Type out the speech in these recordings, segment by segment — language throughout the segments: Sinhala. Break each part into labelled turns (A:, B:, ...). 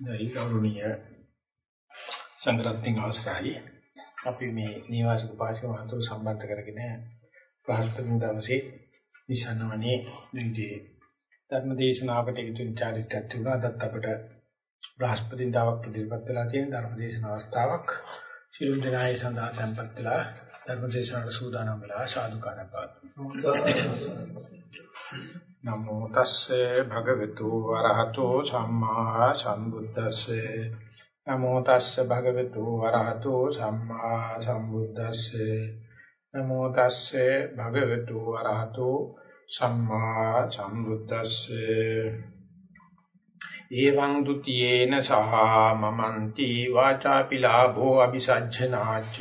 A: දැයි ගෞරවනීය සංග්‍රහයෙන් අවසරයි අපි මේ නිවාසික පාඨක මහතුරු සම්බන්ධ කරගෙන ප්‍රහස්පති දවසේ විසන්නවනේ නිදී ධර්ම දේශනාවකට එකතු වෙන චාරිත්‍රාක් තිබුණා අදත් අපිට බ්‍රහස්පති දවස් ඉදිරිපත් වෙලා තියෙන ධර්ම දේශන අවස්ථාවක්. සියලු දෙනායි සඳහා tempත් වෙලා ධර්ම දේශනාවට සූදානම් වෙලා සාදුකාරය පාත්තු නමෝ තස්සේ භගවතු වරහතෝ සම්මා සම්බුද්දස්සේ. නමෝ තස්සේ භගවතු වරහතෝ සම්මා සම්බුද්දස්සේ. නමෝ තස්සේ භගවතු වරහතෝ සම්මා සම්බුද්දස්සේ. එවං ဒ ුතියේන සහ මමන්ති වාචාපිලාභෝ අபிසජ්ජනාච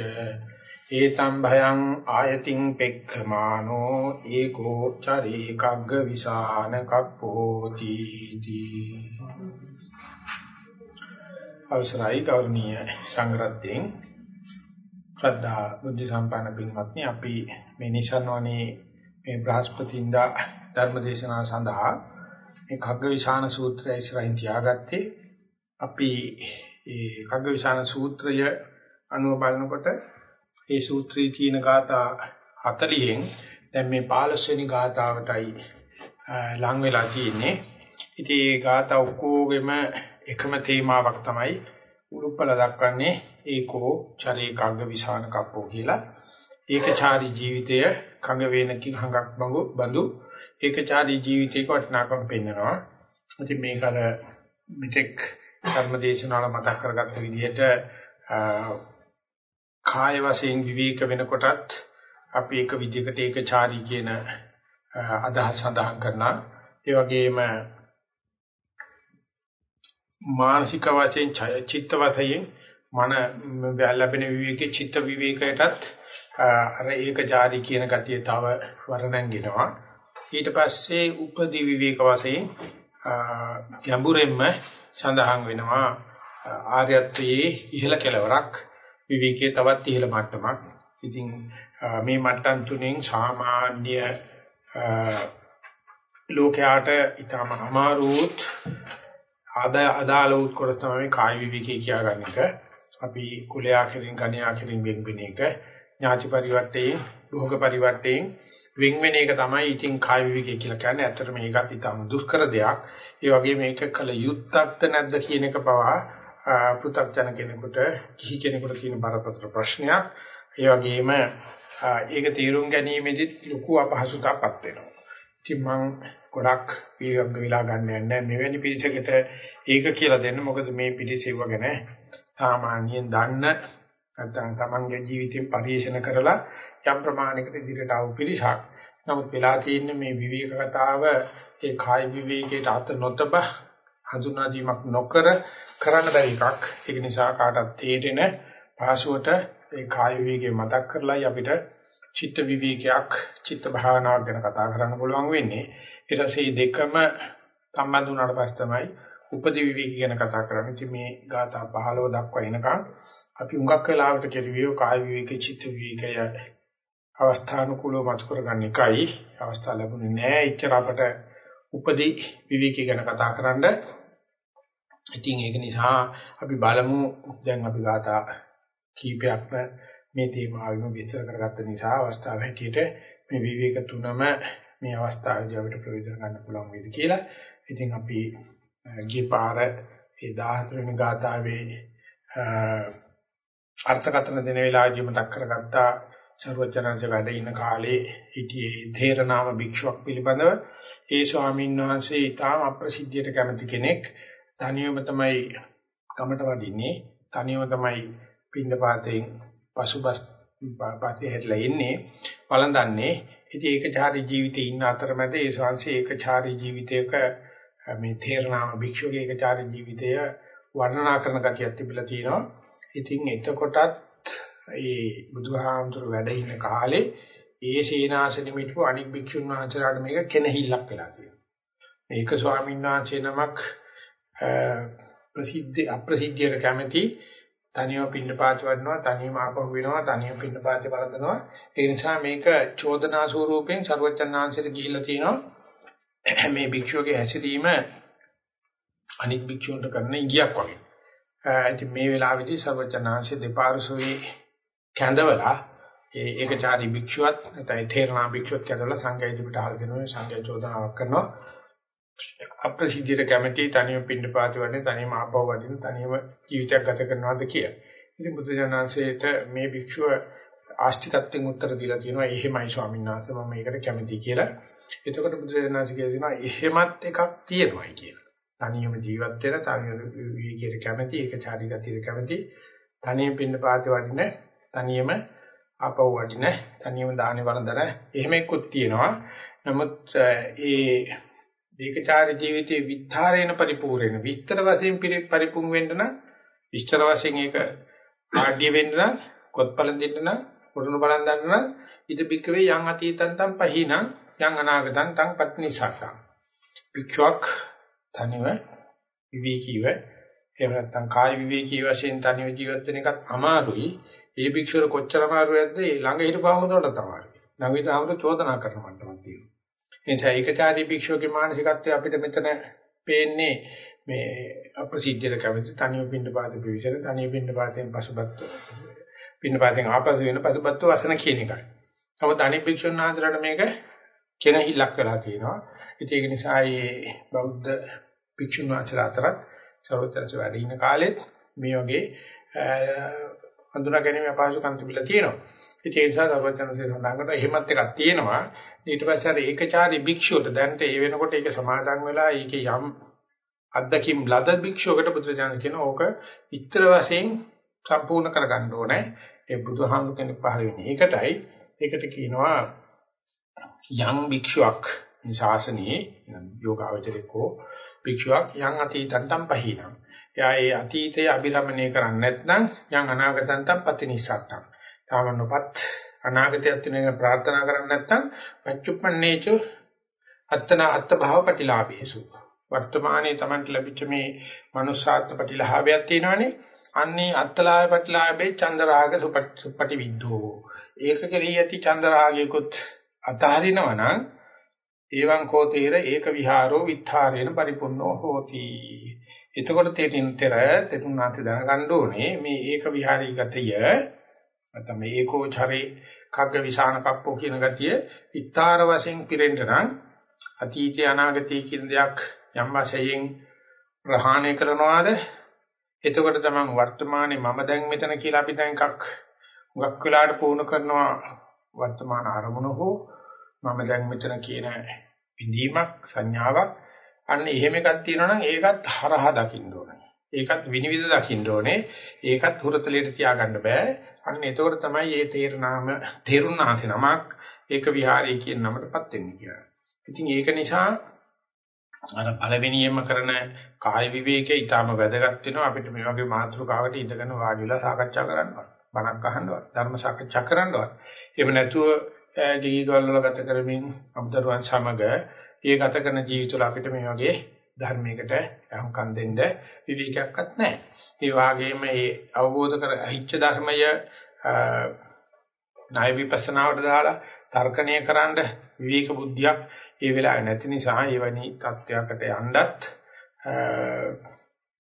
A: ඒතම් භයං ආයතින් පෙක්ඛමානෝ ඒකෝ චරේ කග්ග විසාන කප්පෝති තී අවසරයි ගෞරවනීය සංග්‍රහයෙන් ශ්‍රද්ධා බුද්ධ සම්පන්න පින්වත්නි අපි මේ නිසන්වනේ මේ බ්‍රහස්පතින්දා ධර්ම දේශනාව සඳහා මේ කග්ගවිශාන සූත්‍රය ඉස්සරහින් තියාගත්තේ. අපි මේ කග්ගවිශාන සූත්‍රය අනුව බලනකොට ඒ සූත්‍රයේ තියෙන ગાථා 40න් දැන් මේ 15 වෙනි ગાතාවටයි ලං වෙලා තියෙන්නේ. ඉතින් ඒ ગાතා ඔක්කොගෙම එකම තේමාවක් තමයි උරුප්පල දක්වන්නේ ඒකෝ චරේ කග්ග විසාන කප්පෝ කියලා. ඒකචාරී ජීවිතය කඟ වේනකින් හඟක් බඟු බඳු ඒකචාරී ජීවිතයක වටිනාකම පෙන්වනවා. ඉතින් මේක අර මෙතෙක් ධර්මදේශනාල මතක් කරගත්ත විදිහට කාය වශයෙන් විවේක වෙනකොටත් අපි එක විදිහකට ඒකචාරී කියන අදහස් සඳහන් කරනවා. ඒ වගේම මානසික වශයෙන් චිත්ත වශයෙන් මන ලැබෙන විවේකයේ චිත්ත විවේකයටත් අර ඒකචාරී කියන ගතිය තව වරණංගිනවා. ඊට පස්සේ උපදි විවේක වශයෙන් ගැඹුරෙන්ම සඳහන් වෙනවා ආර්යත්වයේ ඉහළ කෙලවරක් විවේකයේ තවත් ඉහළ මට්ටමක්. ඉතින් මේ මට්ටම් තුනෙන් සාමාන්‍ය ලෝකයාට ඊටම අමාරුත් අදාළ උත්කර තමයි කාය විවේකී කියාගන්න එක. අපි කුලයා කෙරින් ගණ්‍යා කෙරින් වෙන් වෙන එක ඥාති පරිවර්තයෙන් භෝග පරිවර්තයෙන් වෙන් වෙන එක තමයි ඉතින් කාය විවේකී කියලා කියන්නේ. ඇත්තට මේකත් ඊටම දුෂ්කර දෙයක්. ඒ වගේ මේක කල යුත්තක්ද නැද්ද කියන එක පවා පෘථග්ජන කෙනෙකුට කිහි කෙනෙකුට තියෙන බරපතල ප්‍රශ්නයක්. ඒ වගේම ඒක තීරුම් ගැනීමේදී ලොකු අපහසුතාවපත් වෙනවා. ඉතින් මම ගොඩක් විවංග විලා ගන්න යන්නේ මෙවැනි පිළිසකට ඒක කියලා දෙන්න මොකද මේ පිළිසෙව ගැන සාමාන්‍යයෙන් දන්න නැත්නම් තමන්ගේ ජීවිතේ පරිශන කරලා යම් ප්‍රමාණයකට ඉදිරියට ආව පිළිසක්. නමුත් වෙලා තියෙන්නේ මේ විවේක කතාව ඒ කාය විවේකයට අත නොතබ හඳුනා දීමක් නොකර කරන්න බැරි එකක්. ඒක නිසා කාටත් තේරෙන පාසුවට ඒ කාය විවේකේ මතක් කරලායි අපිට චිත්ත විවේකයක් චිත්ත භාවනාවක් ගැන කතා කරන්න පුළුවන් වෙන්නේ. ඊට පස්සේ දෙකම සම්බන්ධ වුණාට පස්සේ තමයි උපදි විවේක ගැන කතා කරන්නේ. ඉතින් මේ ગાථා 15 දක්වා එනකන් අපි උඟක් වෙලාවට කෙරුවේ කාය විවේකේ චිත්ත විවේකය අවස්ථානුකූලව මත කරගන්න එකයි. අවස්ථාව ලැබුණේ නැහැ. ඉච්චර අපට උපදි විවේකී ගැන කතා කරන්න. ඉතින් ඒක නිසා අපි බලමු. දැන් අපි ગાථා කීපයක්ම මේ තේමාවෙම විස්තර කරගත්ත නිසා අවස්ථාව හැටියට මේ විවේක තුනම මේ අවස්ථාවේදී අපිට ප්‍රයෝජන ගන්න පුළුවන් වේද කියලා. ඉතින් අපි ගිය පාර ඒ 14 වෙනි ගාථාවේ අර්ථකථන දෙන වෙලාවදී මතක් කරගත්තා සර්වඥාන්සේ වැඩ ඉන කාලේ හිටියේ තේරනාම භික්ෂුවක් පිළිබඳව. ඒ ස්වාමීන් වහන්සේ ඊටාම අප්‍රසිද්ධියට කැමති කෙනෙක්. තනියම තමයි ගමට වඩින්නේ තනියම තමයි පින්නපාතෙන් පසුබස් පාතේ හැදලා ඉන්නේ වළඳන්නේ ඉතින් ඒකචාරී ජීවිතේ ඉන්න අතරමැද ඒ ශාංශේ ඒකචාරී ජීවිතයක මේ තේරනාම භික්ෂුවගේ ඒකචාරී ජීවිතය වර්ණනා කරන ගතියක් තිබිලා තියෙනවා. ඉතින් එතකොටත් ඒ බුදුහාමුදුර වැඩ ඉන්න කාලේ ඒ සීනාසනෙ මිටපු අනික් භික්ෂුන් වහන්සේලාට මේක කෙනහිල්ලක් වෙලා තියෙනවා. මේක ස්වාමීන් වහන්සේ නමක් ප්‍රසිද්ධ අප්‍රසිද්ධියට කැමති තනියම පින්නපාත වඩනවා තනියම ආපහු වෙනවා තනියම පින්නපාත වරදනවා ඒ නිසා මේක චෝදනා ස්වරූපයෙන් ਸਰවචන්නාංශයට ගිහිල්ලා තිනවා මේ භික්ෂුවගේ හැසිරීම අනිත් භික්ෂුන්ට කරන ඉගියක් වගේ. ඉතින් මේ වෙලාවේදී සර්වචනාංශ දෙපාර්ශ්වයේ කැඳවලා ඒ ඒකචාරී භික්ෂුවත් නැත්නම් තේරණා භික්ෂුවත් කැඳවලා සංඝයා ඉදිරියට අහලා දෙනවා සංඝයා චෝදනාවක් කරනවා. අප්‍රසිද්ධියට කැමැති තනියම පින්නපාති වඩේ තනියම ආපහු වඩින තනියම ජීවිතයක් ගත කරනවාද කියලා. ඉතින් බුදුජානන්සේට මේ භික්ෂුව ආස්තිකත්වයෙන් උත්තර දීලා කියනවා එහෙමයි ස්වාමීන් වහන්සේ මම මේකට කැමතියි කියලා. එතකොට බුදුරජාණන්සේ කියනවා එහෙමත් එකක් තියෙනවායි කියලා. තනියම ජීවත් වෙන තනියම විවිධයට කැමති ඒක චාරි ගතියට කැමති තනියම පින්න පාතේ වඩින තනියම ආපහු වඩින තනියම දානේ වළඳන එහෙම එක්කුත් තියෙනවා. නමුත් ඒ ඒකචාරී ජීවිතයේ විස්තරේන පරිපූර්ණ විස්තර වශයෙන් පරිපූර්ණ වෙන්න නම් විස්තර වශයෙන් ඒක ආඩ්‍ය වෙන්න නම් කොත්පල දෙන්න නම් පුරුණු බලන් ගන්න නම් ඉද බික්කවේ යම් අතීතං තම් පහිනං යම් අනාගතං තම් පත්නිසක්ඛං භික්ෂුවක් තනිව විවේකීව එහෙම නැත්නම් කාය විවේකී වශයෙන් තනිව ජීවත් වෙන එකත් අමාරුයි. ඒ භික්ෂුව කොච්චර අමාරුයක්ද ඒ ළඟ හිටපුවම උඩට තමයි. ළඟ හිටාම චෝදනා කරන මට්ටමක් තියෙනවා. ඒ නිසා ඒකචාරී භික්ෂුවගේ මානසිකත්වය අපිට මෙතන පේන්නේ මේ අප්‍රසිද්ධියට කැමති තනිව පින්න පාත පිවිසෙන තනිව පින්න පාතෙන් පසුබත් පින්නපාතෙන් ආපසු වෙන පසුබත්තු වසන කියන එකයි. නමුත් අනිත් භික්ෂුන් වහන්සේලාට මේක කෙනහිල්ලක් වෙලා තියෙනවා. ඉතින් ඒක නිසා මේ බෞද්ධ භික්ෂුන් වහන්සේලා අතරත් සර්වත්‍ංශ වැඩ ඉන කාලෙත් මේ වගේ හඳුනා ගැනීම අපහසුකම් තිබිලා තියෙනවා. ඉතින් ඒ නිසා සර්වත්‍ංශේ සඳහන් කරන එහෙමත් එකක් තියෙනවා. ඊට පස්සේ අර ඒකචාරී භික්ෂුවට දැන්ට ඒ වෙනකොට ඒක සමාදන් වෙලා ඒකේ යම් අද්දකින් ලද භික්ෂුවකට බුදුරජාණන් කියන ඕක විතර වශයෙන් සම්පූර්ණ කරගන්න ඕනේ. ඒ බුදුහාමුදුර කෙනෙක් පහළ වෙන්නේ. ඒකටයි ඒකට කියනවා යම් භික්ෂුවක් මේ ශාසනයේ යෝගාවචරේකෝ භික්ෂුවක් යම් අතීතන්තම් පහිනම්. එයා ඒ අතීතය අභිරමණය කරන්නේ නැත්නම් යම් අනාගතන්තම් පතිනිසත්තම්. තාමනොපත් අනාගතයත් වෙන ප්‍රාර්ථනා කරන්නේ නැත්නම් පච්චුප්පන්නේච අත්තන අත්ත භාව ප්‍රතිලාභේසු. වර්තමානයේ Tamanට ලැබිච්ච මේ manussාත්ම ප්‍රතිලාභයක් තියෙනවනේ අන්නේ අත්තලාය ප්‍රතිලාභේ චන්දරාග සුපටි විද්ධෝ. ඒක කෙරෙහි ඇති චන්දරාගයකුත් අතහරිනවා නම් එවං කෝතේර ඒක විහාරෝ විත්තරේන පරිපූර්ණෝ හෝති. එතකොට තේරින් තෙර තෙතුනාත් දැනගන්න ඕනේ මේ ඒක විහාරී ගතිය නැත්නම් ඒකෝචරේ කග්ග විසාන කප්පෝ කියන ගතිය විත්තර වශයෙන් පිරෙන්න නම් අතීතය අනාගතය කියන දෙයක් යම් වශයෙන් ප්‍රහාණය කරනවාද? එතකොට තමයි වර්තමානයේ මම දැන් මෙතන කියලා අපි දැන් එකක් හුඟක් වෙලාට පුහුණු කරනවා. වර්තමාන අරමුණ හෝ මම දැන් මෙතන කියන විඳීමක් සංඥාවක්. අන්න එහෙම එකක් තියෙනවා නම් ඒකත් හරහා දකින්න ඕනේ. ඒකත් විනිවිද දකින්න ඕනේ. ඒකත් හුරතලයට තියාගන්න බෑ. අන්න එතකොට තමයි මේ තේරනාම තේරුණාසි නමක් ඒක විහාරය කියන නමටපත් වෙන්නේ කියලා. ඉතින් ඒක නිසා අර පළවෙනියෙන්ම කරන කාය විවේකේ ඊටාම වැදගත් වෙනවා අපිට මේ වගේ මාතෘකාවකට ඉඳගෙන වාඩි වෙලා සාකච්ඡා කරන්නවත් බණක් අහන්නවත් ධර්ම සාකච්ඡා කරන්නවත් එහෙම නැතුව ජීවිතවල ගත කරමින් අමුදරුවන් සමග ඒ ගත කරන ජීවිතවල අපිට මේ වගේ ධර්මයකට අහුම්කම් දෙන්න විවේකයක්වත් නැහැ. ඒ වගේම මේ අවබෝධ කර අහිච්ච ධර්මය ණය විපස්සනාවට දාලා තර්කණය කරන්න විවේක බුද්ධියක් ඒ වෙලාවේ නැති නිසා එවැනි තත්ත්වයකට යන්නත්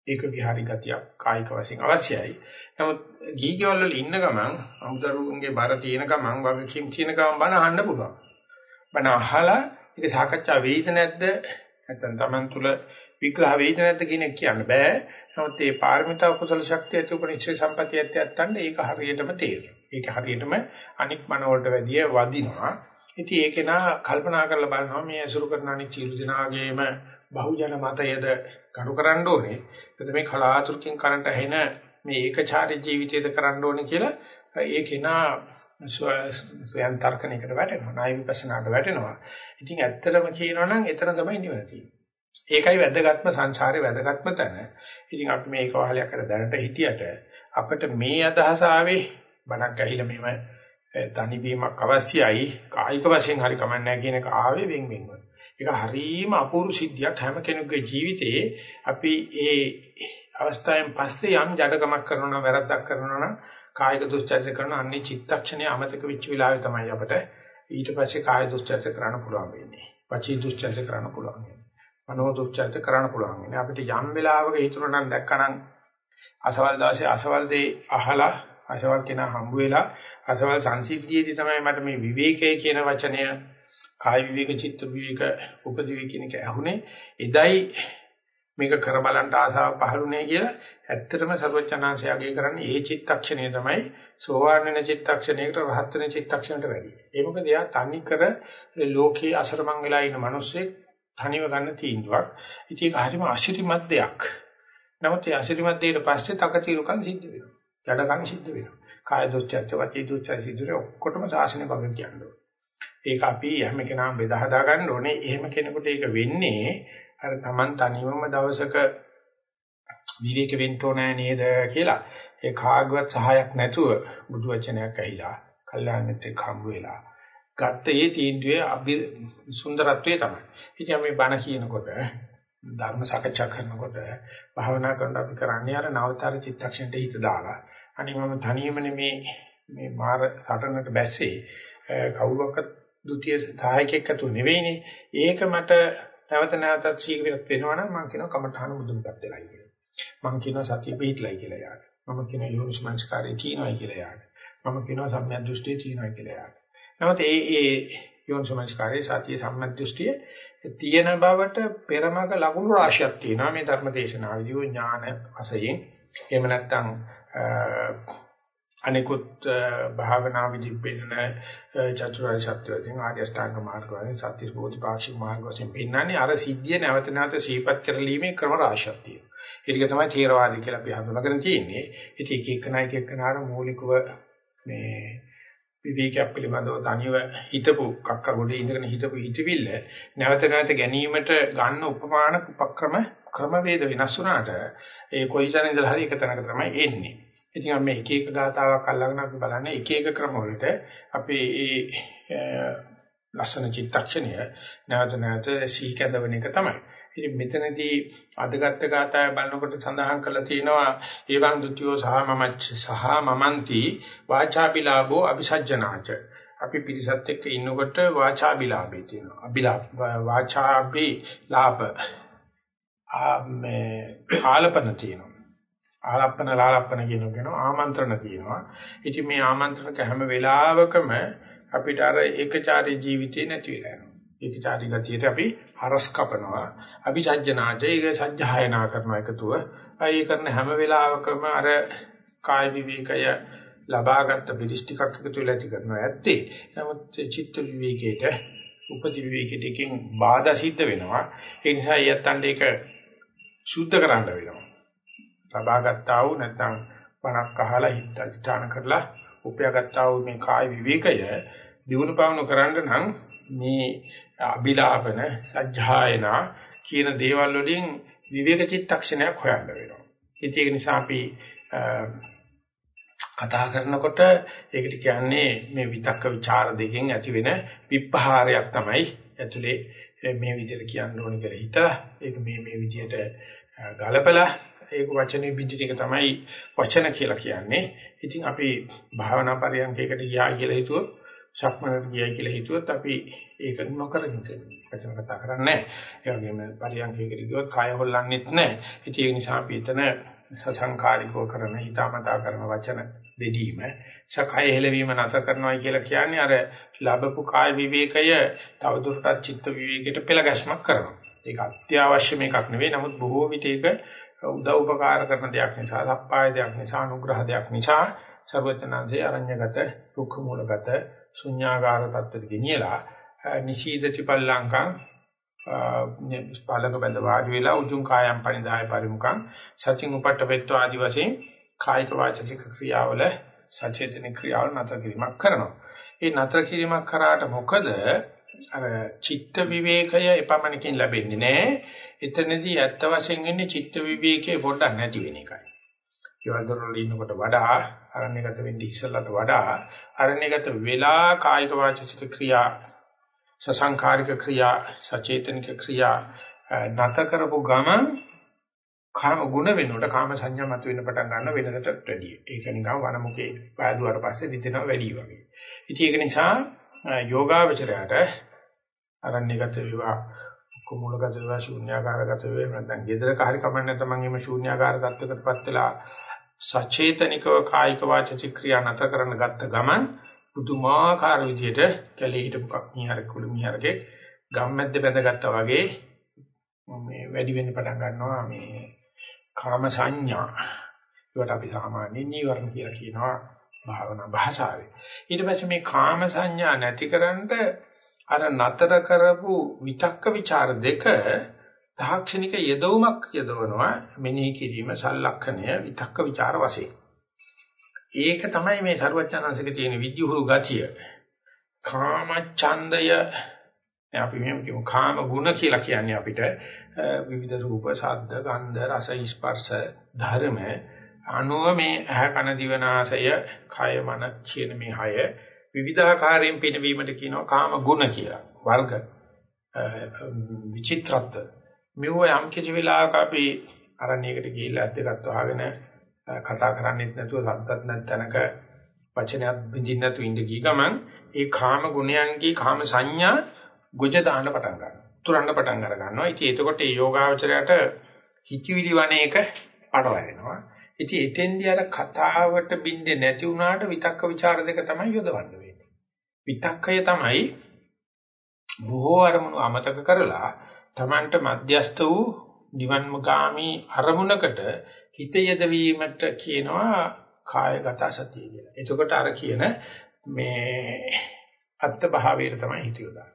A: ඒක විහාරි ගතියක් කායික වශයෙන් අවශ්‍යයි. නමුත් ගීගවල වල ඉන්න ගමන් අමුදරුන්ගේ බර තියෙන ගමන් වගකීම් තියෙන ගමන් බණ අහන්න පුළුවන්. බණ අහලා ඒක සාකච්ඡා වෙයිද නැද්ද? නැත්නම් Taman තුල විග්‍රහ වෙයිද නැද්ද කියන එක කියන්න බෑ. නමුත් මේ පාරමිතා කුසල ශක්තිය ඇති උපනිෂේ සම්පතියත් යත්තන්න ඒක හරියටම තේරෙනවා. ඒක හරියටම අනික් මන වලට වැඩිය වදිනවා. ඉතින් ඒක නා කල්පනා කරලා බලනවා මේ අසුරු කරන අනික් චීරු දිනාගේම බහුජන මතයද කරු කරන්න ඕනේ. එතකොට මේ කලාතුරකින් කරන්ට ඇහෙන මේ ඒකචාරී ජීවිතයද කරන්න ඕනේ කියලා ඒකේ නා ස්වයං තර්කණයකට වැටෙනවා. ණය විපස්සනාට වැටෙනවා. ඉතින් ඇත්තටම කියනවා නම් එතන තමයි නිවන තියෙන්නේ. ඒකයි වැදගත්ම සංසාරේ වැදගත්ම තැන. ඉතින් අපි මේක වහලයක් කර දැනට හිටියට අපිට මේ අදහස ආවේ බණක් ඇහිලා මෙහෙම තනිවීමක් අවශ්‍යයි කායික වශයෙන් හරි කමන්නේ කියන එක ආවේ වෙන් වෙන්ව. ඒක හරීම අපූර්ව සිද්ධියක් හැම කෙනෙකුගේ ජීවිතයේ අපි ඒ අවස්ථාවෙන් පස්සේ යම් ජඩකමක් කරනවා නම් වැරද්දක් කරනවා නම් කායික දුස්චර්ය කරන අන්නේ චිත්තක්ෂණය අමතක වෙච්ච වෙලාවේ තමයි අපිට ඊට පස්සේ කාය දුස්චර්ය කරන්න පුළුවන් වෙන්නේ. වචී දුස්චර්ය කරන්න පුළුවන් වෙන්නේ. මනෝ දුච්චරිත කරන්න පුළුවන්. ඉතින් අපිට යම් වෙලාවක හිතුණා නම් දැක්කනම් අසවල් දවසේ අසවල් දේ අහලා අසවල් කෙනා හම්බ වෙලා අසවල් සංසිද්ධියේදී තමයි මට මේ විවේකයේ කියන වචනය කාය විවේක චිත්ත විවේක උපදිවේ කියන එක ඇහුනේ එදයි මේක කර බලන්න ආසාව පහළුනේ කියලා ඇත්තටම සර්වචනාංශයගේ කරන්නේ ඒ චිත්තක්ෂණය තමයි සෝවාන් වෙන චිත්තක්ෂණයකට රහත් වෙන චිත්තක්ෂණයට වැඩි. ඒ මොකද එයා තනි කර ලෝකේ අසරමං වෙලා ඉන්න මිනිස්සෙක් තනිව ගන්න තීන්දුවක්. ඉතින් ඒක හරිම අශිරිමත් දෙයක්. නමුත් ඒ අශිරිමත් දෙයට පස්සේ තකතිරුකම් සිද්ධ වෙනවා. ජඩකම් සිද්ධ වෙනවා. කාය දුච්චත්ත වචී දුච්චත්ත සිදුවේ ඔක්කොටම සාසන භග කියන්නේ. ඒක අපි හැම කෙනාම බෙදා හදා ගන්න ඕනේ. එහෙම කෙනෙකුට ඒක වෙන්නේ අර Taman තනිවම දවසක විවේක වෙන්න ඕනේ නේද කියලා ඒ කාගවත් සහායක් නැතුව බුදු වචනයක් ඇහිලා කල්යාණෙත් එක්ක හම්බ වෙලා ගත්ත ඒ තීන්දුවේ අභි සුන්දරත්වයේ තමයි. ඉතින් අපි බණ කියනකොට ධර්ම සාකච්ඡා කරනකොට භාවනා කරනකොට අපි කරන්නේ අර නවතර චිත්තක්ෂණයට හිත දාලා අනිත් මම තනියම මේ මේ මාර සටනට බැස්සේ කවුරක්වත් ဒုတိ ය සහායකෙක් අතු නෙවෙයිනේ. ඒක මට නැවත නැවතත් ශීඝ්‍රයක් වෙනවා නම් මම කියනවා කමඨාන මුදුන්පත් වෙලයි කියලා. මම කියනවා සතිය පිටලයි කියලා යාට. මම කියනවා යෝනිස්මංස්කාරය තියෙනවායි කියලා යාට. මම කියනවා සම්‍යක් දෘෂ්ටිය තියෙනවායි කියලා යාට. නමුත් ඒ ඒ යෝනිස්මංස්කාරයේ සතිය සම්‍යක් දෘෂ්ටිය තියෙන බවට පෙරමක ලකුණු රාශියක් තියෙනවා මේ ධර්ම දේශනාවේදී ඥාන වශයෙන්. එහෙම නැත්නම් අනිකුත් භාවනා විදි පෙන්න චතුරාර්ය සත්‍ය වශයෙන් ආර්ය අෂ්ටාංග මාර්ග වශයෙන් සත්‍ය බෝධිපාක්ෂික මාර්ග වශයෙන් පෙන්නන්නේ අර සිද්ධිය නැවත නැවත සිහිපත් කරලීමේ ක්‍රම රාශියක් තියෙනවා. ඒක තමයි ථේරවාදී කියලා අපි හඳුනාගෙන තියෙන්නේ. ඉතින් එක එක නයික එක්කනාර මූලිකව මේ විවේකයක් පිළිබඳව තනිව හිතපු කක්ක ගොඩේ ඉඳගෙන හිතපු හිතවිල්ල නැවත නැවත ගැනීමට ගන්න උපමාන උපක්‍රම ක්‍රමවේද වෙනස් වුණාට ඒ කොයිසන ඉඳලා හරි එක තැනක තමයි එන්නේ. ඉතින් අපි එක එක ගාතාවක් අල්ලගෙන අපි බලන්නේ එක එක ක්‍රම වලට අපි ඒ ලස්සන චිත්තක්ෂණය නැවත නැවත සීකඳවන එක තමයි. ඉතින් මෙතනදී අදගත් ගාතාව බලනකොට සඳහන් කරලා තියෙනවා ඒවං ဒ ුතියෝ සහ මමච්ච සහ මමන්ති වාචාපිලාභෝ අபிසජ්ජනාච අපි පිරිසත් එක්ක ඉන්නකොට වාචාබිලාභේ තියෙනවා. අබිලාභ වාචාබි ලාභ ආ මේ ආලපන තියෙනවා. ආලප්පන ලාලප්පන කියන කෙනා ආමන්ත්‍රණ තියෙනවා. ඉතින් මේ ආමන්ත්‍රණක හැම වෙලාවකම අපිට අර ඒකචාරී ජීවිතේ නැති වෙලා යනවා. ඒකචාරී ගතියට අපි හරස් කපනවා. අපි සජ්ජනාජය ඒක සජ්ජායනා කරන එකතුව. ඒ කරන හැම වෙලාවකම අර කාය විවේකය ලබාගත් පිළිස්ටිකක් එකතු වෙලා ඇති කරනවා ඇත්තේ. නමුත් චිත්ත විවේකයට උපදි විවේකයට එකෙන් බාධා සිද්ධ වෙනවා. ඒ නිසා යත්තන්ට ඒක සුද්ධ කරන්න වෙනවා. ලබාගත්තා වූ නැත්නම් බණක් අහලා හිත අධිඨාන කරලා උපයාගත්තා වූ මේ කාය විවේකය දිනු පවණු කරන්න නම් මේ අභිලාපන සජ්ජායනා කියන දේවල් වලින් විවේක චිත්තක්ෂණයක් හොයන්න වෙනවා. ඒක නිසා අපි කතා කරනකොට ඒකට කියන්නේ මේ විතක්ක ਵਿਚාර දෙකෙන් ඇති වෙන විපහාරයක් තමයි ඇතුලේ මේ විදිහට කියන්න ඕනේ කියලා හිතලා ඒක මේ මේ විදිහට ගලපලා ඒක වචනේ බින්දිට එක තමයි වචන කියලා කියන්නේ. ඉතින් අපි භාවනා පරියන්කයකට ගියා කියලා හිතුවොත්, සක්මනට ගියා කියලා හිතුවොත් අපි ඒක නොකර වචන කතා කරන්නේ නැහැ. ඒ වගේම පරියන්කයකට ගියොත් කය හොල්ලන්නෙත් නැහැ. ඉතින් ඒ නිසා අපි එතන සසංකාරිකව කරන හිතාමතා කරන වචන දෙදීම සකය හෙලවීම නැත කරනවා කියලා කියන්නේ අර ලැබපු කාය විවේකය තවදුරටත් චිත්ත විවේකයට පෙළ ගැස්මක් කරනවා. ඒක අත්‍යවශ්‍ය මේකක් නෙවෙයි. නමුත් බොහෝ විට ඒක උදව් උපකාර කරන දෙයක් නිසා, සප්පාය දෙයක් නිසා, අනුග්‍රහ දෙයක් නිසා සර්වඥාන්සේ අරඤ්‍යගත, දුක්ඛ මූලගත, ශුන්‍යාගාර තත්ත්වෙට ගෙනියලා නිශීදති පල්ලංකං පාලක බඳ වාඩි වෙලා උජුං කායම් පරිදාය පරිමුඛං සතින් උපට්ඨපෙත්ව ආදි වශයෙන් කායික වාචික ක්‍රියාවල සචේතනික ක්‍රියාවල නතර කිරීමක් කරනවා. ඒ නතර කිරීමක් කරාට මොකද අර චිත්ත විවේකය එපමණකින් ලැබෙන්නේ නැහැ. එතනදී ඇත්ත වශයෙන් ඉන්නේ චිත්ත විවේකයේ පොඩ්ඩක් නැති වෙන එකයි. ඒවල් දොරවල ඉන්නකොට වඩා අරණ්‍යගත වෙන්නේ ඉස්සල්ලාට වඩා අරණ්‍යගත වෙලා කායික වාචික ක්‍රියා සසංකාරික ක්‍රියා සචේතනික ක්‍රියා නැත කරපු ගමන් කාම ගුණ වෙනකොට කාම සංඥා මත වෙන පටන් ගන්න වෙනකට වැඩි. ඒක නිකන් වනමුකේ පෑදුවාට පස්සේ විදිනවා වැඩි වගේ. ඉතින් ඒක නිසා යෝගාවචරයට අරණ්‍යගත වේවා කුමුලගත වේවා ශූන්‍යාකාරගත වේවා නැත්නම් gedරක හරි කමන්නේ නැත්නම් මම මේ ශූන්‍යාකාර තත්ත්වයකටපත් වෙලා සචේතනිකව කායික වාචික ක්‍රියා නැතර කරන ගත්ත ගමන් පුදුමාකාර විදියට කැලේ හිටපු මිහරක කුළු මිහරකේ ගම්මැද්ද බැඳගත්තා වගේ මේ වැඩි වෙන්න පටන් ගන්නවා මේ කාම සංඥා. ඒකට අපි සාමාන්‍ය නීවරණ කියලා කියනවා භාවනා භාෂාවේ. ඊට පස්සේ මේ කාම සංඥා නැතිකරන්න අර නතර කරපු විතක්ක ਵਿਚාර දෙක දාක්ෂණික යදවුමක් යදවනවා මෙනෙහි කිරීම සලක්ෂණය විතක්ක ਵਿਚාර වශයෙන්. ඒක තමයි මේ ਸਰවඥාන්සේගේ තියෙන විද්‍යුහුරු ගතිය. කාම ඡන්දය අපි මෙහෙම කියමු කාම ගුණ කියලා කියන්නේ අපිට විවිධ රූප, ශබ්ද, ගන්ධ, රස, ස්පර්ශ, ධර්ම අනුව මේ ඇහ කන දිව නාසය කය මන කියන මේ හය විවිධාකාරයෙන් පිනවීමට කියනවා කාම ගුණ කියලා. වර්ග විචිත්‍රත්ව. මෙව යම් කිසි වෙලාවක අපි අරණියකට ගිහිල්ලා ඇද්දකට වහගෙන කතා කරන්නේත් නැතුව සද්දත් නැත්නම්ක වචනයක් බින්දින්න නැතුව ඉඳ ගිය ගමන් ඒ කාම ගුණයන්ගේ කාම සංඥා ගොජ දාන්න පටන් ගන්නවා. තුරන්න පටන් අර ගන්නවා. ඉතින් එතකොට මේ යෝගාවචරයට හිතවිලි වණේක පටලැවෙනවා. ඉතින් එතෙන්දී අර කතාවට බින්දේ නැති වුණාට විතක්ක ਵਿਚාර දෙක තමයි යොදවන්න වෙන්නේ. විතක්කය තමයි බොහෝ අරමුණු අමතක කරලා Tamanට මධ්‍යස්ත වූ නිවන්මගාමි අරමුණකට හිත යදවීමට කියනවා කායගත සතිය කියලා. එතකොට අර කියන මේ අත්ත් භාවයට තමයි හිත යොදන්නේ.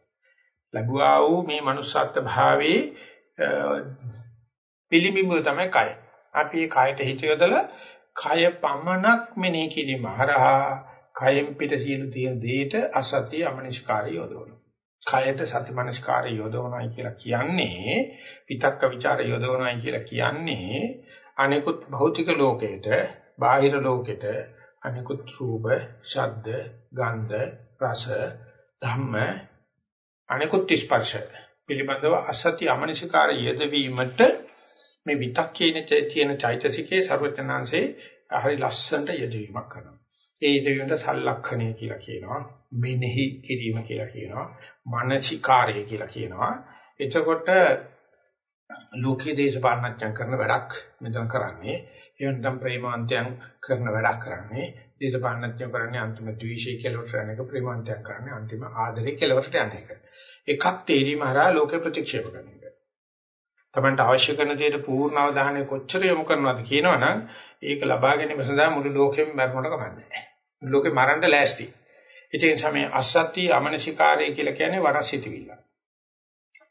A: ලැබුවා වූ මේ manussත් භාවයේ පිළිඹු තමයි කය. අපි මේ කයට හිත යොදලා කය පමණක් මෙනෙහි කිරීම හරහා කයෙන් පිට සියලු තියෙන දෙයට අසතිය අමනිෂ්කාරය යොදවනවා. කයට සතිමනස්කාරය යොදවනයි කියලා කියන්නේ විතක්ක ਵਿਚාර යොදවනයි කියලා කියන්නේ අනිකුත් භෞතික ලෝකයට බාහිර ලෝකෙට අනිකුත් රූප, ශබ්ද, ගන්ධ, රස, ධම්ම අනිකුත් ස්පර්ශ පිළිබඳව අසත්‍ය අමනිෂකාර යෙදවීමට මේ විතක්කේන තියෙන චෛතසිකේ ਸਰවඥාන්සේ හරි ලස්සනට යෙදවීමක් කරනවා. ඒ යෙදවීමට සලලක්ෂණය කියලා කියනවා. මෙනෙහි කිරීම කියලා කියනවා. මානසිකාරය කියලා කියනවා. එතකොට ලෝකයේ දේශපාලනඥයන් කරන වැඩක් මෙතන කරන්නේ. එවනම් ප්‍රේමාන්තයන් කරන වැඩක් කරන්නේ. දේශපාලනඥයෝ කරන්නේ අන්තිම ද්වේෂය කෙලවරට යන එක ප්‍රේමාන්තයන් කරන්නේ අන්තිම ආදරේ කෙලවරට යන එක. එකක් තේරීම හරහා ලෝකේ ප්‍රතික්ෂේප කරන එක. තමන්ට අවශ්‍ය කරන දේට පූර්ණ අවධානය කොච්චර යොමු කරනවද කියනවනම් ඒක ලබා ගැනීම සඳහා මුළු ලෝකෙම මරණට කමන්නේ නැහැ. ලෝකෙ මරන්න ලෑස්ති. ඒ නිසා මේ අසත්‍ය අමනසිකාරය කියලා කියන්නේ වරසිතවිල්ල.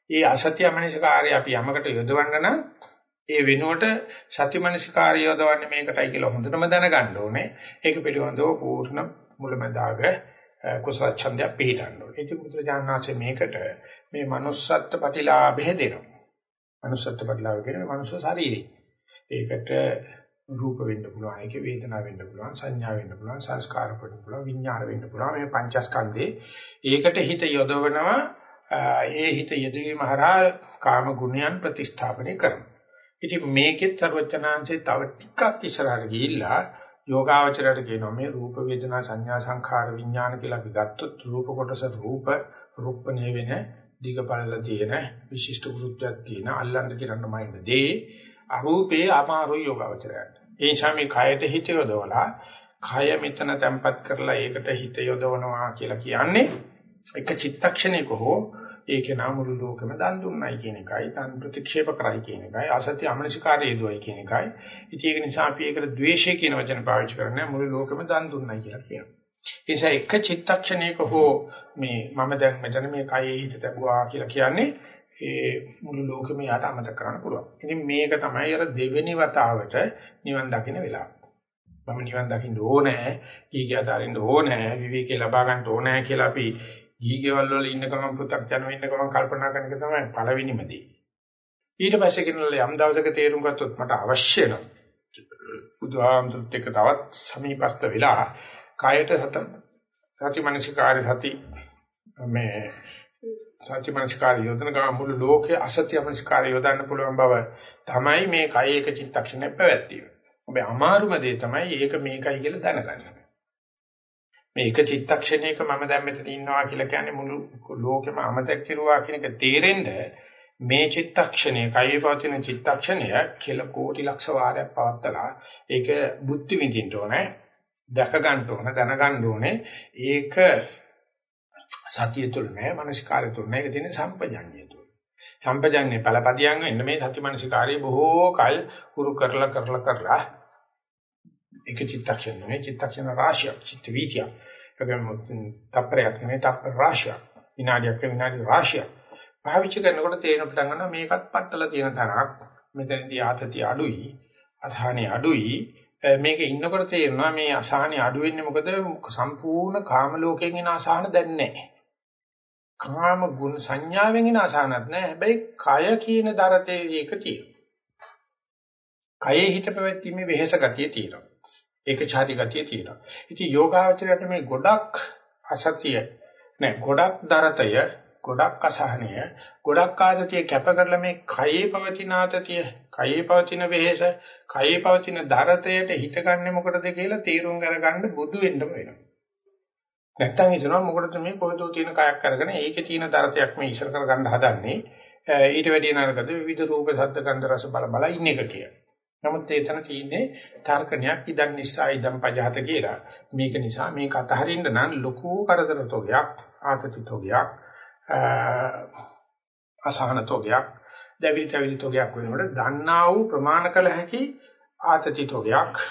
A: ඒ අසත්‍ය අමනසිකාරය අපි යමකට යොදවන්න නම් ඒ වෙනුවට සත්‍යමනසිකාරය යොදවන්නේ මේකටයි කියලා හොඳටම දැනගන්න ඕනේ. ඒක පිළිබඳව පූර්ණ මුලමදාග කුසල ඡන්දය පිළිගන්න ඕනේ. ඉතින් බුදුරජාණන්සේ මේකට මේ manussත්ත්ව ප්‍රතිලාභය දෙනවා. Manussත්ත්ව ප්‍රතිලාභය කියන්නේ මනුස්ස ශරීරය. ඒකට රූප වෙන්න පුළුවන්, ඒක වේදනා වෙන්න පුළුවන්, සංඥා වෙන්න පුළුවන්, සංස්කාර වෙන්න පුළුවන්, විඥාන වෙන්න පුළුවන්. මේ පංචස්කන්ධේ ඒකට හිත යොදවනවා. ඒ හිත යෙදවීම හරහා කාම ගුණයන් ප්‍රතිස්ථාපනය කරනවා. ඉතින් මේකෙත් සර්වචනාංශේ තව ටිකක් ඉස්සරහට ගිහිල්ලා යෝගාවචරයට කියනවා මේ රූප වේදනා සංඥා සංඛාර විඥාන කියලා අපි ගත්තොත් රූප කොටස රූප රූපණය වෙන දිගපළල තියෙන විශිෂ්ට වෘත්තයක් තියෙන අල්ලන්න කියන්න මයින්ද දේ අරූපේ අමාරු යෝගාවචරයට ඒ නිසා මේ කයට හිත යොදවලා කය මෙතන තැම්පත් කරලා ඒකට හිත යොදවනවා කියලා කියන්නේ එක චිත්තක්ෂණයක හෝ ඒකේ නාමුළු ලෝකෙම දන් දුන්නයි කියන එකයි, දන් ප්‍රතික්ෂේප කරයි කියන එකයි, අසත්‍ය අමනසිකාරය දුවයි කියන එකයි. ඉතින් ඒක නිසා අපි ඒකට ද්වේෂය කියන වචන පාවිච්චි කරන්නේ මුළු ලෝකෙම දන් දුන්නයි කියලා කියනවා. ඒ නිසා එක චිත්තක්ෂණයක හෝ මේ මම දැන් මෙතන මේ කයේ හිත තබුවා කියලා කියන්නේ ඒ මුළු ලෝකෙම යට අමතක කරන්න පුළුවන්. ඉතින් මේක තමයි අර දෙවෙනි වතාවට නිවන් දකින්න වෙලාව. මම නිවන් දකින්න ඕනේ, ඊගිය අතරින්න ඕනේ, විවේකේ ලබා ගන්න ඕනේ කියලා අපි ගීගෙවල් වල ඉන්න ගමන් පුතක් යන වෙන්න ගමන් කල්පනා කරන එක තමයි පළවෙනිම දේ. ඊට පස්සේ කෙනෙකුට යම් දවසක තේරුම් ගත්තොත් මට අවශ්‍ය නම් බුදුහාමුදුරුත් එක්ක තවත් සමීපස්ත වෙලා කායට සත සතිමනසිකාරය සති මේ සතිමනසිකාරය යොදන ගමන් මුළු ලෝකයේ අසත්‍යමනසිකාරය යොදන්න පුළුවන් බව තමයි මේ කය එක චිත්තක්ෂණයක් පැවැත්වීම. ඔබ අමාරුම දේ තමයි ඒක මේකයි කියලා දැනගන්න. මේ එක චිත්තක්ෂණයක මම දැන් මෙතන ඉන්නවා කියලා කියන්නේ මුළු ලෝකෙම අමතක කෙරුවා කියන එක තේරෙන්න මේ චිත්තක්ෂණය කයේ පවතින චිත්තක්ෂණය කියලා කෝටි ලක්ෂ වාරයක් පවත්තලා ඒක බුද්ධි විඳින්න ඕනේ දැක ගන්න ඕනේ දැන ගන්න ඕනේ. ඒක සතිය තුළ නෑ මානසිකාරය තුළ නෑ. ඒක තියෙන සම්පජඤ්ඤය තුළ. සම්පජඤ්ඤේ පළපදියම් වෙන්න මේ සති මානසිකාරය බොහෝ කල් හුරු කරලා කරලා කරලා ඒක චිත්තක්ෂණ නෙමෙයි චිත්තක්ෂණ රාශියක් චිත්ත වීතිය ඒකම තප්පරයක් නෙමෙයි තප්පර රාශියක්. විනාඩියක් විනාඩි රාශියක්. පාවිච්චි කරනකොට තේරෙන පටන් ගන්නවා මේකත් පట్టල තියෙන තරක් මෙතනදී ආතතිය අඩුයි අසහනෙ අඩුයි. මේක ඉන්නකොට තේරෙනවා මේ අසහනෙ අඩු වෙන්නේ මොකද? සම්පූර්ණ කාම ලෝකයෙන් එන අසහන දැන් නැහැ. කාම ගුණ සංඥාවෙන් එන අසහනක් නැහැ. හැබැයි කය කියන දරතේ ඒක තියෙනවා. කයේ හිත පැවැත්ීමේ වෙහෙස ගතිය තියෙනවා. ඒක ඡාති ගතිය තියෙනවා. ඉතින් යෝගාවචරයට මේ ගොඩක් අසතිය නෑ ගොඩක් දරතය ගොඩක් අසහනය ගොඩක් ආතතිය කැප කරලා මේ කයේ පවතින ආතතිය කයේ පවතින වෙහෙස කයේ පවතින දරතයට හිතගන්නේ මොකටද කියලා තීරුම් අරගන්න බුදු වෙන්න වෙනවා නැත්තම් හිතනවා මොකටද මේ කොහෙදෝ තියෙන කයක් අරගෙන ඒකේ තියෙන දරතයක් මේ ඉස්සර කරගන්න හදන්නේ ඊට වැඩිය නරකද විවිධ රූප ශබ්ද ගන්ධ රස බල බල ඉන්න එක කියලා. නමුත් ඒතන තියෙන්නේ තර්කණයක් ඉදන් නිසා ඉදන් පජහත කියලා. මේක නිසා මේක අතහරින්න නම් ලොකු කරදරතෝගයක් ආතතිතෝගයක් අසහනතෝගයක් දැවිලි තැවිලි තෝගයක් වෙනකොට දන්නා වූ ප්‍රමාණ කළ හැකි ආතතිතෝගයක්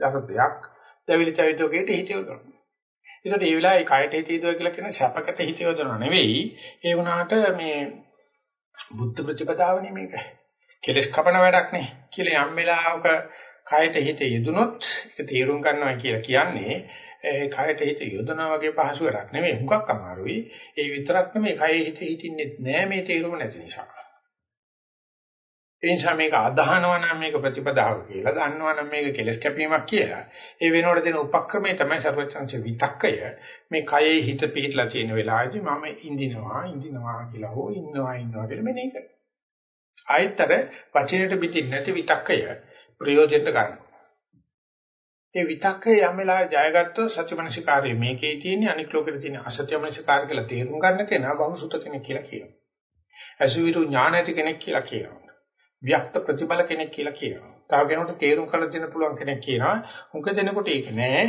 A: දරදයක් දැවිලි තැවිලි තෝගයට හිතියොදනවා. ඒකට ඒ වෙලාවේ කයට හිතියදෝ කියලා කියන සැපකට හිතියොදනවා නෙවෙයි ඒ වුණාට මේ බුද්ධ ප්‍රතිපදාවනේ මේක. කෙලස් කපන වැඩක් නේ කියලා යම් වෙලාවක කයට හිත යෙදුනොත් ඒක තේරුම් ගන්නවා කියලා කියන්නේ ඒ කයට හිත යොදනවා වගේ පහසු වැඩක් නෙමෙයි හුඟක් අමාරුයි. ඒ විතරක් නෙමෙයි කයේ හිත හිටින්නේ නැහැ මේ තේරුම නැති නිසා. ඒ නිසා මේක අදහනවා නම් මේක ප්‍රතිපදාව කියලා දන්නවා නම් මේක කෙලස් කැපීමක් කියලා. ඒ වෙනකොට දෙන උපක්‍රමය තමයි සර්වචන්ස විතක්කය. මේ කයේ හිත පිහිටලා තියෙන වෙලාවේදී මම ඉඳිනවා ඉඳිනවා කියලා හෝ ඉන්නවා ඉන්නවා කියලා මෙනෙහි කරනවා. ආයතර වචනයට පිටින් නැති විතක්කය ප්‍රයෝජනට ගන්නවා. ඒ විතක්කේ යම් වෙලාවෙ ජයගත්තොත් සත්‍යමනසිකාරය මේකේ තියෙන අනික් ලෝකෙට තියෙන අසත්‍යමනසිකාර කියලා තේරුම් ගන්න කෙනා බහුසුත කෙනෙක් කියලා කියනවා. අසුවිරු ඥාන ඇති කෙනෙක් කියලා කියනවා. ව්‍යක්ත ප්‍රතිබල කෙනෙක් කියලා කියනවා. තව කෙනෙකුට තේරුම් කරලා දෙන්න පුළුවන් කෙනෙක් කියනවා. මුක දෙනකොට ඒක නෑ.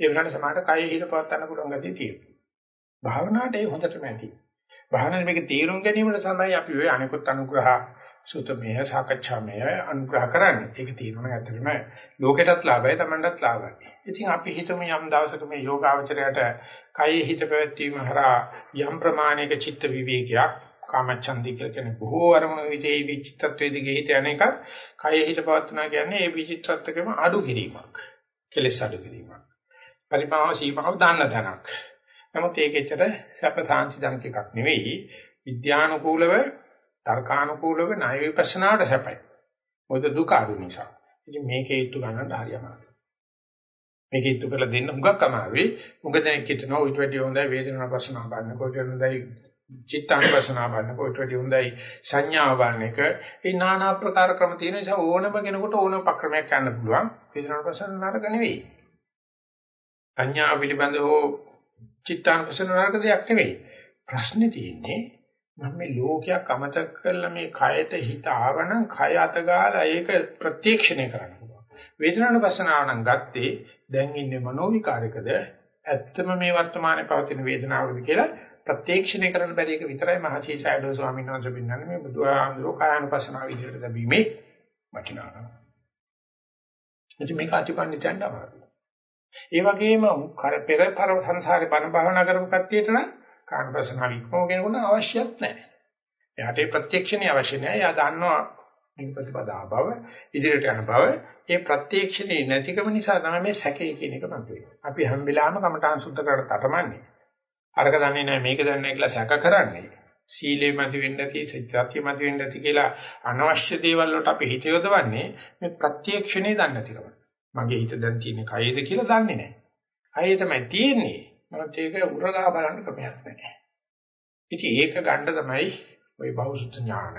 A: ඒ වෙනාට සමාහට කයෙ හිත පවත්වන්න පුළුවන් ගතිය තියෙනවා. භාවනාවට ඒ හොඳටම ඇති. භාවනාවේ මේක තේරුම් ගැනීමට තමයි අපි ඔය අනිකුත් අනුග්‍රහ සුතමය සාකච්ඡාමය අනුග්‍රහ කරන්නේ. ඒක තියෙනවා ඇත්තටම ලෝකෙටත් ලාභයි Tamanටත් ලාභයි. ඉතින් අපි හිතමු යම් දවසක මේ යෝගාවචරයට කයෙහි හිත පැවැත්වීම හරහා යම් ප්‍රමාණයක චිත්ත විවේකයක් කාමච්ඡන්දි කියලා කියන බොහෝ අරමුණු විදේ විචිත්තත්වයේ දිගේ හිත යන එක කයෙහි හිත පවත්වනවා කියන්නේ ඒ විචිත්තත්වකම අඩු කිරීමක්. කෙලෙස් අඩු කිරීමක්. පරිමාව සීමාව දාන්න තැනක්. නමුත් ඒකෙච්චර සැප සාන්ති ජනක එකක් නෙවෙයි. විද්‍යානුකූලව තර්කානුකූලව ණය විපස්සනාට සැපයි. මොකද දුක අඩු නිසා. ඉතින් මේකේ ඉතු ගන්නට හරි අමාරුයි. මේක ඉතු කරලා දෙන්න හුඟක් අමාරුයි. මොකද දැන් හිතනවා ඊට වැඩි හොඳයි වේදනා පස්සනා බලන්න. කොට හොඳයි චිත්තානුපස්සනා බලන්න. කොට වැඩි හොඳයි සංඥාව බලන එක. ඒ নানা ආකාර ක්‍රම තියෙන නිසා ඕනම කෙනෙකුට ඕනම පක්‍රමයක් ගන්න පුළුවන්. වේදනා පස්සනා නරක නෙවෙයි. සංඥා පිළිබඳව චිත්තානුපස්සනා නරක දෙයක් නෙවෙයි. ප්‍රශ්නේ තියෙන්නේ මම මේ ලෝකයක් අමතක කරලා මේ කයට හිත ආවනම් කය අත ගාලා ඒක ප්‍රත්‍යක්ෂණය කරන්න පුළුවන්. වේදනානුපස්සනාව නම් ගත්තේ දැන් ඉන්නේ මනෝ විකාරයකද ඇත්තම මේ වර්තමානයේ පවතින වේදනාවකද කියලා ප්‍රත්‍යක්ෂණය කරන්න බැරි එක විතරයි මහසී සයඩෝ ස්වාමීන් වහන්සේ පින්නන්නේ මේ බුදුහාමුදුරෝ කායानुපස්සනාව විදිහට ලැබීමේ වටිනාකම. ඉතින් මේක අතිපණ්ඩිතයන්ට අමාරුයි. ඒ වගේම පෙර පර සංසාරේ බණ භාවනා කරපු කට්ටියට නම් කාණපසනාව ඉක්මව කෙනෙකුට අවශ්‍යත් නැහැ. එයාට ඒ ප්‍රත්‍යක්ෂණේ අවශ්‍ය නැහැ. එයා දන්නවා මේ ප්‍රතිපදාව බව, ඉදිරියට යන බව. ඒ ප්‍රත්‍යක්ෂණේ නැතිකම නිසා තමයි මේ සැකේ කියන එක මතුවෙන්නේ. අපි හැම වෙලාවෙම කමඨාන් සුද්ධ කරලා තටමන්නේ. අරක දන්නේ නැහැ මේක දන්නේ නැහැ කියලා සැක කරන්නේ. සීලේ මත වෙන්න ඇති, සත්‍යත්‍ය මත වෙන්න ඇති කියලා අනවශ්‍ය දේවල් වලට අපි හිත යොදවන්නේ මේ ප්‍රත්‍යක්ෂණේ දන්නේ නැතිකම. මගේ හිත දැන් තියෙන්නේ කයේද කියලා දන්නේ නැහැ. කයේ තමයි තියෙන්නේ. නමුත් ඒක උරගා බලන්න ක්‍රමයක් නැහැ. ඉතින් ඒක ගන්න තමයි ওই බෞද්ධ ඥාන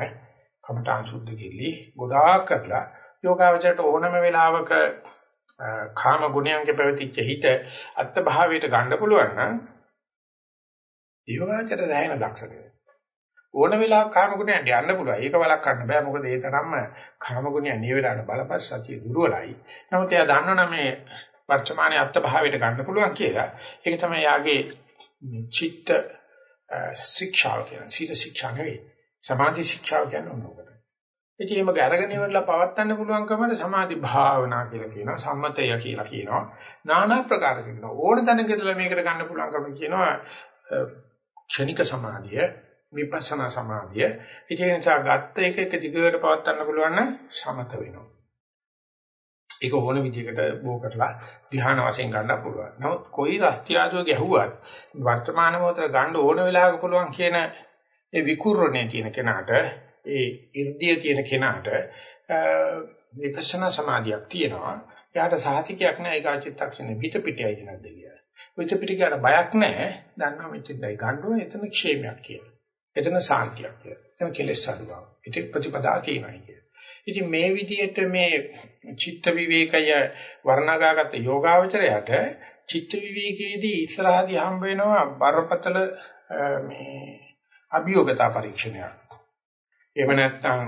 A: කමඨාන් සුද්ධ කිලි ගොඩාක් කරලා යෝගාවචරයට ඕනම වෙලාවක කාම ගුණයන්ගේ පැවතිච්ච හිත අත්භාවයට ගන්න පුළුවන් නම් යෝගාවචරයට දැනෙන දක්ෂකම. ඕන වෙලාවක කාම ගුණයන්ට යන්න පුළුවන්. ඒක වළක්වන්න බෑ. මොකද ඒ තරම්ම කාම ගුණයන් මේ වෙලාවට බලපස් සතිය දුර්වලයි. නමුත් එයා දන්නවනම් මේ වර්තමානයේ අත්ත භාවයට ගන්න පුළුවන් කියලා. ඒක තමයි යාගේ චිත්ත ශික්ෂාව කියන්නේ. සීල ශික්ෂා නෙවෙයි. සමාධි ශික්ෂාව කියන්නේ මොනවද? ඉතින් මේක අරගෙන ඉවරලා පවත්වන්න පුළුවන්කමද සමාධි භාවනා කියලා කියනවා. සම්මතය කියලා කියනවා. নানা ප්‍රකාර කියනවා. ඕන තැනකදලා මේකට ගන්න පුළුවන්කම කියනවා. ක්ෂණික සමාධිය විපස්සනා සමාධිය. ඒ නිසා ගත්ත එක එක දිගට පවත්වන්න පුළුවන් නම් සමත වෙනවා. ඒක ඕන විදිහකට බෝ කරලා ධ්‍යාන වශයෙන් ගන්න පුළුවන්. නමුත් කොයි රස්තියාදුව ගැහුවත් වර්තමාන මොහොතේ ගන්න ඕන වෙලාවක පුළුවන් කියන ඒ විකුර්ණේ තියෙන කෙනාට ඒ 이르දිය තියෙන කෙනාට විපස්සනා සමාධියක් තියෙනවා. එයාට සාහිතිකයක් නැහැ ඒකාචිත්තක්ෂණේ පිට පිටයයි නැද්ද කියලා. විත පිටිකට බයක් නැහැ. දන්නවා මෙතෙන්දයි ගන්න ඕනේ. එතන ക്ഷേමයක් කියලා. එතන සාන්තියක් කියලා. එතන කෙලෙස් අඩුවක්. ඉතින් ප්‍රතිපදා තියෙනයි කියලා. ඉතින් මේ විදිහට මේ චිත්ත විවේකය වර්ණගාගත යෝගාවචරයට චිත්ත විවේකයේදී ඉස්සරහදී හම්බ වෙනවා බරපතල මේ අභියෝගතා පරීක්ෂණයක්. එහෙම නැත්නම්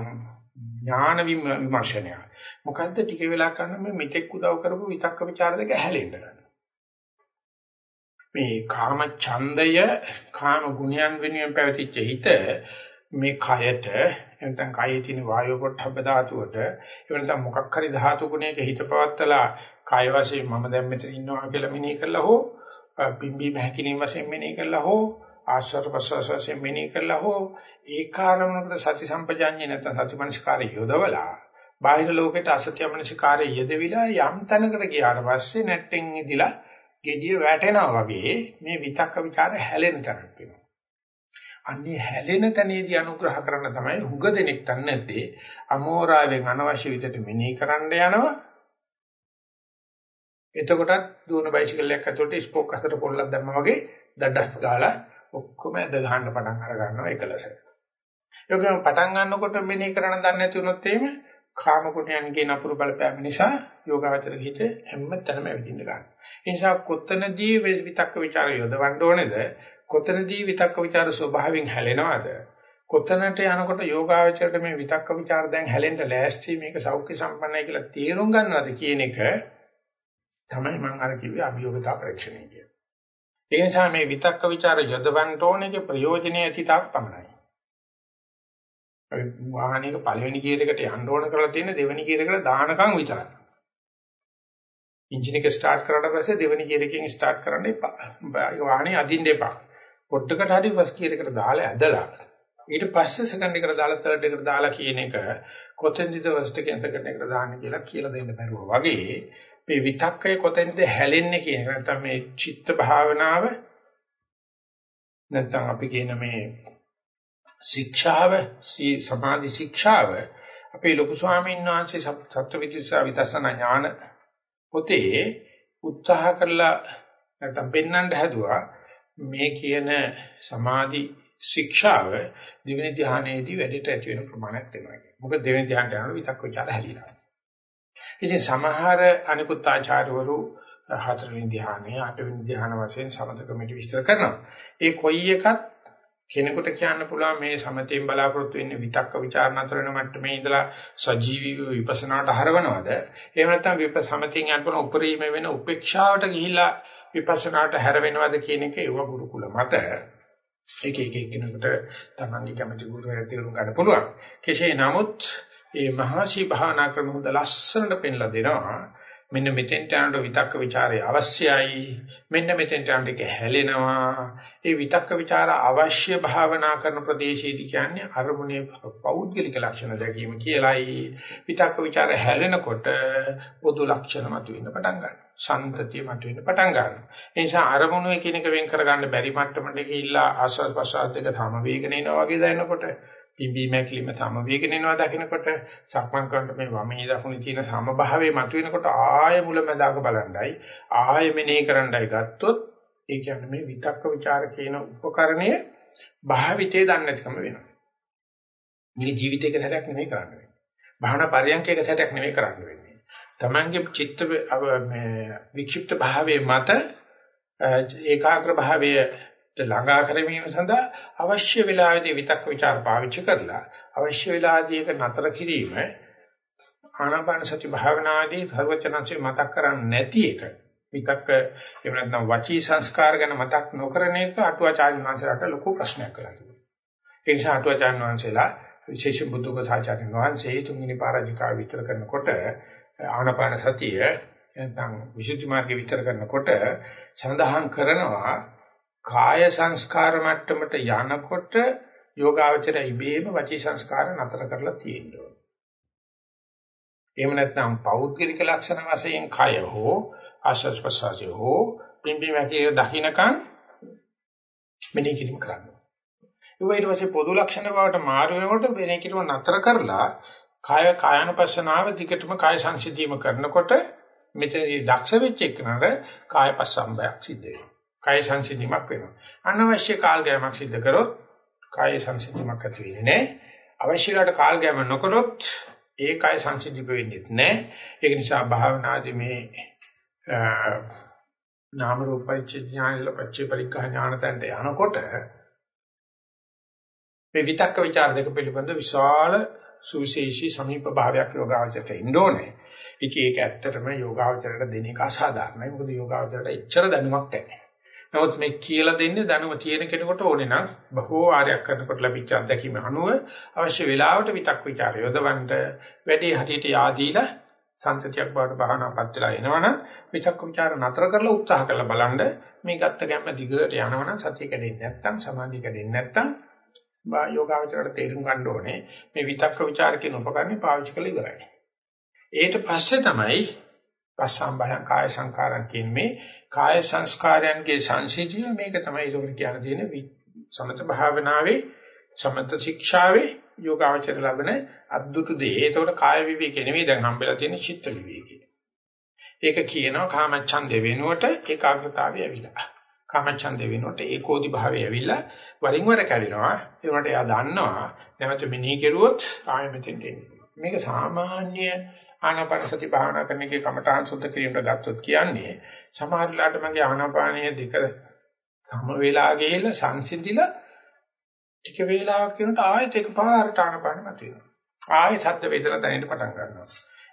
A: ඥාන විමර්ශනයක්. මොකද්ද ටික වෙලා කරන මේ මෙතෙක් උදව් කරපු විතක්ක ਵਿਚාර දෙක හැලෙන්න ගන්න. මේ කාම ඡන්දය කාම ගුණයන් වෙනුවෙන් පැවතිච්ච හිත මේ කයට නැත්නම් කයේ තියෙන වායෝ පොට්ටබ්බ ධාතුවට ඒ වෙනතම මොකක් හරි ධාතු ගුණයක හිත පවත්තලා කය වශයෙන් මම දැන් මෙතන ඉන්නවා කියලා මෙනෙහි කළා හෝ පිම්බි මහකිනින් වශයෙන් මෙනෙහි කළා හෝ ආශ්වාස ප්‍රශ්වාස වශයෙන් මෙනෙහි කළා හෝ ඒකාරමණකට සති සම්පජාඤ්ඤේ නැත්නම් සති මනස්කාරය යොදවලා බාහිර ලෝකෙට අසත්‍ය මනස්කාරය යෙදවිලා යම් තැනකට ගියාට පස්සේ නැට්ටෙන් ඉදිලා gediya වැටෙනවා වගේ මේ විතක්ක ਵਿਚාර හැලෙන තරක් වෙනවා අන්නේ හැලෙන තැනේදී අනුග්‍රහ කරන්න තමයි හුඟ දෙනෙක් තන්නේ නැත්තේ අමෝරාවෙන් අනවශ්‍ය විදිහට මෙනෙහි කරන්න යනවා එතකොටත් දුවන බයිසිකලයක් ඇතුළට ස්පෝක් අතට පොල්ලක් දැම්මා වගේ දඩස් ගාලා ඔක්කොම ඇද ගන්න පටන් අර ගන්නවා එකලස. ඒකම පටන් ගන්නකොට මෙනෙහි කරන්න දන්නේ නැති වුණොත් එහෙම කාම ගුණයන්ගේ නපුරු බලපෑම නිසා යෝගාචර හිත හැමතැනම ඇවිදින්න ගන්නවා. ඒ නිසා කොතනදී විතක්ක ਵਿਚාර යොදවන්න ඕනේද? කොතනදී විතක්ක ਵਿਚාර ස්වභාවයෙන් හැලෙනවද? කොතනට යනකොට යෝගාචරයට මේ විතක්ක ਵਿਚාර දැන් හැලෙන්න ලෑස්ති මේක සෞඛ්‍ය සම්පන්නයි කියලා තේරුම් ගන්නවද කියන එක තමයි මම අර කිව්වේ අභියෝගතා පරීක්ෂණය කියන්නේ. ඒ නිසා මේ විතක්ක ਵਿਚාර යොදවන්න ඕනේ ප්‍රයෝජනෙ ඇති තාක් පමණයි. අපි වාහනයක පළවෙනි ගියර් එකට යන්න ඕන කරලා තියෙන දෙවෙනි ගියර් එකට දානකම් විතරයි. එන්ජින් එක ස්ටාර්ට් කරලා පස්සේ දෙවෙනි ගියර් එකකින් ස්ටාර්ට් කරන්න එපා. වාහනේ අදින්න එපා. පොඩ්ඩකට හරි ෆස්ට් ගියර් එකට දාලා ඇදලා ඊට පස්සේ සෙකන්ඩ් එකට දාලා තර්ඩ් එකට දාලා කියන එක කොතෙන්ද ෆස්ට් එකෙන් සෙකන්ඩ් එකට දාන්න කියලා කියලා දෙන්න බැරුව වගේ මේ විතක්කය කොතෙන්ද හැලෙන්නේ කියන එක නැත්නම් මේ චිත්ත භාවනාව නැත්නම් අපි කියන මේ ශික්ෂාව සමාධි ශික්ෂාව අපේ ලොකු ස්වාමීන් වහන්සේ සත්‍වවිදිසා විදර්ශනා ඥාන පොතේ උත්සාහ කරලා නැත්නම් පෙන්වන්න හැදුවා මේ කියන සමාධි ශික්ෂාව දෙවෙනි ධ්‍යානයේදී වැඩිට ඇති වෙන ප්‍රමාණයක් වෙනවා කියන්නේ. මොකද දෙවෙනි ධ්‍යානට යනකොට විතක් ਵਿਚාර හැලිලා. ඉතින් සමහර අනිකුත් ආචාර්යවරු හතරවෙනි ධ්‍යානය, අටවෙනි ධ්‍යාන වශයෙන් සමතකමිට විස්තර කරනවා. ඒ කොයි එකත් කෙනෙකුට කියන්න පුළුවන් මේ සමතෙන් බලාපොරොත්තු වෙන්නේ විතක්ක ਵਿਚාර නතර වෙන මට්ටමේ ඉඳලා සජීවීව විපස්සනාට හරවනවද? එහෙම නැත්නම් විපස්සමතෙන් යනකොට උපරිම වෙන උපේක්ෂාවට ගිහිලා විපස්සනාට හැරවෙනවද කියන එක ඒව ගුරුකුල මත එක එක එක්කෙනෙකුට තමන්ගේ කැමති ගුරුවරයා තේරුම් ගන්න පුළුවන්. කෙසේ නමුත් මේ මහසි භාවනා ක්‍රම හොඳ ලස්සනට පෙන්ලා දෙනවා. මෙන්න මෙතෙන්ට යනකොට විතක්ක ਵਿਚාරය අවශ්‍යයි. මෙන්න මෙතෙන්ට යනකොට ඒක හැලෙනවා. ඒ විතක්ක ਵਿਚාර අවශ්‍ය භාවනා කරන ප්‍රදේශයේදී කියන්නේ අරමුණේ පෞද්ගලික ලක්ෂණ දැකීම කියලයි. විතක්ක ਵਿਚාර හැලෙනකොට පොදු ලක්ෂණ මතුවෙන්න පටන් ගන්නවා. සන්තතිය මතුවෙන්න පටන් ගන්නවා. ඒ නිසා අරමුණේ කියන එක වෙන් කරගන්න බැරි මට්ටමට ගිහිල්ලා ආස්වාද ප්‍රසආද දෙක සම වේගන එනවා වගේ දැනෙනකොට පිම්බීම ඇකිලිම සම වේගන එනවා දකිනකොට සක්මන් කරනකොට මේ වමේ දකුණේ තියෙන සමභාවයේ මතුවෙනකොට ආය මුලැමැදාක බලණ්ඩයි ආය මෙනෙහි කරන්නයි ගත්තොත් ඒ කියන්නේ මේ විතක්ක ਵਿਚාර කියන උපකරණය භාවිතේ දන්නේ නැතිකම වෙනවා. මේ ජීවිතයක සැරයක් නෙමෙයි කරන්න වෙන්නේ. භාවනා පරියන්කයක සැරයක් නෙමෙයි කරන්න වෙන්නේ. Tamange චිත්ත මේ වික්ෂිප්ත භාවයේ මත ඒකාග්‍ර භාවයේ ළඟා කරවීම සඳහා අවශ්‍ය වෙලාවෙදී විතක්ක ਵਿਚාර පාවිච්චි කරලා අවශ්‍ය වෙලාවදී ඒක නතර කිරීම ආනාපාන සති භාවනාදී භවචනංශේ මතක් කරන්නේ නැති එක. විතක්ක එහෙම නැත්නම් වචී සංස්කාර ගැන මතක් නොකරන එක අටුවාචාර්ය වංශයට ලොකු ප්‍රශ්නයක් කරලා ඒ නිසා අටුවාචාර්ය වංශලා විශේෂ බුද්ධක සාචාර්ය වංශයේ තුන්වෙනි පරාජිකා විතර කරනකොට ආනාපාන සතිය නැත්නම් විසුද්ධි මාර්ගය විතර කරනකොට සඳහන් කරනවා කාය සංස්කාර මට්ටමට යනකොට යෝගාවචරය ඉබේම වචී සංස්කාර නතර කරලා තියෙනවා. එහෙම නැත්නම් පෞද්ගලික ලක්ෂණ වශයෙන් කය හෝ ආශස් ප්‍රසාරය හෝ පිම්බි මැකිය දහිනකන් මෙනෙහි කිරීම කරනවා. ඒ ඊට පස්සේ පොදු ලක්ෂණ බවට මාරු වෙනකොට මෙනෙහි කිරීම නතර කරලා කාය කායනපස්සනාව දිගටම කාය සංසිද්ධියම කරනකොට මෙතනදී දක්ෂ වෙච්ච එකනට කාය පස්සම්බයක් සිද්ධ වෙනවා. කාය සංසිද්ධියක් වෙනවා. අනවශ්‍ය කාල් ගෑමක් සිද්ධ කරොත් කාය සංසිද්ධියක් ඇති වෙන්නේ නැහැ. අවශ්‍ය කාලට කාල් ගෑම නොකරොත් ඒ කාය සංසිද්ධිය වෙන්නේ නැහැ. ඒක නිසා භාවනාදී මේ නාම රූප පරිච්ඡේඥානල පච්චේ පරික්ඛා ඥානතන්ට යනකොට මේ විතක්ක ਵਿਚාර දෙක පිළිබඳ විශාල සුවිශේෂී සමීප භාවයක් යෝගාවචරයට ඉන්න ඕනේ. ඉතින් ඒක ඇත්තටම යෝගාවචරයට දෙන එක අසාධාරණයි. මොකද යෝගාවචරයට එච්චර දැනුමක් නැහැ. නමුත් මේ කියලා දෙන්නේ දැනුම තියෙන කෙනෙකුට ඕනේ නම් බොහෝ ආරයක් කරනකොට ලැබිච්ච අත්දැකීම අනුව අවශ්‍ය වෙලාවට විතක් ਵਿਚාර යොදවන්න වැඩි හරියට yaadීලා සංසතියක් බවට බහනාපත් වෙලා එනවනම් විතක් ਵਿਚාර නතර කරලා උත්සාහ කරලා බලන්න මේ ගත්ත ගැම්ම දිගට යනවනම් සතිය කැඩෙන්නේ නැත්නම් සමාධිය කැඩෙන්නේ නැත්නම් යෝගාවචරයට තේරුම් ගන්න ඕනේ මේ විතක්ක ਵਿਚාර කියන උපකරණේ පාවිච්චි කරලා ඉවරයි. ඊට පස්සේ තමයි පස්සම්භයං කාය සංකාරං කියන මේ කාය සංස්කාරයන්ගේ සංසිතිය මේක තමයි ඒකට කියන්න තියෙන සමත භාවනාවේ සමත ශික්ෂාවේ යෝගාවචර ලැබෙන අද්දුතු දේ. ඒතකොට කාය විවේකේ නෙවෙයි දැන් හම්බෙලා තියෙන චිත්ත විවේකේ. ඒක කියනවා කාමච්ඡන්දේ වෙනුවට ඒකාග්‍රතාවය ඇවිල්ලා. කාමච්ඡන්දේ වෙනුවට ඒකෝදි භාවය ඇවිල්ලා වරින් වර කැඩෙනවා. ඒ වුණාට එයා දන්නවා නැවත මෙනෙහි කෙරුවොත් ආයෙ මෙතෙන් එන්නේ. මේක සාමාන්‍ය ආනාපාන සති භාවනා කරන එකේ කමඨාන් සුද්ධ කිරීමට ගත්තොත් කියන්නේ සමහර වෙලාවට මගේ ආනාපානයේ දෙක සම වේලා ගිහලා සංසිඳිලා ටික වේලාවක් යනකොට ආයෙත් එකපාරට ආනාපාන මතුවෙනවා. ආයෙ ශබ්ද වේදනා දැනෙන්න පටන් ගන්නවා.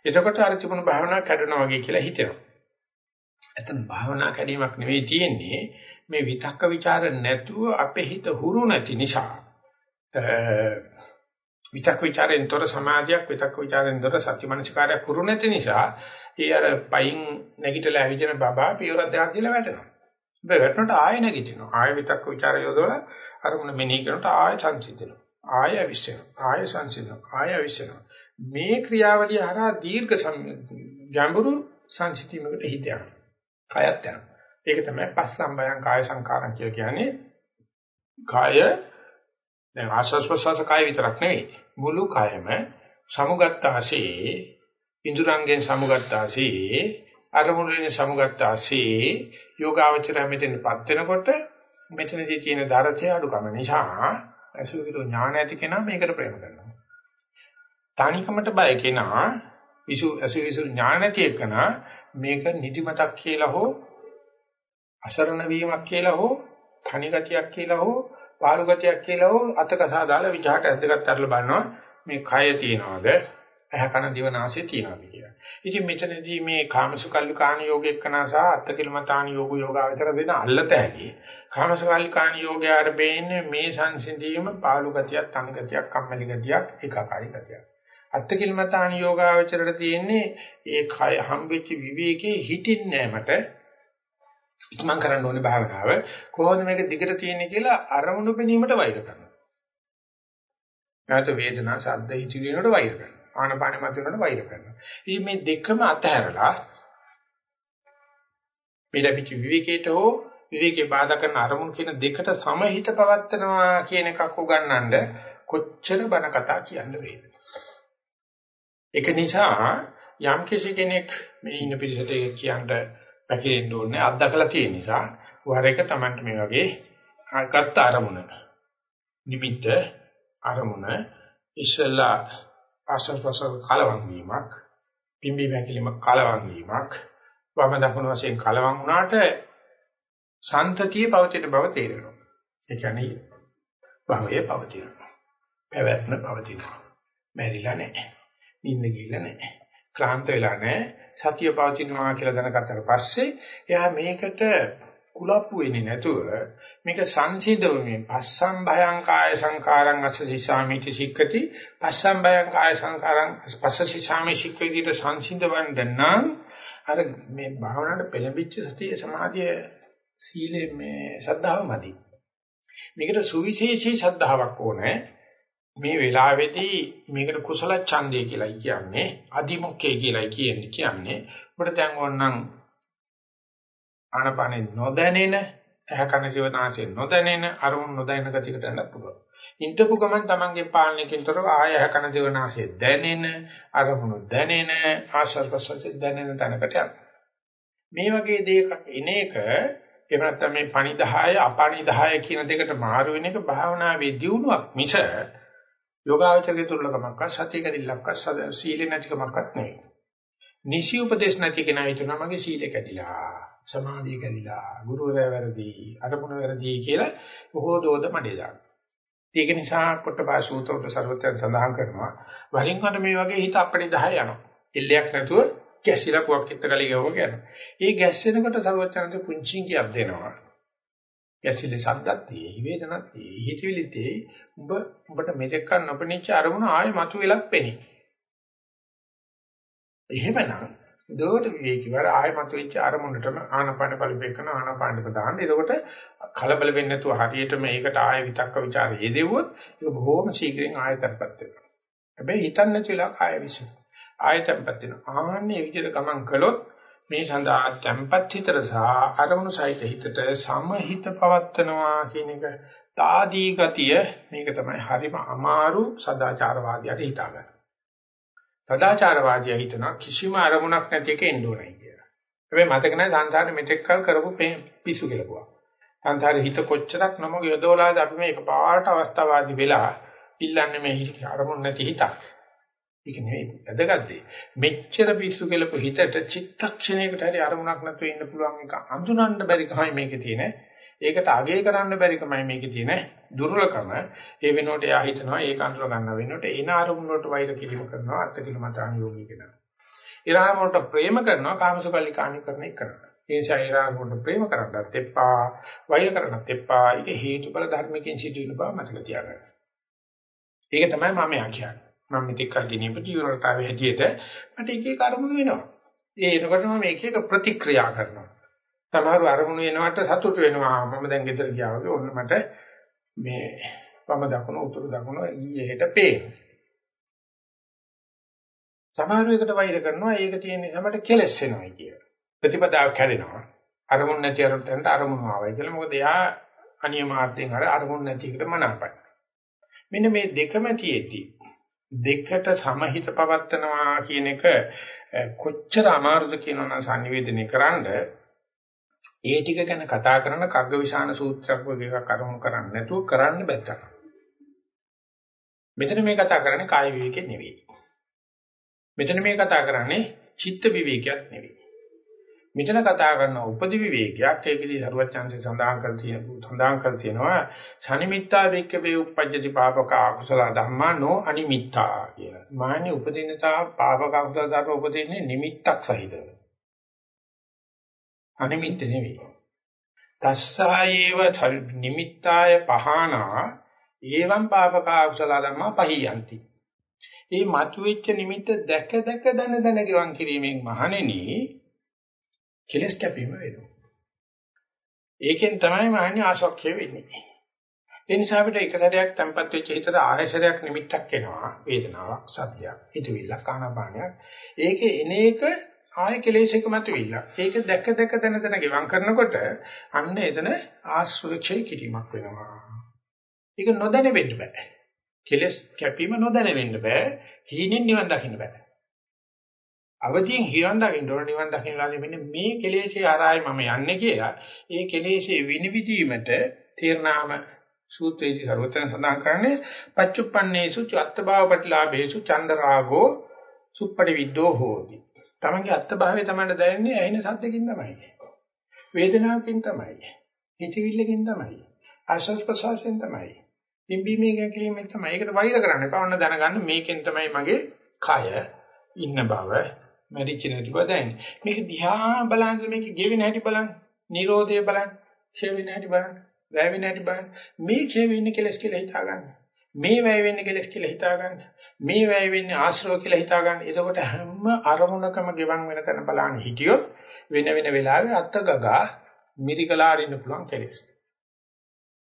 A: එතකොට අර තිබුණු භාවනා කැඩෙනවා වගේ කියලා හිතෙනවා. එතන භාවනා කැඩීමක් නෙවෙයි තියෙන්නේ මේ විතක්ක ਵਿਚාර නැතුව අපේ හිත හුරු නැති නිසා විතක් ਵਿਚාරෙන් තොර සමාධියක් විතක් ਵਿਚාරෙන් තොර සත්‍ය මනසිකාරය පුරු නැති නිසා ඒ අර පයින් නැගිටලා ඇවිදින බබා පියවර දෙකක් දිලා වැටෙනවා. ඉතින් වැටෙනකොට ආයෙ නැගිටිනවා. ආයෙ විතක් ਵਿਚාරය යොදවලා අර මොන මෙනෙහි කරනකොට ආයෙ සංසිඳෙනවා. ආයෙ අවිස්සෙනවා. ආයෙ සංසිඳෙනවා. ආයෙ අවිස්සෙනවා. මේ ක්‍රියාවලිය හරහා දීර්ඝ ගැඹුරු සංසිතීමකට හිත යනවා. කයත් යනවා. ඒක තමයි පස්සම්බයං කාය සංකාරම් කියලා කියන්නේ. කාය දැන් ආස්වාස් ප්‍රසවාස කාය විතරක් නෙවෙයි මුළු කයම සමුගත්තාසේ ඉඳුරංගෙන් සමුගත්තාසේ අරමුණෙන් සමුගත්තාසේ යෝගාවචරය මෙතනපත් වෙනකොට මෙතනදී තියෙන ධරතේ අඩුකම නිසා අසුවිරු ඥාන ඇති කෙනා මේකට ප්‍රේම කරනවා. තනිකමට බය කෙනා විසු අසුවිසු ඥාන නැති එකනා මේක නිදිමතක් කියලා හෝ අසරණ වීමක් කියලා හෝ තනි ගතියක් කියලා හෝ පාළු ගතියක් කියලා හෝ අතකසා දාලා විජහට ඇද්දගත් අරලා බලනවා මේ කය තියනවාද ඇහ කන දිව නාසය තියනවාද කියලා. ඉතින් මෙතනදී මේ කාමසුකල්ලිකාණ යෝග එක්කනස අත්තකිලමතාණ යෝග යෝගාවචර දෙන අල්ලත හැකි. කාමසුකල්ලිකාණ යෝගයට බේන්නේ මේ සංසිඳීම පාළු ගතියක්, තනි ගතියක්, කම්මැලි ගතියක්, ඒකාකාරී ගතියක්. අත්තකිලමතාණ යෝගාවචරයට තියෙන්නේ ඒ කය හම්බෙච්ච විවේකේ හිටින්නේ නැහැ මට ඉක්මන් කරන්න ඕනේ භාවනාව. කොහොමද මේක දිගට තියෙන්නේ කියලා අරමුණු පෙනීමට වෛර කරනවා. නැවත වේදනා, ශබ්ද, හිතිවිලි වලට වෛර කරනවා. ආනපාන මත වෙනකොට වෛර කරනවා. ඉතින් මේ දෙකම අතහැරලා මේ ලැබිච්ච විවේකයට හෝ විවේකේ බාධා කරන අරමුණු කියන දෙකට සමහිත පවත්නවා කියන එකක් උගන්වන්න කොච්චර බණ කතා කියන්න වේද. ඒක නිසා යම් කෙනෙක් මේ ඉන්න පිළිසෙට කියන්න පැකිලෙන්න ඕනේ අත්දකලා තියෙන නිසා වර එක Tamanට මේ වගේ ගත්ත අරමුණ නිමිත්ත අරමුණ ඉස්සලා ආසස්වස කලවම් වීමක් පිම්බි වැකිලිම කලවම් වීමක් වම දකුණු වශයෙන් කලවම් වුණාට සන්තතිය පවතින බව තේරෙනවා ඒ කියන්නේ භවයේ පවතිනවා. පැවැත්ම පවතිනවා. මැරිලා නැහැ. නිින්ද ගිහලා නැහැ. ක්ලාන්ත වෙලා නැහැ. සතිය පවතිනවා කියලා දැනගත්තට පස්සේ එයා මේකට කුලප්පු වෙන්නේ නැතුව මේක සංසිඳවමින් පස්සම් භයං කාය සංකාරං අස්සසිසාමිති සික්කති. පස්සම් භයං කාය සංකාරං පස්සසිසාමි සික්කතිට සංසිඳවන්න නම් අර මේ භාවනාවට පෙළඹිච්ච සතිය සමාධිය සීලේ මේ ශ්‍රද්ධාව මදි. මේකට සුවිශේෂී ශ්‍රද්ධාවක් ඕනේ. මේ වෙලාවේදී මේකට කුසල ඡන්දය කියලා කියන්නේ අදිමුඛය කියලා කියන්නේ කියන්නේ ඔබට දැන් ඕනනම් ආනපනෙ නොදැනෙන ඇහ කන ජීවනාසේ නොදැනෙන අරමුණු නොදැනෙන ගතියකට යන්න පුළුවන්. ඉන්ටපු ගමන් තමන්ගේ පාලනයකින් තොරව ආය ඇහ කන ජීවනාසේ දැනෙන අරමුණු දැනෙන ආශර්වසති දැනෙන තැනකට යන්න. මේ වගේ දෙයක එන එක එහෙම නැත්නම් මේ පණිදාය අපණිදාය කියන දෙකට මාරු වෙන එක භාවනාවේ දියුණුවක් මිස යෝගාවචරයේ දුර්ලභමක්වත් සතිය කැඩිල්ලක්වත් සීල නැතිකමක්වත් නෙවෙයි. නිසි උපදේශ නැති කෙනා හිතනවා මගේ සීල කැඩිලා සමාධිය කැඩිලා ගුරුවරයා වැරදි අරමුණ වැරදි කියලා බොහෝ දෝද මඩේ දාන. ඒක නිසා පොට්ටපාස සූත්‍රවල සර්වත්‍යයන් සඳහන් කරනවා වලින් කට මේ වගේ හිත අපණි 10 යනවා. එල්ලයක් නැතුව ගැසිලා පුවක් එක්ක ගලි ගවම යනවා. ඒ ගැස්සෙනකොට සර්වත්‍යයන්ට පුංචින් කියක් දෙනවා. ගැසිලේ සද්දක් තියෙයි වේදනක් තියෙයි හිතවිලි තියෙයි උඹ උඹට මෙතෙක් කරන නොපෙනිච්ච අරමුණ ආයෙ මතුවෙලක් පෙනේ. එහෙමනම් දෝට විවේකීවර ආයමත් වෙච්ච අරමුණටම ආනපාන පරිපේකන ආනපානට දාන්න. එතකොට කලබල වෙන්නේ නැතුව හරියට මේකට ආය විතක්ක ਵਿਚාර යෙදෙව්වොත් ඒක බොහොම ශීඝ්‍රයෙන් ආයතපත් වෙනවා. හැබැයි හිතන්නේ නැතිලා කාය විශ්ව. ආයතපත් වෙනවා. ආන්නේ විදිහට ගමන් කළොත් මේ සඳහා tempat හිතට සහ අරමුණු සහිත හිතට සමහිත පවත්නවා කියන එක තාදී ගතිය මේක තමයි හරිම අමාරු සදාචාරවාදියාට හිතාගන්න. සදාචාරවාදියා හිතනවා කිසිම අරමුණක් නැති එක එන්න ඕනයි කියලා. හැබැයි මතක නැහැ සංසාරේ මෙතෙක් කල් කරපු පිස්සු කියලාපුවා. සංසාරේ හිත කොච්චරක් නම යොදවලාද අපි මේ එකපාරට අවස්ථාවාදී වෙලා ඉල්ලන්නේ මේ අරමුණ නැති හිතක්. ඒක නෙවෙයි වැදගත් දේ. මෙච්චර පිස්සු කෙලපු හිතට චිත්තක්ෂණයකට හරි අරමුණක් නැතුව ඉන්න පුළුවන් එක අඳුනන්න බැරි කමයි මේකේ තියෙන්නේ. ඒකට අගය කරන්න බැරි කමයි මේකේ තියෙන දුර්වලකම. ඒ වෙනුවට එයා හිතනවා ඒක අඳුර ගන්න වෙනුවට එන අරමුණ වලට වෛර කිරීම කරනවා අර්ථ කිලමතාන යෝගී කෙනා. ඊළඟ වලට ප්‍රේම කරනවා කාමසුකල්ලිකාණි කරන එක කරනවා. ඒ නිසා ඊළඟ වලට ප්‍රේම කරන්නත් එපා, වෛර කරන්නත් එපා. ඒක හේතුඵල ධර්මකින් සිදුවෙන බව මතක තියාගන්න. ඒක තමයි මම කියන්නේ. මම මෙතෙක් කල් ගෙනියපු ජීවිතාවේ හැටියට මට එක එක අරමුණු වෙනවා. ඒ එනකොට මම එක එක ප්‍රතික්‍රියා කරනවා. සමහරව අරමුණු වෙනවට සතුට වෙනවා. මම දැන් ගෙදර ගියා වගේ ඔන්න මට මේ වම දකුණ උතුරු දකුණ ඊයේ හෙට පේනවා. සමහර වෙකට වෛර කරනවා ඒක තියෙන නිසා මට කෙලස් වෙනවා කියලා. ප්‍රතිපදාව කැඩෙනවා. අරමුණ නැති අරමුණට අරමුණු ආවයි කියලා. මොකද එයා අනියමාර්ථයෙන් අර අරමුණ නැති එකට මනාපයි. මෙන්න මේ දෙකම තියෙද්දි දෙකට සමහිත පවත්නවා කියන එක කොච්චර අමාරුද කියනවනම් sannivedanaya කරන්නේ ඒ ටික ගැන කතා කරන කග්ගවිශාන සූත්‍රයක් වගේ එකක් අරමුණු කරන්නේ නැතුව කරන්න බැත්තක්. මෙතන මේ කතා කරන්නේ කාය විවේකේ නෙවෙයි. මෙතන මේ කතා කරන්නේ චිත්ත විවේකයක් නෙවෙයි. මෙතන කතා කරන උපදි විවේකයක් ඒකදී හරුවත් chance සඳහන් කර තියෙන සඳහන් කර තියෙනවා සනිමිත්තා වේක්කවේ උපජ්ජති පාපක අකුසල ධම්මා නෝ අනිමිත්තා කියලා. මාන්නේ උපදිනතා පාපක අකුසල ධර්ම උපදින්නේ නිමිත්තක් සහිතව. අනිමිත්ත නෙවෙයි. තස්සායේව නිමිත්තාය පහනා ඒවම් පාපකා කුසල ධම්මා පහියන්ති. මේ මතුවෙච්ච නිමිත්ත දැක දැක දන දන ගෙවන් කිරීමෙන් මහණෙනි කෙලස් කැපීම වෙනවා. ඒකෙන් තමයි මහණනි ආශෝක්‍ය වෙන්නේ. ඒ නිසා අපිට එක සැරයක් තැම්පත් වෙච්ච හිතට ආයශරයක් නිමිත්තක් එනවා. වේදනාවක්, සද්දයක්, හිතවිල්ලක්, ආනාපානයක්. ඒකේ එන එක ආය කෙලෙසක මතුවිලා. ඒක දැක දැක දන දන ගෙවම් කරනකොට අන්න එතන ආශ්‍රේක්ෂය කිරීමක් වෙනවා. ඒක නොදැන වෙන්න බෑ. කෙලස් කැපීම නොදැන වෙන්න බෑ. හීනෙන් නිවන් දකින්න බෑ. අවදීන් හිරන් දකින්න ඕන නිවන් දකින්නලාදී මෙන්න මේ කෙලෙසේ ආරායි මම යන්නේ කියලා. ඒ කෙලෙසේ විනිවිදීමට තීර්ණාම සූත්‍රයේදී සර්වතන සඳහන් කරන්නේ පච්චුප්පන්නේසු චත්තභාව පටිලාභේසු චන්දරාගෝ සුප්පටි විද්දෝ හෝති. තමන්ගේ අත්භාවය තමයි දැනෙන්නේ ඇහෙන සද්දකින් තමයි. වේදනාවකින් තමයි. හිතවිල්ලකින් තමයි. ආශ්වාස ප්‍රශ්වාසයෙන් තමයි. පිම්බීමේ කිරීමෙන් තමයි. ඒකට වෛර කරන්න එපා. ඔන්න දැනගන්න මේකෙන් තමයි මගේ කය ඉන්න බව, මැරිච්ච නැති බව දැනෙන්නේ. මේක දිහා බලන්න මේක ගෙවෙන හැටි බලන්න. Nirodhe බලන්න. ක්ෂය වෙන හැටි බලන්න. වැය වෙන හැටි බලන්න. මේ ක්ෂය වෙන්නේ කෙලස් කියලා හිතා ගන්න. මේ වැය වෙන්නේ කෙලස් කියලා හිතා ගන්න. මේ වැය වෙන්නේ ආශ්‍රව කියලා හිතා ගන්න. එතකොට හැම අරමුණකම ගෙවන් වෙන තැන බලන්න හිටියොත් වෙන වෙන වෙලාවෙ අත්ත ගගා මිරිකලා අරින්න පුළුවන් කෙලස්.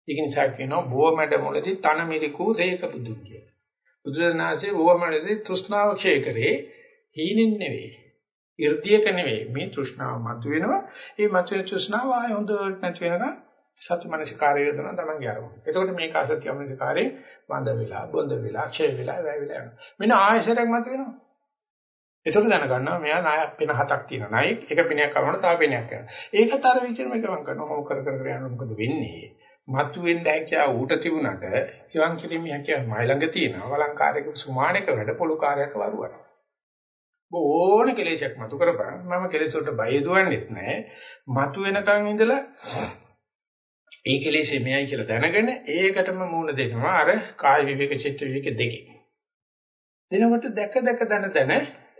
A: ඒක නිසා කියනවා බොමඩ මොළදී තන මිරිකූ සේක බුදුන් කියලා. බුදුරණාහි බොමඩදී තෘෂ්ණාව ක්ෂය කරේ හීනෙන් නෙවෙයි. irdiයක නෙවෙයි. මේ තෘෂ්ණාව මතුවෙනවා. ඒ මතුවෙන තෘෂ්ණාව ආය හොඳට නැති වෙනකන් සති මනසිකාරය යොදනවා තමන්ගේ අරමුණ. එතකොට මේක අසත්‍ය මනසිකාරේ වඳ වෙලා, බොඳ වෙලා, ක්ෂය වෙලා, වැය වෙලා යනවා. මෙන්න ආයශරයක් මත වෙනවා. එතකොට දැනගන්නවා මෙයා ණය පින හතක් තියෙනවා. ණය එක පිනයක් කරනකොට තව පිනයක් කරනවා. ඒකත් අර විදිහටම ගමන් කරනවා. මොකක් කර කර කර යනකොට මොකද වෙන්නේ? මතු වෙන්න හැකියාව ඌට තිබුණාට ඉවන් කිරීමේ හැකියාව මයි ළඟ තියෙනවා. වළංකාරයක සුමානක වැඩ පොළු කාර්යයක් වරුවක්. ඕන කෙලෙසක් මතු කරපන්. මම කෙලෙස වලට බය දුවන්නේත් නැහැ. මතු වෙනකන් ඉඳලා ඒ කෙලෙසේ මෙයයි කියලා දැනගෙන ඒකටම මූණ දෙනවා අර කාය විවේක චිත්ත විවේක දෙකේ. දෙනකොට දැක දැක දන දන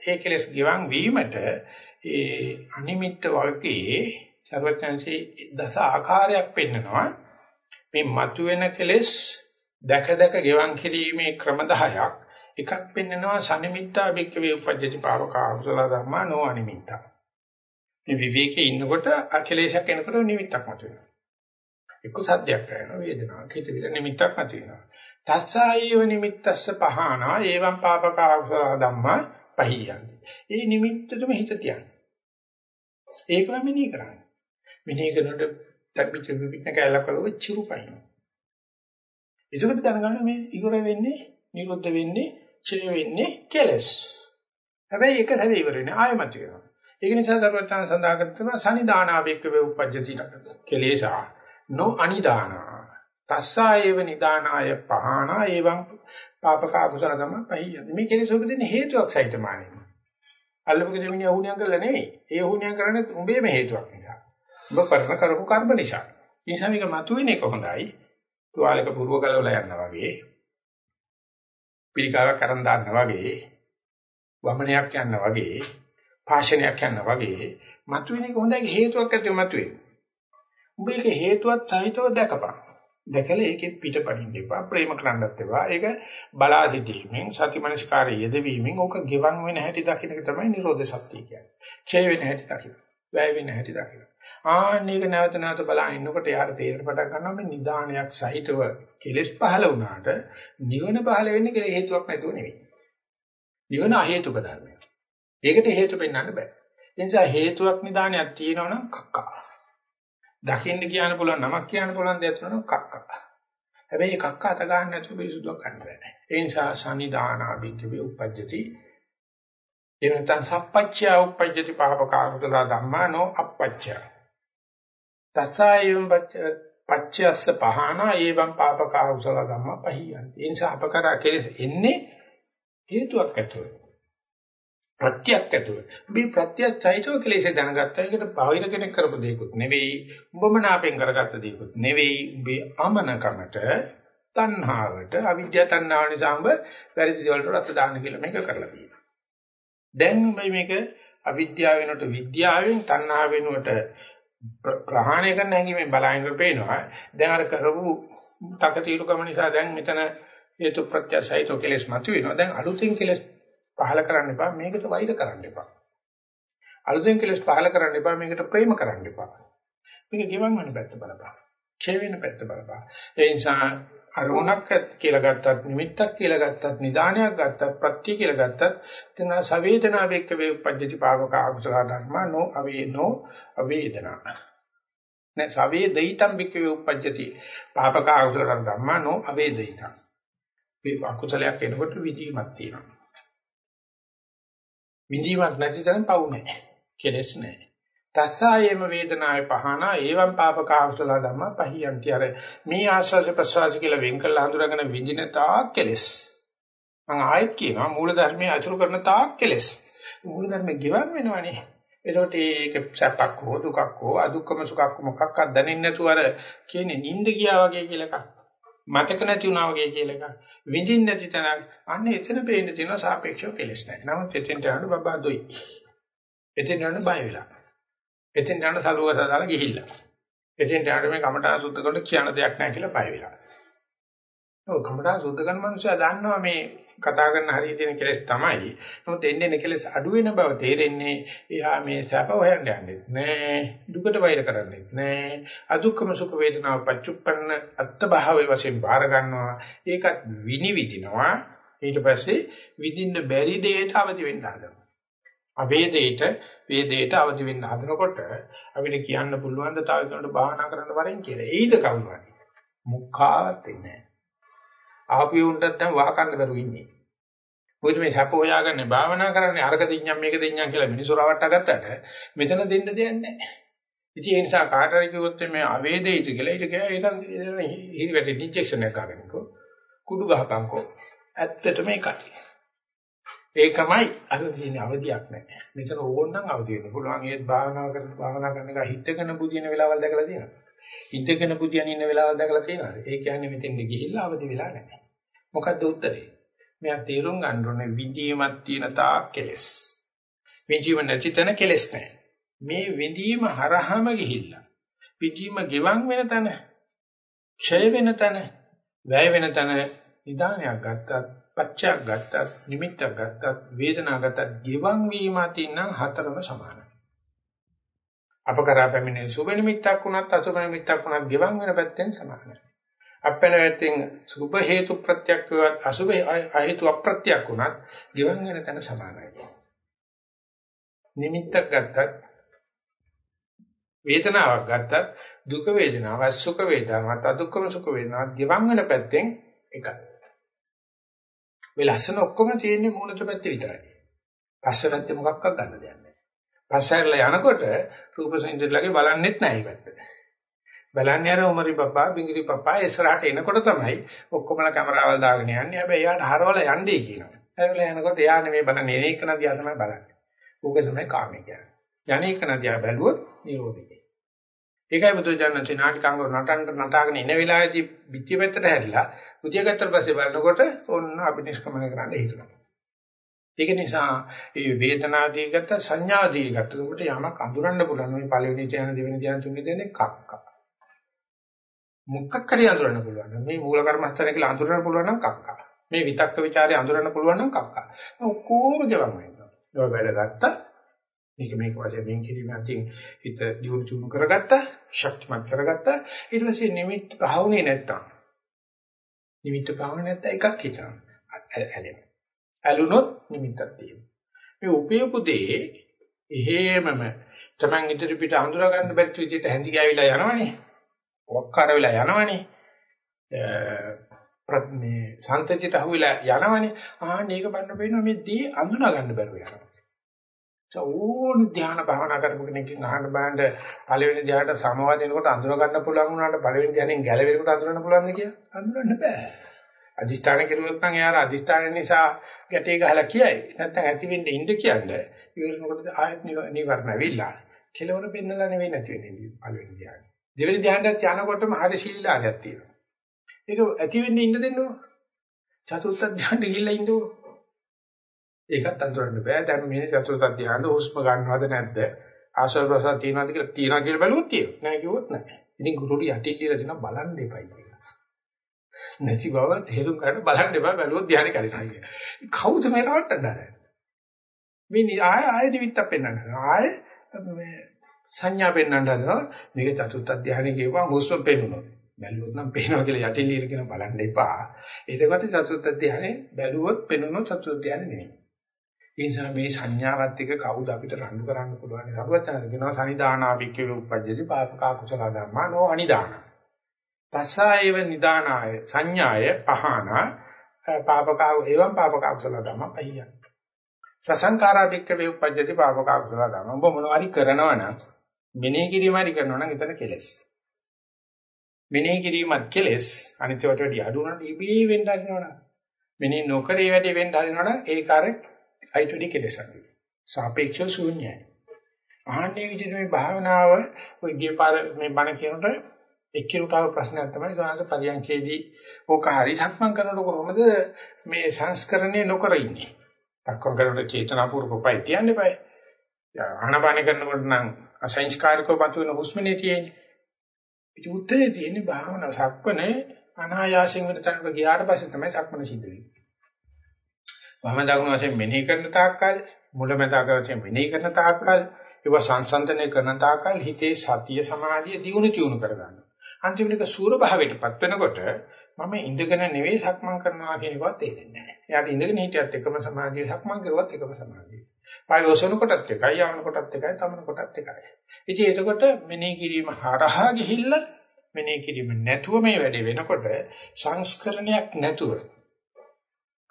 A: ඒ කෙලෙස් ගිවන් වීමට ඒ අනිමිත්ත වර්ගයේ ਸਰවඥාන්සේ දස ආකාරයක් පෙන්නනවා. මේ මතුවෙන කෙලෙස් දැක දැක ගෙවන් කිරීමේ ක්‍රම 10ක් එකක් පෙන්නනවා සනිමිත්තා බික්කවේ උපජ්ජති පාවකා කුසල ධර්මා නෝ අනිමිත්තා. මේ විවේකයේ ඉන්නකොට අකලේශයක් එනකොට නිමිත්තක් මතුවෙනවා. එක්ක සද්දයක් කරනවා වේදනාවක් හිතවිල නිමිත්තක් නැති වෙනවා. තස්සායේව නිමිත්තස්ස පහනා ඒවම් පාපක අකුසල ධම්මා පහියන්ති. ඒ නිමිත්තටම හිත තියන්න. ඒකම මෙනෙහි කරන්න. මෙනෙහි කරනකොට තප්පිච්ච විපිටන කැලක් වල චිරුපයින්. ඒකත් දැනගන්න මේ ඉවර වෙන්නේ නිරුද්ධ වෙන්නේ ඡය වෙන්නේ කෙලස්. හැබැයි ඒක හැදේ ඉවර වෙන්නේ ආයමත් වෙනවා. ඒක නිසා දරුවචාන් සඳහන් කරනවා සනිදානාවේක වේ උපජ්ජති. කෙලේශා. නො අනිදානා තස්සායේව නිදානාය පහනා එවං පාපක අකුසල ගම පහියද මේ කෙලෙස උපදින හේතුවක් සහිතමානේ. අල්ලපු දෙමිනිය වුණියම් කරලා නෙවෙයි. ඒ වුණියම් කරන්නේ උඹේම හේතුවක් නිසා. උඹ කරන කරපු කර්ම නිසා. ඒ නිසා මේක මතුවෙන එක හොඳයි තුවාලක පුරව ගලවලා යනවා වගේ. පිළිකාවක් කරන් දාන්නා වගේ වමනයක් යනවා වගේ පාෂණයක් යනවා වගේ මතුවෙන එක හොඳයි හේතුවක් ඇතුව මතුවේ උඹ ඒක හේතුවත් සහිතව දැකපන්. දැකලා ඒකෙත් පිටපණින්න එපා. ප්‍රේම කරන්නත් එපා. ඒක බලා සිටීමෙන් සතිමනස්කාරය යෙදවීමෙන් ඕක ගෙවන් වෙන හැටි දකින්න එක තමයි නිරෝධ සත්‍ය කියන්නේ. ඡය වෙන හැටි දකින්න. වැය වෙන හැටි දකින්න. ආන්නේක නැවත නැවත බලා ඉන්නකොට යාර තේරෙන පටන් ගන්නවා මේ නිදානයක් සහිතව කෙලෙස් පහළ වුණාට නිවන පහළ වෙන්නේ කියලා හේතුවක් නැතුව නෙවෙයි. නිවන අහේතුක ධර්මයක්. ඒකට හේතු පෙන්වන්න බෑ. ඒ නිසා හේතුවක් නිදානයක් තියෙනවනම් කක්කා. දකින්න කියන්න පුළුවන් නමක් කියන්න පුළුවන් දෙයක් නෝ කක්ක. හැබැයි කක්ක අත ගන්න නැතුව පිසුදුවක් ගන්න බෑ. ඒ නිසා සනිදානා බික්කවේ උපජ්ජති. ඒ නැත්නම් සප්පච්චය උපජ්ජති පාපකාරකල ධම්මා නෝ අපච්චය. තසායම් පච්චයස්ස පහනා ඒවම් පාපකාරකල ධම්මා පහියන්ති. ඒ නිසා අපකරා කෙලෙස් එන්නේ හේතුවක් ඇතුළේ. ප්‍රත්‍යක් ඇතුව. මේ ප්‍රත්‍යක් සහිතව කෙලෙසේ දැනගත්තා. ඒකට බාහිර කෙනෙක් කරපු දෙයක්වත් නෙවෙයි. උඹම නාපෙන් කරගත්ත දෙයක්වත් නෙවෙයි. උඹේ අමනකමට, තණ්හාවට, අවිද්‍යාව තණ්හාව නිසා උඹ වැරදි දේවල් වලට අත දාන්න කියලා මේක කරලා තියෙනවා. දැන් උඹ මේක අවිද්‍යාව වෙනුවට විද්‍යාවෙන් තණ්හාව වෙනුවට ප්‍රහාණය කරන්න හැංගීමෙන් බලහින්නට පේනවා. දැන් අර කරපු තකතිරුකම නිසා දැන් මෙතන හේතු ප්‍රත්‍ය සහිතව කෙලෙස් මතුවෙනවා. දැන් අලුතෙන් කෙලෙස් පහල කරන්න එපා මේකට වෛර කරන්න එපා. අලුතෙන් කෙලස් පහල කරන්න එපා මේකට ප්‍රේම කරන්න එපා. මේක ගෙවන් වෙන පැත්ත බලපන්. ඡේ වෙන පැත්ත බලපන්. ඒ නිසා අරමුණක් කියලා ගත්තත් නිමිත්තක් කියලා ගත්තත් නිදානයක් ගත්තත් ප්‍රත්‍ය කියලා ගත්තත් එතන සවේදනා වේක වේ උපජ්ජති පාවක අකුසල ධර්ම නෝ අවේනෝ අවේදනා. නේ සවේදිතම් වික වේ උපජ්ජති පාපක අකුසල ධර්ම නෝ අවේදිතම්. මේ අකුසලයක් එනකොට විදීමක් තියෙනවා. විඳීමක් නැති තරම් පවු නැහැ. කෙලස් නැහැ. තස්සායේම වේදනාය පහනා ඒවම් පාපක අකුසල ධම්ම පහියන්ති අර මේ ආස්වාස ප්‍රසවාස කියලා වෙන් කළ හඳුනාගෙන විඳින තාක් කෙලස්. මම ආයෙත් කියනවා මූල ධර්මයේ අසුරු කරන තාක් කෙලස්. මූල ධර්මයේ ගිවන් වෙනවනේ. එතකොට ඒක සැපක් හෝ දුකක් හෝ අදුක්කම සුඛක් මොකක්වත් දැනෙන්නේ නැතුව අර කියන්නේ නිින්ද ගියා වගේ කියලා එකක්. මතක නැති වුණා වගේ කියලා එකක්. විඳින්න නැති තැනක්. අන්න එතන පේන්න තියෙනවා සාපේක්ෂව කෙලස් නැහැ. නමුත් එතෙන්ට යන්න බබා දොයි. එතෙන් යන්න බය වෙලා. එතෙන් යන්න සලුව සදාලා ගිහිල්ලා. එතෙන් යන්න මේ කමඨා සුද්ධ කරන කියන දෙයක් නැහැ කියලා බය වෙලා. ඔව් කමඨා සුද්ධ කරන මනුස්සයා දන්නවා මේ කතා කරන හරිය තියෙන කෙලෙස් තමයි. නමුත් එන්නේ නේ කෙලෙස් අඩු වෙන බව තේරෙන්නේ එයා මේ සැප හොයන්න යන්නේ නෑ. දුකට වෛර කරන්නේ නෑ. අදුක්කම සුඛ වේදනාව පච්චුප්පන්න අත්භාවයේ වශයෙන් බාර ගන්නවා. ඒකත් විනිවිදිනවා. ඊට පස්සේ විඳින්න බැරි දෙයට අවදි වෙන්න හදනවා. අවේදේට වේදේට අවදි වෙන්න හදනකොට අපිට කියන්න පුළුවන් ද තව කෙනෙකුට භාවනා කරන්න වරෙන් කියලා. ඒයිද කවුරු හරි. මුඛාවත් නැහැ. ආපිය උන්ටත් දැන් වහකන්න බැරුව ඉන්නේ. මොකද මේ සැප හොයාගන්නේ භාවනා කරන්නේ අරක දෙඤ්ඤම් මේක දෙඤ්ඤම් කියලා මිනිස්සු රවට්ට ගත්තට මෙතන දෙන්න දෙයක් නැහැ. ඉතින් ඒ නිසා කාට හරි කිව්වොත් මේ අවේදිත කියලා ඊට ගියා ඒක හිරිවට ඉන්ජෙක්ෂන් එකක් ගන්නකො කුඩු ගහපන්කෝ. ඇත්තටම ඒකයි. ඒකමයි අර තියෙන අවදියක් නැහැ. මෙතන ඕනනම් අවදි වෙන්න පුළුවන්. ඒත් භාවනා කරන භාවනා කරන එක හිතගෙන බුදින වෙලාවල් දැකලා තියෙනවා. ඉඳගෙන බුදියන් ඉන්න වෙලාවල් දැකලා තියෙනවද? ඒ කියන්නේ මෙතෙන්ද ගිහිල්ලා අවදි වෙලා නැහැ. මොකද්ද උත්තරේ? මෙයා තේරුම් ගන්න ඕනේ විඳීමක් තියෙන තාක් කෙලස්. විඳීම නැති තැන කෙලස් නැහැ. මේ විඳීම හරහම ගිහිල්ලා විඳීම ගෙවන් වෙන තැන, ක්ෂය වෙන තැන, වැය වෙන තැන නිදානයක් ගත්තත්, පච්චයක් ගත්තත්, නිමිත්තක් ගත්තත්, වේදනාවක් ගත්තත් ගෙවන් වීම අතින් හතරම සමානයි. අප කරා පැමිණෙන සුබ නිමිත්තක් වුණත් අසුබ නිමිත්තක් වුණත් ගෙවන් වෙන පැත්තෙන් සමානයි. අපෙන පැත්තෙන් සුබ හේතු ප්‍රත්‍යක් වුණත් අසුබ හේතු අප්‍රත්‍යක් වුණත් ගෙවන් වෙන තැන සමානයි. නිමිත්තක් ගත්තත් වේදනාවක් ගත්තත් දුක වේදනාවක් සුඛ වේදනාවක් අදුක්කම සුඛ වේදනාවක් ගෙවන් වෙන පැත්තෙන් එකයි. මේ ලස්සන ඔක්කොම තියෙන්නේ මූලික පැත්තේ විතරයි. පස්ස පැත්තේ මොකක්වත් ගන්න දෙයක් නැහැ. පස්සහැරලා යනකොට රූප සංජිතලගේ බලන්නෙත් නැහැ ඒකට. බලන්නේ අර උමරි පප්පා, බින්ගිරි පප්පා ඉස්සරහට එනකොට තමයි ඔක්කොමලා කැමරාවල් දාගෙන යන්නේ. හැබැයි එයාට හරවල යන්නේ කියනවා. හරවල යනකොට එයා නෙමෙයි බලන්නේ එන එක නදියා තමයි බලන්නේ. ඕක තමයි කාමය කියන්නේ. යන්නේ එක නදියා බැලුවොත් නිරෝධය. ඒකයි බුදුජානක නාටිකාංග නටන්න නටාගෙන ඉන වෙලාවේදී පිටිය පැත්තට හැරිලා බුදිය ගත්තට පස්සේ බලනකොට ඔන්න අභිනිෂ්ක්‍මණය කරන්න හිතනවා. ඒක නිසා මේ වේදනාදී ගත්ත සංඥාදී ගත්ත උකට යමක් අඳුරන්න පුළුවන් මේ පළවෙනි ධ්‍යාන දෙවෙනි ධ්‍යාන තුන්වෙනි ධ්‍යාන කක්ක. මුක්කක් කරේ අඳුරන්න පුළුවන්. මේ මූල කර්මස්ථාන කියලා අඳුරන්න පුළුවන් නම් කක්ක. මේ විතක්ක ਵਿਚාරය අඳුරන්න පුළුවන් නම් කක්ක. ඔක්කොම ගෙවන් වෙනවා. ඒක වැඩ ගත්තා. මේක මේක වශයෙන් වෙන් කිරීම අතින් හිත දියුණු චුණු කරගත්තා, ශක්තිමත් කරගත්තා. ඊට පස්සේ නිමිත්ත භාවනේ නැත්තම්. නිමිත්ත භාවනේ නැත්තම් එකක් හිතනවා. ඇලෙනවා. ඇලුනොත් නිමිත්තක් තියෙනවා. මේ උපයපු දේ එහෙමම Taman ඉදිරි පිට අඳුරා ගන්න බැරි විදිහට හැඳි ගෑවිලා යනවනේ. වක්කාර වෙලා යනවනේ. මේ සන්තතියට අහුවෙලා යනවනේ. ආන්න ඒක බලන්න බෑනවා මේ දේ අඳුනා ගන්න බැරුව යනවා. ඕන ධ්‍යාන භාවනා කරපු කෙනකින් අහන්න බෑන්ද පළවෙනි ධ්‍යානට සමවදිනකොට අඳුර ගන්න පුළුවන් වුණාට පළවෙනි ධ්‍යානෙන් ගැලවෙනකොට අඳුරන්න පුළුවන්ද කියලා? අඳුරන්න බෑ. අදිෂ්ඨාන කෙරුවොත් නම් එයාලා අදිෂ්ඨාන නිසා ගැටේ ගහලා කියයි. නැත්නම් ඇති වෙන්න ඉන්න කියන්නේ. ඉවරනකොට ආයත් නිවර්ණ වෙවිලා. කෙලවර පෙන්නලා නෙවෙයි නැති වෙන්නේ පළවෙනි ධ්‍යානෙ. දෙවෙනි ධ්‍යානට යනකොටම හරි ශීලාගයක් තියෙනවා. ඒක ඇති වෙන්න ඉන්න දෙන්න ඕන. චතුර්ථ ධ්‍යානෙට ගිහිල්ලා ඉන්න ඕන. ඒකත් අඳුරන්න බෑ. දැන් මේ චතුර්ථ ධ්‍යානෙ හුස්ම ගන්නවද නැද්ද? ආශ්වාස ප්‍රශ්වාස තියෙනවද කියලා තියනවා කියලා බැලුවොත් තියෙනවා. නෑ කිව්වොත් නෑ. ඉතින් ගුරුට යටි කියලා දෙනවා බලන්න එපයි. නැති බව තේරුම් ගන්න බලන්න එපා බැලුවොත් ධ්‍යානෙ කරිනවා කිය. කවුද මේ රවට්ටන්න ආරයි? මේ ආය ආය නිමිත්තක් පෙන්වන්න. ආය මේ සංඥා පෙන්වන්න හදනවා. මේක චතුත්ථ ධ්‍යානෙ කියපුවා මුස්ව පෙන්වනවා. බැලුවොත් නම් පේනවා කියලා යටින් ලියලා කියන බලන්න එපා. ඒකකට චතුත්ථ ධ්‍යානෙ බැලුවොත් පෙන්වනවා චතුත්ථ ධ්‍යානෙ නෙමෙයි. ඒ නිසා මේ සංඥාවත් එක්ක කවුද අපිට රණ්ඩු කරන්න පුළුවන්? සරුවචන කියනවා සනිදානා වික්කේ උපජ්ජති පාපක කුසල ධර්මා නෝ අනිදානා. පස්සායව නිදානාය සංඥාය පහන පාපකා එවම් පාපකා කුසල ධම්ම පහිය සසංකාරා භික්කවේ උපජ්ජති පාපකා කුසල ධම්ම ඔබ මොනවාරි කරනවා නම් මෙනෙහි කිරීම හරි කරනවා නම් එතන කෙලස් මෙනෙහි කිරීමත් කෙලස් අනිත්‍යවට වැඩි අඩු වුණාට ඉබේ වෙන්න හරිනවනම් මෙනෙහි නොකරේ වැඩි වෙන්න හරිනවනම් ඒක අර අයිටඩි කෙලස් අඩු සාපේක්ෂව ශූන්‍යයි ආන්නේ විදිහට මේ භාවනාව ඔය ගිය පාර මේ බණ කියනකොට එක්කිනුතාව ප්‍රශ්නයක් තමයි සාහස පරියන්කේදී ඕක හරි සක්මන් කරනකොට කොහොමද මේ සංස්කරණය නොකර ඉන්නේ? සක්මන් කරනකොට චේතනාපූර්වකයි තියන්න බෑ. ආනපාන කරනකොට නම් අසංස්කාරිකව මතුවෙන හුස්මනේ තියෙන්නේ. ඉතින් උත්තරේ තියෙන්නේ භාවනාව සක්මනේ අනායාසයෙන් වෙන තැනක ගියාට පස්සේ තමයි සක්මන සිද්ධ වෙන්නේ. වම දකුණු වශයෙන් මෙනෙහි කරන තාක්කල් මුලමෙදාක වශයෙන් මෙනෙහි කරන තාක්කල් ඒව සංසන්දනය කරන තාක්කල් හිතේ සතිය සමාධිය දියුණු චුණු කරගන්නවා. අන්තිමට සූර භාවයටපත් වෙනකොට මම ඉඳගෙන නෙවෙයි සක්මන් කරනවා කියන එකවත් තේරෙන්නේ නැහැ. එයාට ඉඳගෙන හිටියත් එකම සමාධිය සක්මන් කරුවත් එකම සමාධිය. පාය ඔසවන කොටත් එකයි යවන කොටත් එකයි තමන කොටත් එකයි. ඉතින් එතකොට මෙනෙහි කිරීම හරහා ගිහිල්ලා මෙනෙහි කිරීම නැතුව මේ වැඩේ වෙනකොට සංස්කරණයක් නැතුව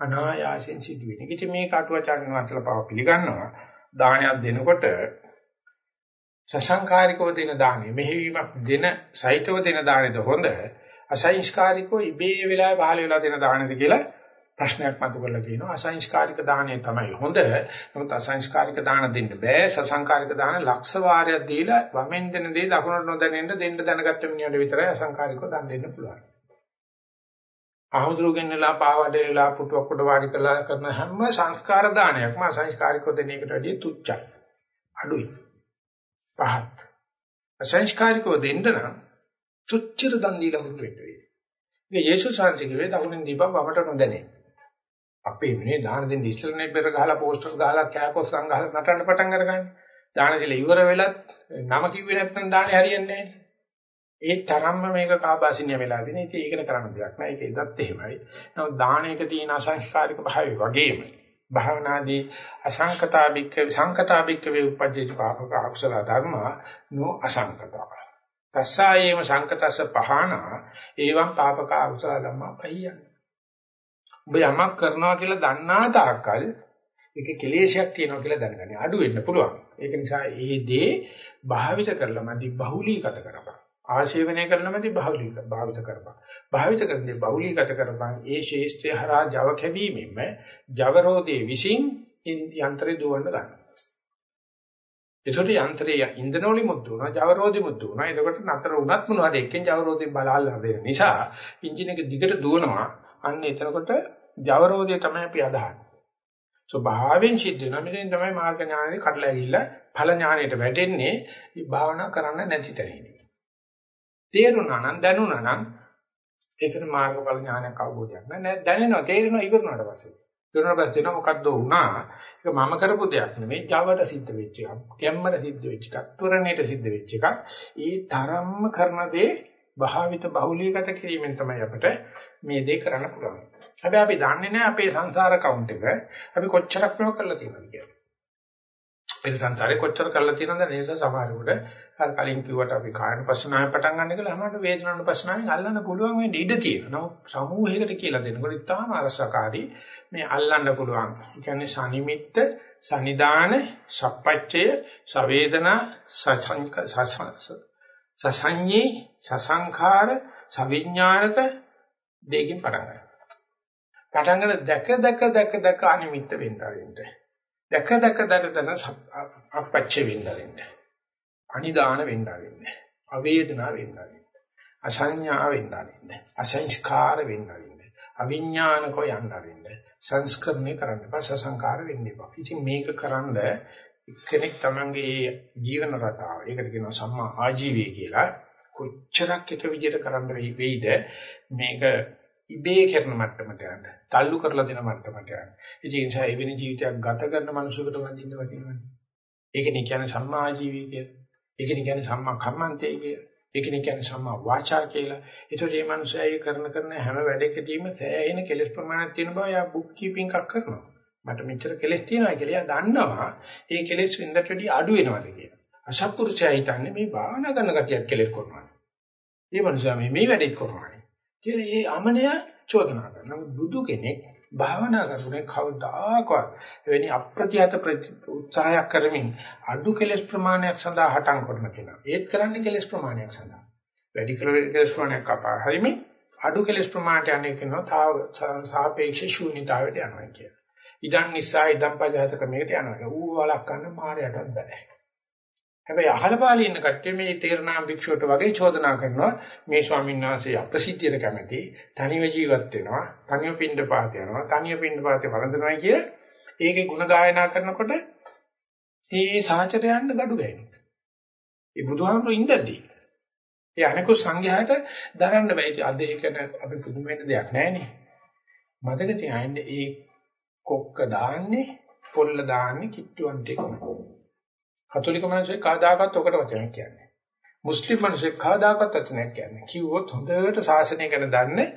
A: අනායාසෙන් සිදුවෙන. ඉතින් මේ කාටුවචාන් වහන්සේලා පාව පිළිගන්නවා. දානයක් දෙනකොට සසංකාරිකව දෙන දානෙ මෙහෙවීමක් දෙන සහිතව දෙන දානෙද හොඳ? අසංස්කාරිකව ඉබේ වෙලාවේ පහළ වෙලා දෙන දානෙද කියලා ප්‍රශ්නයක් මතු කරලා කියනවා. අසංස්කාරික දාණය තමයි හොඳ. නමුත් අසංස්කාරික දාන දෙන්න බෑ. සසංකාරික දාන ලක්ෂ වාරයක් දීලා වමෙන් දෙන දේ දකුණට නොදැනෙන්න දෙන්න දැනගත්ත මිනිහට විතරයි අසංකාරිකව දන් දෙන්න පුළුවන්. ආහුදුරුගෙන්නලා පාවඩේලා පුටුවක් උඩ වාඩි කරලා කරන හැම සංස්කාර දානයක්ම අසංස්කාරිකව දෙන එකට වැඩිය තුච්චයි අඩුයි පහත් අසංස්කාරිකව දෙන්න නම් තුච්චර දන් දීලා හුරු වෙන්න වෙයි. මේ යේසුස් වහන්සේගේ දකුණෙන් දීපම් වමට නොදැනේ. අපේ මේ දාන දෙන්න ඉස්සරනේ පෙර ගහලා පෝස්ටර් ගහලා කෑකොස් සංගහලා නටන්න පටන් අරගන්නේ. දාන දීලා ඉවර වෙලත් නම කිව්වේ නැත්නම් දානේ හරියන්නේ නැහැ. ඒ තරම්ම මේක කාබාසිනිය වෙලා තියෙන. ඉතින් ඒකට කරන්න දෙයක් නැහැ. ඒක එදත් එහෙමයි. නමුත් දානයක තියෙන අසංස්කාරික භාවය වගේම භාවනාදී අසංකතාබික්ක සංකතාබික්ක වේ උපජ්ජේති පාපක අකුසල ධර්ම නෝ අසංකතා. තස්සායේම සංකතස්ස පහන එවං පාපක අකුසල ධම්ම පහියන්. ඔබ යමක් කරනවා කියලා දන්නා තාක්කල් ඒක කෙලේශයක් තියෙනවා කියලා දැනගන්න. අඩු වෙන්න පුළුවන්. ඒක නිසා ඒ දේ භාවිත කරලා මදි බහුලීගත කරපන්. ආශේවනය කරනමදී භාවිත භාවිත කරපන්. භාවිත කරන්නේ බහුලීගත කරපන්. ඒ ශේෂ්ත්‍ය හරහා Java කැවීමෙන්ම Java රෝදේ විසින් යන්ත්‍රය දුවන්න ගන්නවා. ඒකට යන්ත්‍රයේ ඉන්ධන වලින් මුද්ද වුණා, Java රෝදේ මුද්ද වුණා. එතකොට නතර වුණත් මොනවද එක්කෙන් Java රෝදේ බලහල්ලා දෙන නිසා එන්ජින් එක දිගට දුවනවා. අන්න එතනකොට Java රෝදේ තමයි අපි අදහන්නේ. ස්වභාවයෙන් සිද්ධ වෙනවා. මෙතෙන් තමයි මාර්ග ඥානෙ කඩලා ගිහිල්ලා ඵල ඥානෙට වැටෙන්නේ. මේ භාවනා කරන්න නැති තැනදී. තේරුණා නම් දැනුණා නම් ඒතර මාර්ගඵල ඥානයක් අවබෝධයක් නෑ දැනෙනවා තේරෙනවා ඉවරුණාට පස්සේ. ඉවරුණාට පස්සේ නෝ මොකද්ද වුණා? ඒක මම කරපු දෙයක් නෙමෙයි Javaට සිද්ධ වෙච්ච එකක් කැම්මට සිද්ධ වෙච්ච එකක් තුරණයට සිද්ධ වෙච්ච එකක්. ඒ තරම්ම කරන දේ භාවිත බහුලීගත කිරීමෙන් තමයි අපිට මේ දේ කරන්න පුළුවන්. හැබැයි අපි දන්නේ නැහැ අපේ සංසාර කවුන්ට් එක අපි කොච්චරක් මේක කරලා තියෙනවද කියලා. අපේ සංසාරේ කොච්චර කරලා තියෙනවද නේද සමහරෙකුට අර කලින් කිව්වට අපි කායන පස්සනාවෙන් පටන් ගන්න කියලා අපහට වේදනාන පස්සනාවෙන් අල්ලන්න පුළුවන් වෙන්නේ ඉඩ තියෙනවා. නමුත් සමූහයකට කියලා දෙනකොට ඉතාම අරසකාරී මේ අල්ලන්න පුළුවන්. ඒ කියන්නේ සනිමිත්ත, සනිදාන, සප්පච්චය, සවේදනා, සසංඤේ, සසංඛාර, සවිඥානික දෙකකින් පටන් ගන්නවා. පටන් ගන්න දැක දැක දැක දැක අනිමිත්ත වෙන්න ආරෙන්න. දැක දැක දැක දන අපච්ච වෙන්න ආරෙන්න. අනිදාන වෙන්න ආරෙන්න. අවේදනා වෙන්න ආරෙන්න. අසඤ්ඤා වෙන්න ආරෙන්න. අසංස්කාර වෙන්න ආරෙන්න. අවිඥානකෝ යන්න ආරෙන්න. සංස්කරණය කරන්න එපා සංස්කාර වෙන්න එපා. ඉතින් මේක කරන්ද කෙනෙක් තමන්ගේ ජීවන රටාව ඒකට කියනවා සම්මා ආජීවය කියලා කොච්චරක් එක විදිහට කරන්න වෙයිද මේක ඉබේ කරන මට්ටමට යන්න. තල්ලු කරලා දෙන මට්ටමට යන්න. ඒ නිසා එවැනි ජීවිතයක් ගත කරන මනුස්සයෙකුට වඳින්න වටිනවනේ. ඒකනේ කියන්නේ සම්මා ආජීවය කියලා. ඒකනේ කියන්නේ සම්මා කර්මන්තය කියලා. ඒකනේ කියන්නේ සම්මා වාචා කියලා. ඒතකොට මේ මනුස්සයා කරන කරන හැම වැඩකදීම සෑහෙන කෙලෙස් ප්‍රමාණයක් තියෙන බව යා බුක් කීපින් එකක් කරනවා. මට මෙච්චර කෙලෙස් තියෙනවා කියලා යා දන්නවා. ඒ කෙලෙස් වෙනදට වැඩිය අඩු වෙනවාද කියලා. අසත්පුරුෂයා හිතන්නේ මේ භාවනා කරන කටියක් කෙලෙස් කරනවා. මේ මනුස්සයා මේ මේ වැඩේත් කරනවා. කියලා ඒ අමනය චෝදනා කරනවා. නමුත් බුදු කෙනෙක් භාවනා කරන්නේ කවදාකවත් එවැනි අප්‍රතිහත උත්සාහයක් කරමින් අඩු කෙලස් ප්‍රමාණයක් සඳහා හටන් කරන කෙනා. ඒත් කරන්නේ කෙලස් ප්‍රමාණයක් සඳහා. වැඩි කෙලස් ප්‍රමාණයක් කපා හරිමේ අඩු කෙලස් ප්‍රමාණයට යන්නේ කියනවා තාව සාපේක්ෂ ශූන්‍යතාවයට යනවා කියලා. ඉදන් නිසා ඉදන් පජාත ක්‍රමයකට යනවා. ඌ වලක් ගන්න මායයටත් බෑ. හැබැයි අහලපාලි ඉන්න කට්ටිය මේ තේරණා භික්ෂුවට වගේ චෝදනා කරනවා මේ ස්වාමීන් වහන්සේ අප්‍රසිද්ධියට කැමති තනිව ජීවත් වෙනවා තනිව පින්ඳ පාත යනවා තනිව පින්ඳ පාතේ වරඳනවා කිය ඒකේ ಗುಣ ගායනා කරනකොට ඒ සාචරයන්ට gadu ගෑනවා. ඒ බුදුහාමුදුරු ඉඳද්දී ඒ අනිකුත් සංඝයාට දරන්න බෑ. අද ඒක අපි පුදුම වෙන්න දෙයක් නෑනේ. මතක තියාගන්න ඒ කොක්ක දාන්නේ පොල්ල දාන්නේ කිට්ටුවන්ට එකම. කතෝලික මිනිස්සු කවදාකවත් ඔකට වචනයක් කියන්නේ. මුස්ලිම් මිනිස්සු කවදාකවත් වචනයක් කියන්නේ. කිව්වොත් හොඳට ශාසනය ගැන දන්නේ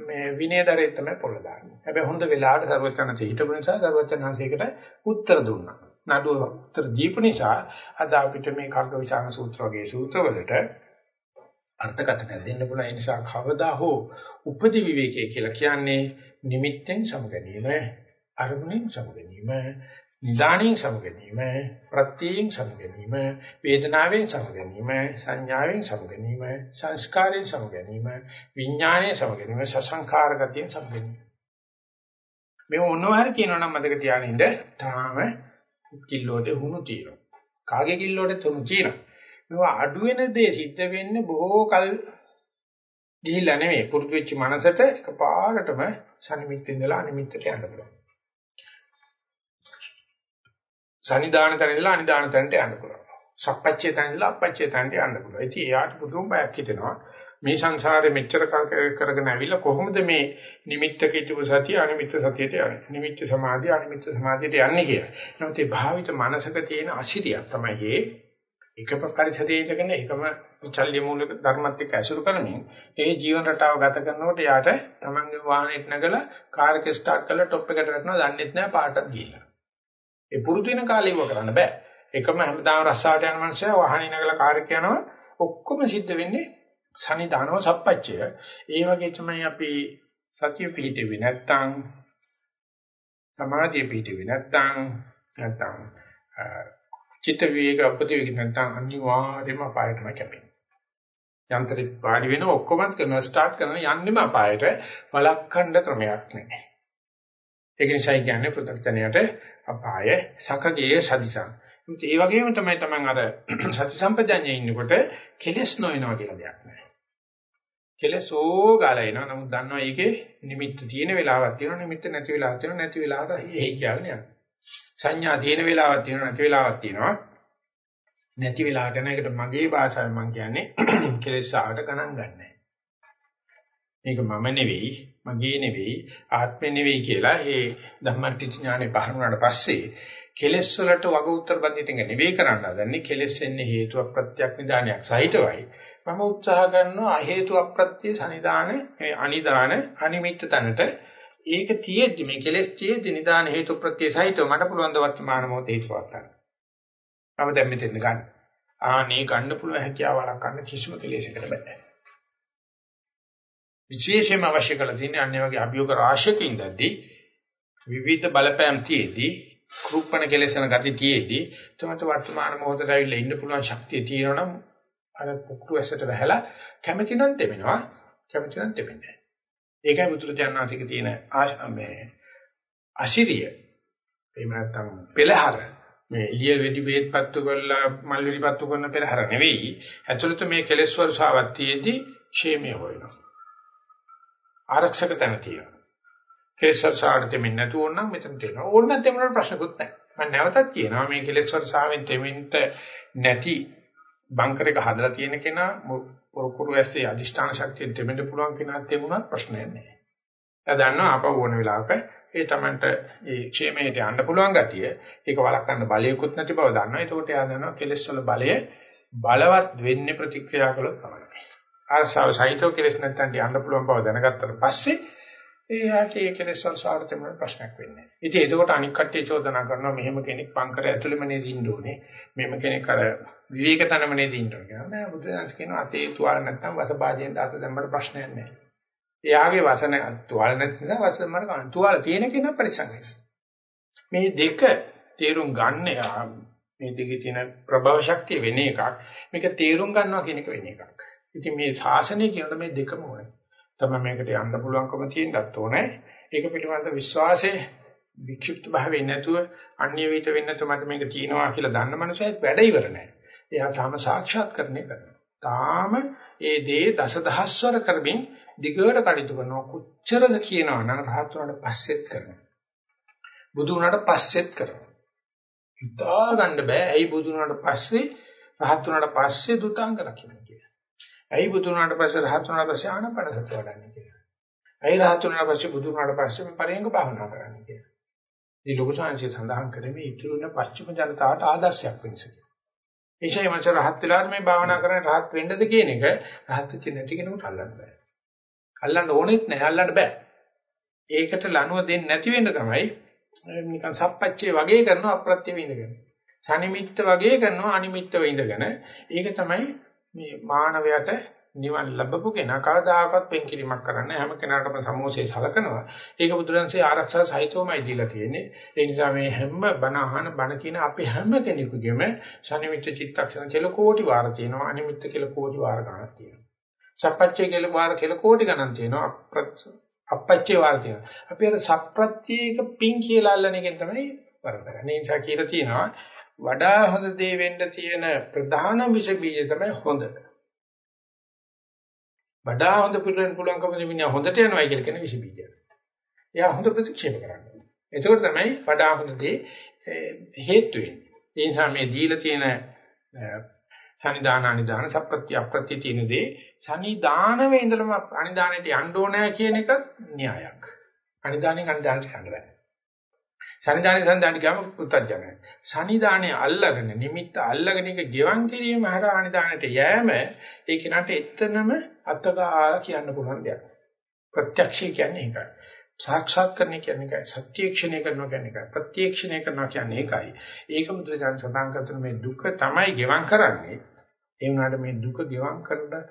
A: මේ විනයදරේ තමයි පොළ දාන්නේ. හැබැයි හොඳ වෙලාවට සර්වචනන්සේ හිටපු නිසා සර්වචනන්සේකට උත්තර දුන්නා. නඩුව උත්තර දීපු නිසා අද අපිට මේ කග්ගවිසාන සූත්‍ර වගේ සූත්‍රවලට අර්ථකථන දෙන්න පුළුවන්. ඒ නිසා කවදා හෝ උපදි විවේකයේ කියලා කියන්නේ නිමිත්තෙන් සමගැනීම, අරමුණෙන් සමගැනීම, නිදාණයෙන් සමගැනීම, ප්‍රත්‍යයෙන් සමගැනීම, වේදනාවෙන් සමගැනීම, සංඥාවෙන් සමගැනීම, සංස්කාරයෙන් සමගැනීම, විඥාණයෙන් සමගැනීම, සසංඛාර ගතියෙන් සමගැනීම. මේ මොනවාරි කියනවා නම් මතක තියාගෙන ඉන්න තාම කිල්ලෝට හුණු තියෙනවා. කාගේ කිල්ලෝට තුණු තියෙනවා. මේවා අඩු වෙන දේ සිද්ධ වෙන්නේ බොහෝ කල් ගිහිල්ලා නෙමෙයි පුරුදු වෙච්ච මනසට එකපාරටම සනිමිත්ත ඉඳලා අනිමිත්තට යන්න පුළුවන්. සනිදාන තැන ඉඳලා අනිදාන තැනට යන්න පුළුවන්. සප්පච්චේ තැන ඉඳලා අපච්චේ තැනට යන්න පුළුවන්. ඉතින් එයාට පුදුම බයක් හිතෙනවා. මේ සංසාරේ මෙච්චර කරගෙන ඇවිල්ලා කොහොමද මේ නිමිත්තක ඉතුරු සතිය අනිමිත්ත සතියට යන්නේ? නිමිත්ත සමාධිය අනිමිත්ත සමාධියට යන්නේ කියලා. නමුත් මේ භාවිත මනසක තියෙන අසිරියක් තමයි ඒ එකම පරිසරයේ ඉඳගෙන එකම චල්්‍ය මූලික ධර්මත් එක්ක ඇසුරු කරමින් ඒ ජීවන රටාව ගත කරනකොට යාට තමන්ගේ වාහනේට නැගලා කාර් එක ස්ටාර්ට් කරලා টොප් එකට වැටෙනවා දන්නෙත් නැහැ පාටක් ගිහිල්ලා. ඒ පුරුදු වෙන කාලේ ඉව කරන්න බෑ. එකම හැමදාම රස්සාවට යන මනුස්සයා වාහනේ නැගලා කාර් එක යනවා ඔක්කොම සිද්ධ වෙන්නේ සනිදානව සප්පච්චය. ඒ වගේ තමයි අපි සතිය පිහිටෙවි නැත්තම් සමාධිය පිහිටෙවි නැත්තම් නැත්තම් චිත්ත විවේක උපදෙවි නැත්තම් අනිවාර්යයෙන්ම අපායටම කැපෙනවා. යන්ත්‍රෙ පාඩි වෙන ඔක්කොම කරනවා ස්ටාර්ට් කරන යන්නෙම අපායට වළක්වන්න ක්‍රමයක් නැහැ. ඒක නිසා කියන්නේ පෘථග්ජනයට අපාය සකගේ සදිසං. ඒ වගේම තමයි තමන් අර සති සම්පජඤ්ඤයේ ඉන්නකොට කෙලස් නොයනවා කියලා දෙයක් නැහැ. කෙලස් ඕගාලා එනවා. නමුත් දන්නවා ඒකේ නිමිත්ත තියෙන වෙලාවක් තියෙනවා. නිමිත්ත නැති වෙලාවක් තියෙනවා. නැති වෙලාවට එහි කියලානේ යනවා. සංඥා තියෙන වෙලාවක් තියෙනවා. නැති වෙලාවක් තියෙනවා. නැති වෙලාවට යන එකට මගේ භාෂාවෙන් මම කියන්නේ කෙලස් ආවට ගණන් ගන්නෑ. මේක මම නෙවෙයි, මගේ නෙවෙයි, ආත්මෙ නෙවෙයි කියලා ඒ ධම්මටි ඥානෙ පහළ වුණාට පස්සේ කෙලස් වලට වග උත්තර බඳින්න නෙවෙයි කරන්න හදන්නේ. කෙලස් එන්නේ හේතුවක් ප්‍රත්‍යක් නිදානයක් සහිතවයි. මම උත්සාහ කරනවා අ හේතු අප්‍රත්‍ය සනිදාන අනිදාන අනිමිත්ත තැනට ඒක තියෙද්දි මේ කෙලස් තියෙද්දි නිදාන හේතු ප්‍රත්‍ය සහිතව මට පුළුවන් ද වර්තමාන මොහොතේ හේතුවක් ගන්න. මම දැන් මෙතෙන් ගන්න. ආනේ ගන්න පුළුවන් හැකියාවක් ගන්න කිසිම කෙලෙසකට බෑ. විශේෂයෙන්ම අවශ්‍ය කරලා තියෙන්නේ අන්නේ වගේ අභියෝග රාශියක ඉඳද්දී විවිධ බලපෑම් තියේදී කෘපණ කෙලෙසන ගති තියේදී තමයි වර්තමාන මොහොතට ඇවිල්ලා ඉන්න පුළුවන් ශක්තිය තියෙනවනම් අර පුක්තු ඇසට වැහැලා කැමැති නම් දෙමිනවා. කැමැති නම් දෙමින්නේ ඒකයි බුදුරජාණන්සේක තියෙන මේ අශිරිය. එහෙම නැත්නම් පෙළහර. මේ එළිය වෙඩි බේත් පත්තු කරලා මල් වෙඩි පත්තු කරන පෙළහර නෙවෙයි. ඇතුළත මේ කෙලෙස් වර්ෂාවක් තියේදී ക്ഷേමය හොයනවා. ආරක්ෂක තැන තියෙනවා කෙලෙස් වර්ෂාවට දෙමින් නැතුව ඕනනම් මෙතන තියෙනවා ඕන නැත්නම් මොනවාට ප්‍රශ්නකුත් නැහැ මම නැවතත් කියනවා මේ කෙලෙස් වර්ෂාවෙන් දෙමින්ට නැති බංකර් එක හදලා තියෙන කෙනා පුරුකුරු ඇස්සේ අදිෂ්ඨාන ශක්තියෙන් දෙමින්ට පුළුවන් කෙනාත් එමුණත් ප්‍රශ්නයක් නැහැ එයා දන්නවා ආපහු ඕන වෙලාවක ඒ තමන්ට ඒ ക്ഷേමයට යන්න පුළුවන් ගතිය ඒක වළක්වන්න බලයකුත් නැති බව දන්නවා. ඒකට එයා දන්නවා කෙලෙස් වල බලය බලවත් වෙන්නේ ප්‍රතික්‍රියා කළොත් තමයි. ආසාව සහිතව කෙලෙස් නැත්තන් යන්න පුළුවන් බව දැනගත්තට පස්සේ එයාට ඒ කෙලෙස් වල සාර්ථකම ප්‍රශ්නයක් වෙන්නේ නැහැ. ඉතින් ඒකෝට අනික් කට්ටිය චෝදනා කරනවා මෙහෙම කෙනෙක් පංකර ඇතුළෙම නේද ඉන්න ඕනේ. මෙහෙම කෙනෙක් අර විවේකතනම නේද ඉන්න ඕනේ. නෑ බුදුදහම කියනවා අතේ තුවාල නැත්තම් වසභාජයෙන් දාත දැම්මට ප්‍රශ්නයක් නැහැ. එයාගේ වසන තුවාල නැති නිසා වසන මර ගන්න. තුවාල තියෙන කෙනා පරිසං මේ දෙක තේරුම් ගන්න මේ දෙකේ තියෙන ප්‍රභව ශක්තිය වෙන එකක්. මේක තේරුම් ගන්නවා කියන එක වෙන එකක්. ඉතින් මේ ශාසනය කියනකොට මේ දෙකම ඕනේ. තමයි මේකට යන්න පුළුවන්කම තියෙන්නත් ඕනේ. ඒක පිළිබඳ විශ්වාසයේ වික්ෂිප්ත භාවයෙන් නැතුව අන්‍ය විත වෙන්න නැතුව මට මේක තියෙනවා කියලා දන්න මනුස්සයෙක් වැඩ ඉවර නැහැ. එයා තාම සාක්ෂාත්කරණය කරනවා. තාම ඒ දේ දසදහස්වර කරමින් දිගට කටයුතු කරනවා. කොච්චරද කියනවා නම් රහත් වුණාට පස්සෙත් කරනවා. බුදු වුණාට පස්සෙත් කරනවා. හිතා ගන්න බෑ. ඇයි බුදු වුණාට පස්සේ රහත් වුණාට පස්සේ දුතාංග රකින්න කියලා. ඇයි බුදු වුණාට පස්සේ රහත් වුණාට පස්සේ ආනපන සතිය වඩන්නේ කියලා. ඇයි රහත් වුණාට පස්සේ බුදු වුණාට පස්සේ පරියංග භාවනා කරන්නේ කියලා. මේ ලොකු සංහසේ සඳහන් කරන්නේ ඉතුරුන පස්චිම ජනතාවට ආදර්ශයක් වෙනස කියලා. ඒෂයි මනස රහත් වෙලාවට මේ භාවනා කරන්නේ රහත් වෙන්නද කියන එක රහත් වෙච්ච නැති කෙනෙකුට අල්ලන්න බෑ. අල්ලන්න ඕනෙත් නැහැ අල්ලන්න බෑ. ඒකට ලනුව දෙන්නේ නැති වෙන්න තමයි නිකන් සප්පච්චේ වගේ කරනවා අප්‍රත්‍ය විඳගෙන. සනිමිත්ත වගේ කරනවා අනිමිත්තව ඉඳගෙන. ඒක තමයි මේ මානවයට නිවන් ලැබපු කෙනා කවදාකවත් පෙන්කිරීමක් කරන්නේ හැම කෙනාටම සමෝසයේ සලකනවා. ඒක බුදුරන්සේ ආරක්ෂා සහිතවමයි දීලා තියෙන්නේ. ඒ නිසා මේ හැම බණ අහන බණ කියන අපි හැම කෙනෙකුගේම ශනිමිත්ත චිත්තක්ෂණ කියලා කෝටි වාර තියෙනවා. අනිමිත්ත කියලා කෝටි වාර ගණන් තියෙනවා. සප්පච්චේ කියලා වාර කියලා කෝටි ගණන් තියෙනවා. අපච්චේ වාර තියෙනවා. අපි අර සප්‍රත්‍යයක පිං කියලා අල්ලන එකෙන් තමයි වරදගන්නේ. ඒ නිසා කියලා තියෙනවා වඩා හොඳ දේ වෙන්න තියෙන ප්‍රධාන විෂ බීජය තමයි හොඳ. වඩා හොඳ පිළිවෙල පුළුවන්කම දෙමිනියා හොඳට යනවා කියලා කියන විෂ බීජය. එයා හොඳ ප්‍රතික්ෂේප කරන්නේ. එතකොට තමයි වඩා හොඳ දේ හේතු වෙන්නේ. ඒ නිසා මේ දීලා තියෙන සනිදාන අනිදාන සප්‍රත්‍ය අප්‍රත්‍ය තියෙන දේ සනිදාන වේ ඉඳලම අනිදානයට යන්න ඕනෑ කියන එක න්‍යායක්. අනිදානෙන් අනිදානට යන්න බෑ. සනිදානේ සන්දානි කියම පුත්තජනයි. සනිදානේ අල්ලගෙන නිමිත්ත අල්ලගෙන එක ගෙවන් කිරීම හර අනිදානට යෑම ඒ කෙනාට එතනම අත්ගාලා කියන්න පුළුවන් දෙයක්. ප්‍රත්‍යක්ෂය කියන්නේ ඒකයි. සාක්ෂාත් කරන කියන්නේ ඒකයි. සත්‍යක්ෂණය කරනවා කියන්නේ ඒකයි. ප්‍රත්‍යක්ෂණය කරනවා කියන්නේ ඒකයි. ඒක මුද්‍රජාන සදාන් කරන මේ දුක තමයි ගෙවම් කරන්නේ. ඒ වුණාට මේ දුක ගෙවම් කරන්න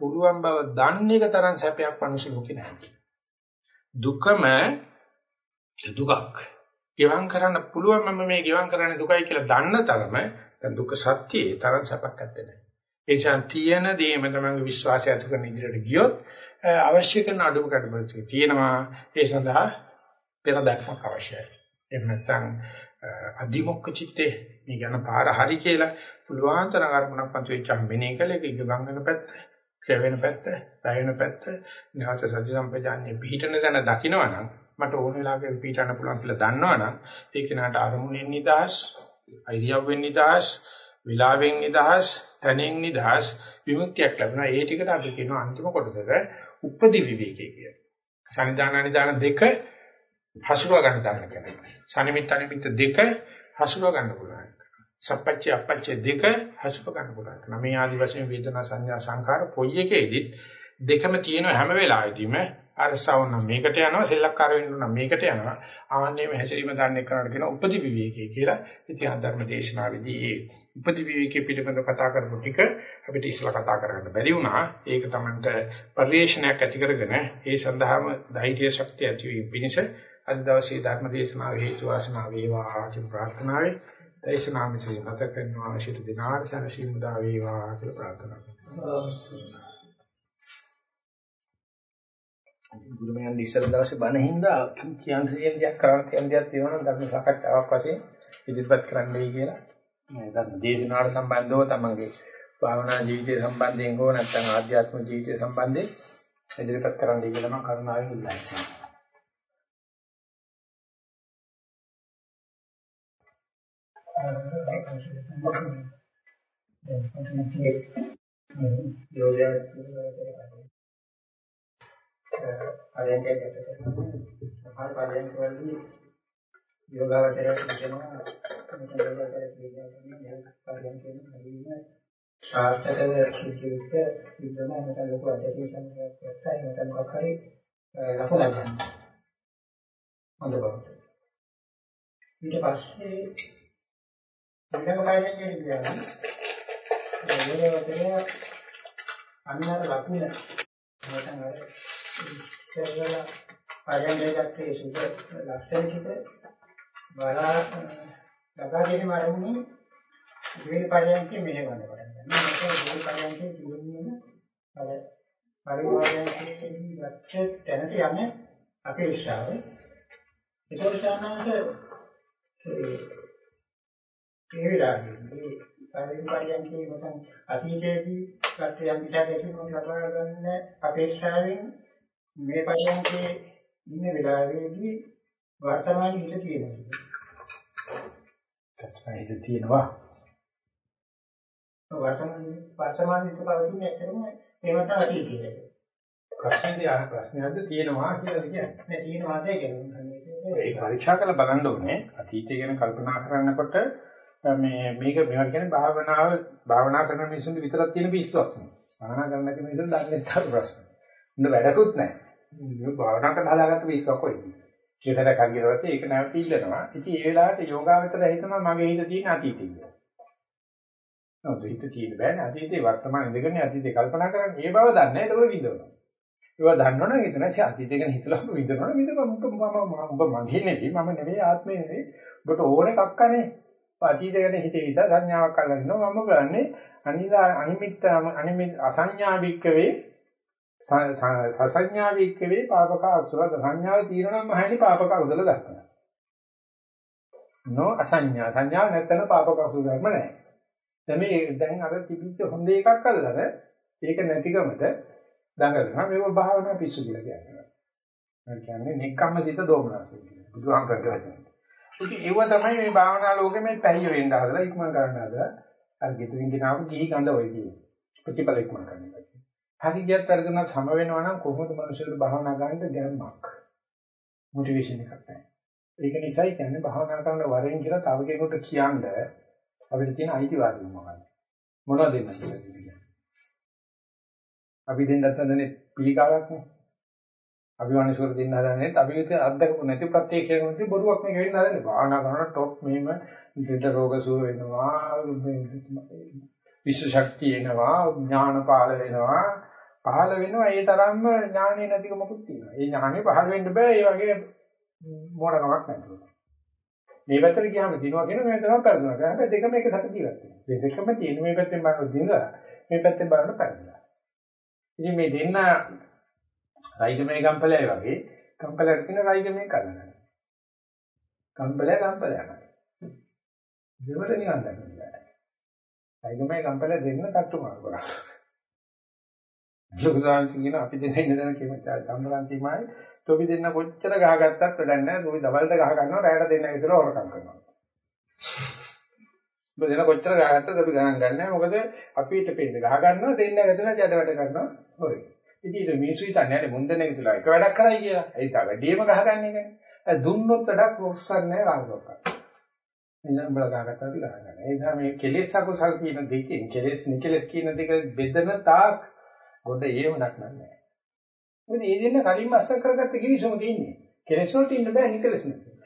A: පුළුවන් බව දන්නේ එක තරම් සැපයක් මිනිස්සු ලෝකේ නැහැ. දුකම දුකක්. ගෙවම් කරන්න පුළුවන් මම මේ ගෙවම් කරන්නේ දුකයි කියලා දන්න තරම දැන් දුක සත්‍යයේ තරම් සැපක් නැත්තේ. ඒ නිසා තියෙන දේම තමයි විශ්වාසය ඇති කරන ඉදිරියට ගියොත් අවශ්‍ය කරන අඩුම කඩපත් තියෙනවා ඒ සඳහා පෙර දැක්මක් අවශ්‍යයි. එහෙම නැත්නම් අදිමොක්ක චිත්තේ මේ කියන පාර හරි කියලා පුළුවන් තරම් අරමුණක් පන්තු වෙච්චාම මෙනේ කළ එක ඉගබංගන පැත්ත, ක්ෂය පැත්ත, වැයෙන පැත්ත, නැවත සති සම්පජාන්නේ පිහිටන දන දකින්නවනම් මට ඕන වෙලාවක පිහිටන්න පුළුවන් කියලා දන්නවනම් ඒ කෙනාට අරමුණෙන් නිදහස්, අයිරියවෙන් නිදහස්, විලාවෙන් නිදහස්, තනෙන් නිදහස් විමුක්තියක් ලැබෙනවා. ඒ ටිකට අපි කියනවා අන්තිම කොටසට උපදි විවේකී කියලා. සනිදාන අනිදාන දෙක හසුරුව ගන්න ගන්න කෙනා. සනිමිත් අනිමිත් දෙක හසුරුව ගන්න පුළුවන්. සප්පච්චය අපච්චය දෙක හසුරුව ගන්න පුළුවන්. මේ ආදි වශයෙන් වේදනා සංඥා සංකාර පොයි එකේදිත් දෙකම තියෙන හැම වෙලාවෙදීම අරසව නම් මේකට යනවා සෙල්ලක්කාර වෙන්න නම් මේකට යනවා. ආන්නේම හැසිරීම ගන්න එකට කියන උපදි විවේකී කියලා ඉතිහාස ධර්ම දේශනාවේදී ඒ උපදි විවේකී පිළිබඳව කතා කරපු ටික අපිට ඉස්සලා කතා කරගන්න බැරි වුණා. ඒක තමන්ට පරිශ්‍රණයක් ඇති කරගෙන ඒ සඳහාම ධෛර්ය ශක්තිය ඇති වීම පිණිස අද දවසේ ධර්ම දේශනාව හේතු වාසනා වේවා කියන ප්‍රාර්ථනාවයි. දේශනාව මෙතන නැත කරනවා ශිරු දිනාර සනසීමුදා වේවා කියලා ප්‍රාර්ථනා කරනවා.
B: ගුරුමයන් ඉස්සර දවසේ බණ හින්දා කියන්න තියෙන දෙයක් කරන්න තියෙන දෙයක් තියෙනවා නම් ධර්ම සාකච්ඡාවක් වශයෙන් ඉදිරිපත් කරන්නයි කියලා. මේ ධර්ම දේශනාවට සම්බන්ධව තමන්ගේ භාවනා ජීවිතය සම්බන්ධයෙන් හෝ නැත්නම් ආධ්‍යාත්මික ජීවිතය සම්බන්ධයෙන් ඉදිරිපත් කරන්නයි කියලා මම කරුණාවෙන් ඉල්ලා සිටිනවා. යෝගය පරයන්කයකට සමහර පරයන්කවලදී යෝගාවචරයක් කියනවා මෙතන යෝගාවචරයක් කියන්නේ පරයන්කෙන් හරියම සාර්ථක සිද්ධියක ඉඳන මට ලොකු අධ්‍යක්ෂණයක් කරලා මට මොකක් හරි ලකුණක් ගන්න. හොඳ බව. ඊට පස්සේ ඊළඟ පරයන්කෙන් කියන්නේ යෝගාවචරය අන්නර ලකුණ නැත්නම් අර ඉස්සෙල්ලා පරයන්කේ ගත්තේ සුබ ලක්ෂණ ටික බලා ලබා ගැනීම ආරම්භුනේ දෙවෙනි පරයන්කේ මෙහෙවන්න පටන් ගන්නවා. මේක දෙවෙනි පරයන්කේ කියන්නේ අර පරිවාරයන්කේදී ගත්ත තැනට යන්නේ අපේක්ෂාව. ඒකෝට සාමාන්‍යයෙන් ඒ වෙලාවේදී පරිපරියන්කේ මොකද අතීතයේදී සත්‍යයන් පිටාදේශින් ලබා ගන්න අපේක්ෂාවෙන් මේ පරියන්කේ ඉන්න වෙලාවේදී වර්තමානයේ හිත තියෙනවා.
A: හිත තියෙනවා.
B: වර්තමානයේ වර්තමානයේ හිත පවතින්නේ ඇත්තටම එහෙම තමයි අතීතයේ.
A: ප්‍රශ්නේදී ආ ප්‍රශ්නයක්ද තියෙනවා කියලා කියන්නේ.
B: නෑ තියෙනවාද කියන්නේ.
A: ඒක පරීක්ෂා කරලා බලන්න ඕනේ. අතීතය ගැන කල්පනා කරනකොට මේ මේක මේවා කියන්නේ භාවනාව භාවනා කරන මිනිසුන්ගේ විතරක් තියෙන පිස්සුවක්. භාවනා කරන කෙනෙක් මිනිසුන් දන්නේ නැහැ ප්‍රශ්න. උන්න වැඩකුත් නැහැ. මේ භාවනා කරලා හදාගත්ත පිස්සුවක් කොයි. කේතර කංගිරවසේ ඒක නැවත ඉල්ලනවා. ඉතින් ඒ වෙලාවට යෝගාවචර හිතනවා මගේ හිත තියෙන අතීතය කියලා. නමුත් හිත තියෙන බෑනේ අතීතේ වර්තමාන ඉඳගෙන අතීතේ කල්පනා කරන්නේ. ඒ බව දන්නේ නැහැ. ඒක විඳවනවා. ඒවා දන්නවනම් එතන අතීතය ගැන හිතලා විඳිනවනම් විඳපන් මම මම මගේ නෙවෙයි මම නෙවෙයි ආත්මේ නෙවෙයි ඔබට ඕන එකක් අනේ අතීතය ගැන හිතේ හිත සංඥාවක් අල්ලගෙන ඉන්නවා මම කරන්නේ අනිදා අනිමිත්ත අනිමිත් අසංඥාවික්කවේ සසංඥාවික්කවේ පාපක අකුසල සංඥාවේ තියෙනවා නම් මහණි පාපක අකුසල දක්වනවා නෝ අසංඥා සංඥා නැත්නම් පාපක අකුසල ධර්ම නැහැ දැන් මේ දැන් අර තිබිච්ච හොඳ එකක් අල්ලගෙන ඒක නැතිකමට දඟලනවා මේව භාවනා පිස්සු කියලා කියනවා. ඒ කියන්නේ නික්කම්ම සිත දෝමනසයි කියන්නේ. බුදුහාමරගේ වචන. ඉතින් ඒව තමයි මේ භාවනා ලෝකෙ මේ පැහිය වෙන්න හදලා ඉක්මන කරන්න හදලා අර ගෙදරින් ගෙනාව ගිහි ගඳ ඔය කියන්නේ. ප්‍රතිඵල ඉක්මන කරන්න එක. හරි ගියත් අරගෙන සම වෙනවා නම් කොහොමද මිනිස්සුන්ට භාවනා ගන්න ගැම්මක්. මොටිවේෂන් එකක් නැහැ. ඒක නිසායි කියන්නේ භාවනා කරන වරෙන් කියලා තව කෙනෙකුට කියන්න අපිට තියෙන අයිතිවාසිකම මොකක්ද? මොනවද දෙන්න කියලා. අපි දෙන්නත් හදන්නේ පිළිකාවක් නේ. අපි වනිසුර දෙන්න හදන්නේ අපි විතර අත්දකපු නැති ප්‍රත්‍යක්ෂයක් නැති බොරුවක් මේක වෙන්න හදන්නේ. භාවනා කරනකොට টොප් මෙහෙම දෙද රෝග සුව වෙනවා, විශ්ව ශක්තිය එනවා, ඥාන පාල වෙනවා. පහළ වෙනවා ඒ තරම්ම ඥානෙ නැතික මොකුත් තියෙනවා. ඒ ඥානෙ පහළ වෙන්න බෑ ඒ වගේ මොඩකමක් නැතුව. මේ පැත්තට ගියාම දිනුවා කියන මේ තමයි පරිදුනා. හැබැයි දෙකම එක සැට ජීවත් වෙනවා. දෙකම තියෙන මේ පැත්තෙන් බලන දිනලා මේ පැත්තෙන් බලන පරිදුනා. ඉතින් මේ දෙන්න රයිගමේ ගම්පලයි වගේ ගම්පලයට කියන රයිගමේ කරනවා. ගම්පලය ගම්පලය කරනවා. දෙවට නිකන් දැක්කේ. රයිගමේ ගම්පලය දෙන්න තට්ටු මාරු කරා. ලොකුදාන්සි කියන අපි දෙන්න ඉන්න දන කියමචා සම්බලන්තිමයි තොපි දෙන්න කොච්චර ගහගත්තත් වැඩක් නැහැ. තොපි දවල්ට ගහ ගන්නවා රැයට දෙන්න විතර හොරකම් කරනවා. දෙන කොච්චර ගහගත්තද අපි ගණන් ගන්නෑ මොකද අපිට පෙන්න ගහ ගන්නවා දෙන්න ගැතන ජඩ වැඩ කරනවා. හොරේ ඉතින් ඒක මිනිස්සු හිතන්නේ නැහැ මුන්දනේ විතරයි එක වැඩක් කරයි කියලා. ඒ තා වැඩිම ගහගන්න එකනේ ඒ දුන්නොත් වැඩක් රොක්සක් නැහැ රාගයක්. එනම් බල ගහගත්තා අපි ගහ ගන්න. ඒ නිසා මේ කෙලෙස් අකුසල් කියන දෙකෙන් කෙලෙස් නිකලෙස් කියන දෙක බෙදෙන තාක් ගොඩ ඒවණක් නැහැ මොකද ඒ දෙන්න කලින්ම අස්ස කරගත්ත කිවිසම තියෙන්නේ කෙලෙස් වලට ඉන්න බෑ නිකලෙස් නෙවෙයි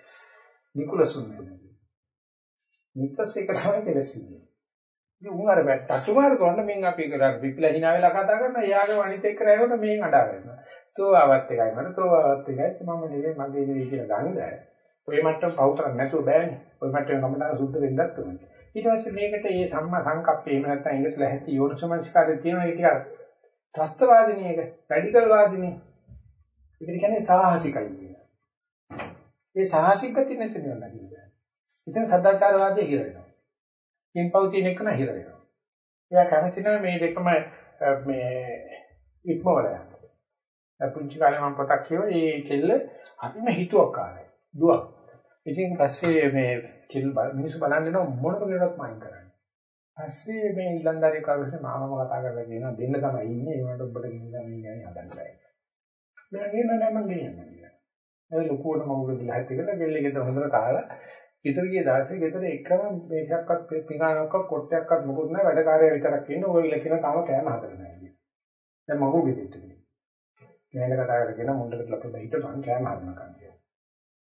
A: නිකුලසුන් නෙවෙයි නිකස් එක තමයි කෙලෙසින්නේ. ඉතින් උන් අර තට්ටුමාර කරන මෙන් අපි කරා විපිලා hina වෙලා කතා කරනවා. එයාගේ අනිත් එක්ක රැවුන මෙන් අඬා ගන්නවා. තෝ ආවත් එකයි මට තෝ ආවත් එකයි මම නෙවෙයි මගේ නෙවෙයි කියලා ගන්න. ඔය මට්ටම පවුතරක් නැතුව බෑනේ. ඔය මට්ටම කමඩන සුද්ධ වෙන්නත් ඕනේ. ඊට පස්සේ මේකට මේ සම්මා සංකප්පේ එහෙම නැත්නම් ඒකට ලැහැත්ති යෝනිසමංස්කාරය තියෙනවා ඒක ටිකක් ත්‍ස්තවාදිනේ එක, රැඩිකල් වාදිනේ. ඒකට කියන්නේ සාහසිකයි කියලා. ඒ සාහසික ගති නැති වෙනවා නේද? ඉතින් සදාචාරවාදී හිර වෙනවා. කිම්පව් තියෙන එක නහිර වෙනවා. එයා කැමති නැහැ මේ දෙකම මේ ඉක්මවල යන්න. පුංචි කාලේ මම පොතක් කියවා ඒ කෙල්ල හරිම හිතුවක්කාරයි. දුවක්. ඉතින් පස්සේ මේ කෙල් මිනිස්සු බලන්න යන මොන කෙනෙක්වත් මයින් කරන්නේ. පස්සේ මේ ඊලන්දාරිය කාගෙත් මාමම කතා කරලා කියනවා දෙන්න තමයි ඉන්නේ ඒ වුණාට ඔබට ගිහින් මේ ගෑණි හදන්න බෑ. මම කියනවා නෑ මං ගෙනියන්නම්. ඒ ලොකුවට මම ගිහලා හිටගෙන ගෙල්ලේ ගෙදර හොඳට කාලා ගෙදර ගිය දවසේ ගෙදර එකම මේකක්වත් පිඟානක්වත් කොට්ටයක්වත් මොකුත් නැහැ වැඩකාරය විතරක් ඉන්න ඔය ඉලක්කන තාම කෑම හදලා නැහැ කියන. දැන් මගු ගෙදෙට්ට ගිහින්. මම කතා කරගෙන මුණ්ඩකට ලපලා හිටපන් කෑම හදනකම් කියලා.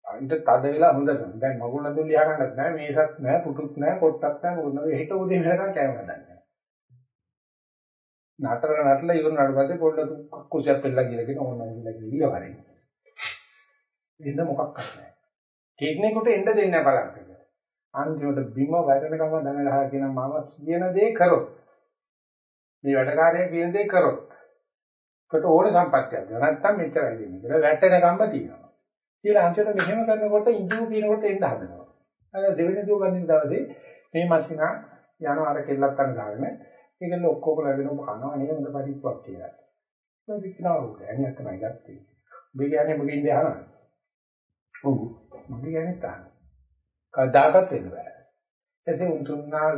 A: අන්ට තද වෙලා හොඳට. දැන් මගුල් නදුන් ලියා ගන්නත් නැහැ මේසත් නැහැ පුටුත් නැහැ කොට්ටක් නැහැ මොකද නැහැ හිට උදේ වෙනකම් කෑම හදන්නේ. නතර නටලා ඉවර නඩ පස්සේ පොඩ්ඩක් කුසියක් පෙන්නලා කියලා කියන ඕනනම් කියලා කියලා වරේ. ඉන්න මොකක් කරන්නේ. කෙනෙකුට එන්න දෙන්නේ නැහැ බලන්න. අන්තිමට බිම වැටෙනකම දැනගහලා කියන මම කියන දේ කරොත්. මේ වැඩකාරය කියන දේ කරොත්. කට ඕනේ සම්පත්තියක්. නැත්තම් මෙච්චරයි දෙන්නේ කියලා වැටෙනකම්ම තියෙනවා. කියලා අන්තිමට මෙහෙම කරනකොට ඉඳු කියනකොට එන්න හදනවා. අර දෙවෙනි දුව ගන්න දවසේ මේ මාසිනා යනවා අර කෙල්ලක් ගන්න ගන්න. ඒකල ඔක්කොම ලැබෙන ඔබ කනවා නේද හොඳ පරිප්පුවක් කියලා. ඒක කිනවා උඩ ඇණියක් තමයි ගත්තේ. ඔබ කියන්නේ මොකෙන්ද අහනවා? ඔව්. මම කියන්නේ තාන. කවදාකවත් වෙන්න බෑ. එසේ උන් තුන්නා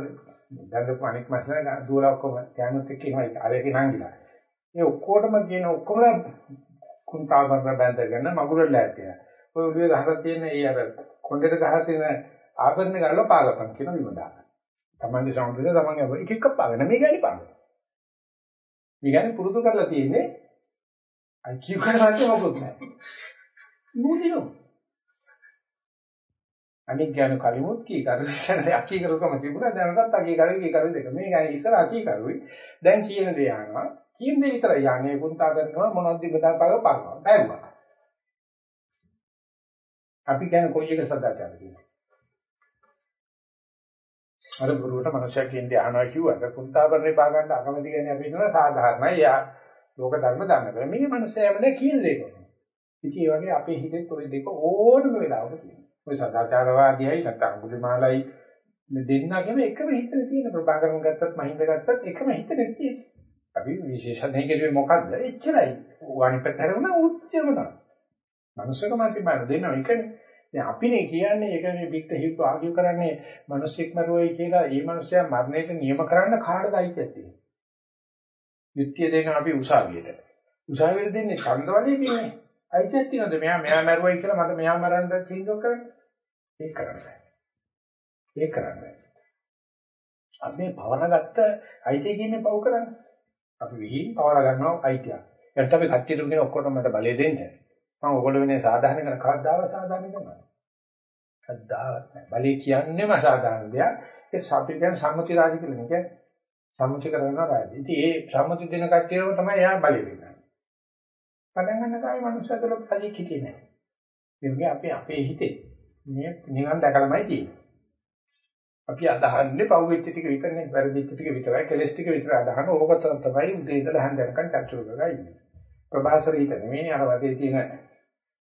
A: දඟපු අනෙක් මාසලා දුවලා ඔක්කොම යනත් එක්ක ඉනවා අරගෙන නංගිලා. ඒ ඔක්කොටම කියන ඔක්කොම කුන්තාවර බැඳගෙන මගුල ලෑතිය. ඔය ඔළුවේ ගහලා තියෙන ඒ අර කොණ්ඩේට ගහලා තියෙන ආභරණ ගාලා පාගපන් කියන විමදා. තමන්ගේ සෞන්දර්යය තමන්ගේ එක එක පාගන මේ ගැලි පාගන. මේ ගැලි පුරුදු කරලා තියෙන්නේ අයි කියු කරලා මොකොත් නැහැ. මොදිනෝ. අනික් ගැන කලිමුත් කී කරු ඉස්සර අකී කරුකම තිබුණා දැනටත් අකී කරු කී කරු දෙක මේ ගැන ඉස්සර අකී කරුයි දැන් කියන දේ අහනවා කියන දේ විතරයි යන්නේ පුන්තා කරනවා මොනවද ඉබදා පාව පානවා බැලුවා අපි කියන්නේ කොයි එක සදාචාර කියනවා අර බුරුවට මනුෂ්‍යයෙක් කියන්නේ අහනවා කිව්වට පුන්තාවරේ පා ගන්න අකමැති කියන්නේ අපි හිතනවා සාධාරණයි. යා ලෝක ධර්ම දන්න බෑ. මේ මනුස්සයම නේ කියන දේ කරනවා. ඉතින් ඒ වගේ අපේ හිතේ ඔය දෙක ඕනම වෙලාවක තියෙනවා. ඔය සදාචාරවාදීයි නැත්නම් අඟුලිමාලයි මේ දෙන්නගෙම එකම හිතේ තියෙන ප්‍රභාකරන් ගත්තත් මහින්ද ගත්තත් එකම හිතේ තියෙන. අපි විශේෂයෙන් කියන්නේ මොකද්ද? එච්චරයි. වණිපතර වුණා උච්චම තමයි. මනුස්සකම සිබන දෙන්නා එකනේ. දැන් අපිනේ කියන්නේ ඒක මේ බික්ට හිතු ආගිය කරන්නේ මිනිස්සෙක් මරුවයි කියලා ඒ මිනිස්සයා මරණයට නියම කරන්න කාටද අයිතියක් තියෙන්නේ? නිත්‍ය දෙන අපි උසාවියට. උසාවියට දෙන්නේ ඡන්දවලේ කියන්නේ. අයිතියක් තියෙනවද? මෙයා මෙයා මරුවයි කියලා මට මෙයා මරන්න තීන්දුව කරන්නේ? ඒක කරන්නේ. ඒක කරන්නේ. අපි මේ පවන ගත්ත අයිතිය කියන්නේ පව් කරන්නේ. අපි විහිං පවල ගන්නවා අයිතිය. එතකොට අපි කට්ටියට කියන ඔක්කොටම මට බලය දෙන්න. මම ඔයගොල්ලෝ වෙනේ සාධාරණ කරන කවදාව සාධාරණ කරනවා. කවදාවත් නැහැ. බලය කියන්නේම අසාධාරණ දෙයක්. ඒ අපි කියන්නේ සම්මුති රාජ්‍ය කියලා නේ. සම්මුති කරනවා රාජ්‍ය. ඉතින් ඒ සම්මුති දෙන කට්ටියම තමයි එයා බලය දෙන්නේ. පටන් ගන්න කාලේ මනුස්සයදල පරිදි හිතේ නැහැ. මේ අපි අපේ හිතේ මේ නිවන් දැකලාමයි තියෙන්නේ. අපි අදහන්නේ පව් වෙච්ච ටික විතරනේ වැරදිච්ච ටික විතරයි කෙලස් ටික විතර අදහන ඕක තමයි උදේ ඉඳලා හන්ද යනකම් චර්චුල කරලා ඉන්නේ. ප්‍රභාසර හිත නෙමෙයි අර වදේ තියෙන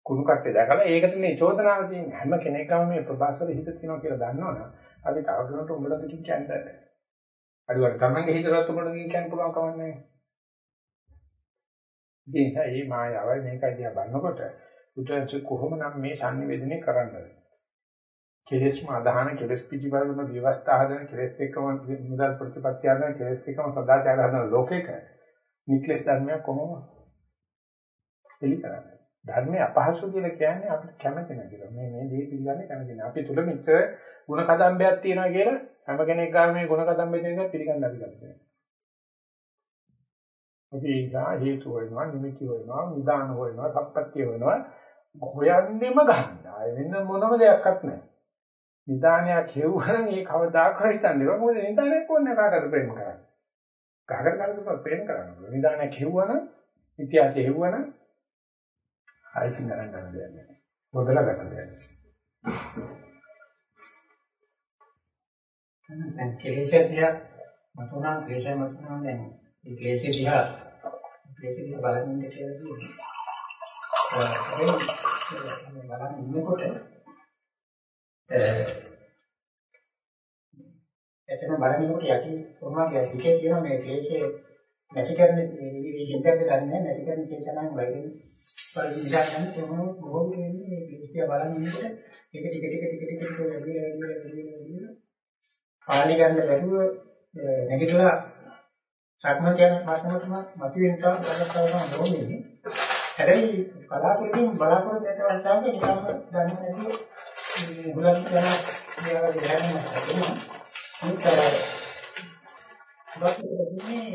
A: කුණු කට්ටේ දැකලා ඒකට මේ චෝදනාව තියෙන හැම කෙනෙක්ම මේ ප්‍රභාසර හිත තියෙනවා කියලා දන්නවනම් අපි තවදුරටත් උඹලා දෙකින් කියන්නේ. අඩුවට තමන්ගේ හිතවත් උඹලා දෙකින් කියන්න පුළුවන් කමක් නැහැ. ඒ නිසා මේ මායාවයි මේකයි දිහා බලනකොට උටන්ස කොහොමනම් මේ sannivedanaye කරන්නද? කෙලෙස්ම අදහන කෙලෙස් පිටිපරම විවස්ථා හදන කෙලෙස් එක්කම මුදල් ප්‍රතිපත්ති හදන කෙලෙස් එක්කම සදාචාර හදන ලෝකෙක නික්ලස් ධර්මයක් කොහොමද? එලි කරන්නේ. ධර්මයේ අපහසු කියලා කියන්නේ අපිට කැමති නැහැ මේ මේ දේ පිළිගන්නේ කැමති නැහැ. අපි තුල මිත්‍ර ಗುಣ කදම්බයක් තියෙනවා කියලා හැම කෙනෙක් ගාම මේ ಗುಣ කදම්බේ දෙනවා පිළිගන්න අපි කැමති නැහැ. අපි ඒසා හේතු වෙනවා, නිමිති වෙනවා, නිදාන වෙනවා, සප්පත්‍ය වෙනවා. හොයන්නෙම ගන්න. ආයෙ වෙන මොනම දෙයක්වත් නැහැ. නිදානයක් හේවුවනම් ඒ කවදාකවත් හිතන්නේ නැහැ. මොකද නිදානයක් ඕනේ කාටද ප්‍රේම කරන්නේ. කාටද කාටද ප්‍රේම කරන්නේ. නිදානයක් හේවුවනම් ඉතිහාසය හේවුවනම් ආයෙත් ගණන් ගන්න දෙයක් නැහැ. මොදලා ගන්න දෙයක් නැහැ.
B: දැන් කෙලෙෂය දිහා මතුණා ක්ලේශය මතුණා දැන් මේ ක්ලේශය දිහා ක්ලේශය දිහා බලන්න ඉන්න කියලා දුන්නා. ඒ බලන්න ඉන්නකොට එතන බලනකොට යටි කොහොමද හිතේ තියෙන මේ ක්ලේශය නැති කරන්නේ මේ හිතෙන්ද දන්නේ නැති කරන කේසනම් වයින් පරිවිචාර කරන කොහොමද බොහෝ වෙන්නේ මේ ක්ලේශය බලන ඉන්නකොට ටික ටික ටික ටික ටික ටික වැඩි වැඩි වැඩි වැඩි පාලි ගන්න බැරුව නැගිටලා සක්මන් යන මාතමතම මතුවෙන තා බලනවා නෝනේ හැබැයි කලාපයෙන් බලාපොරොත්තු වෙන අවස්ථාවක නිකම්ම දන්නේ නැතිව මේ හුලක් යන මේවා දැනෙන්න හදනවා මුතරයි බස්සේ දෙන්නේ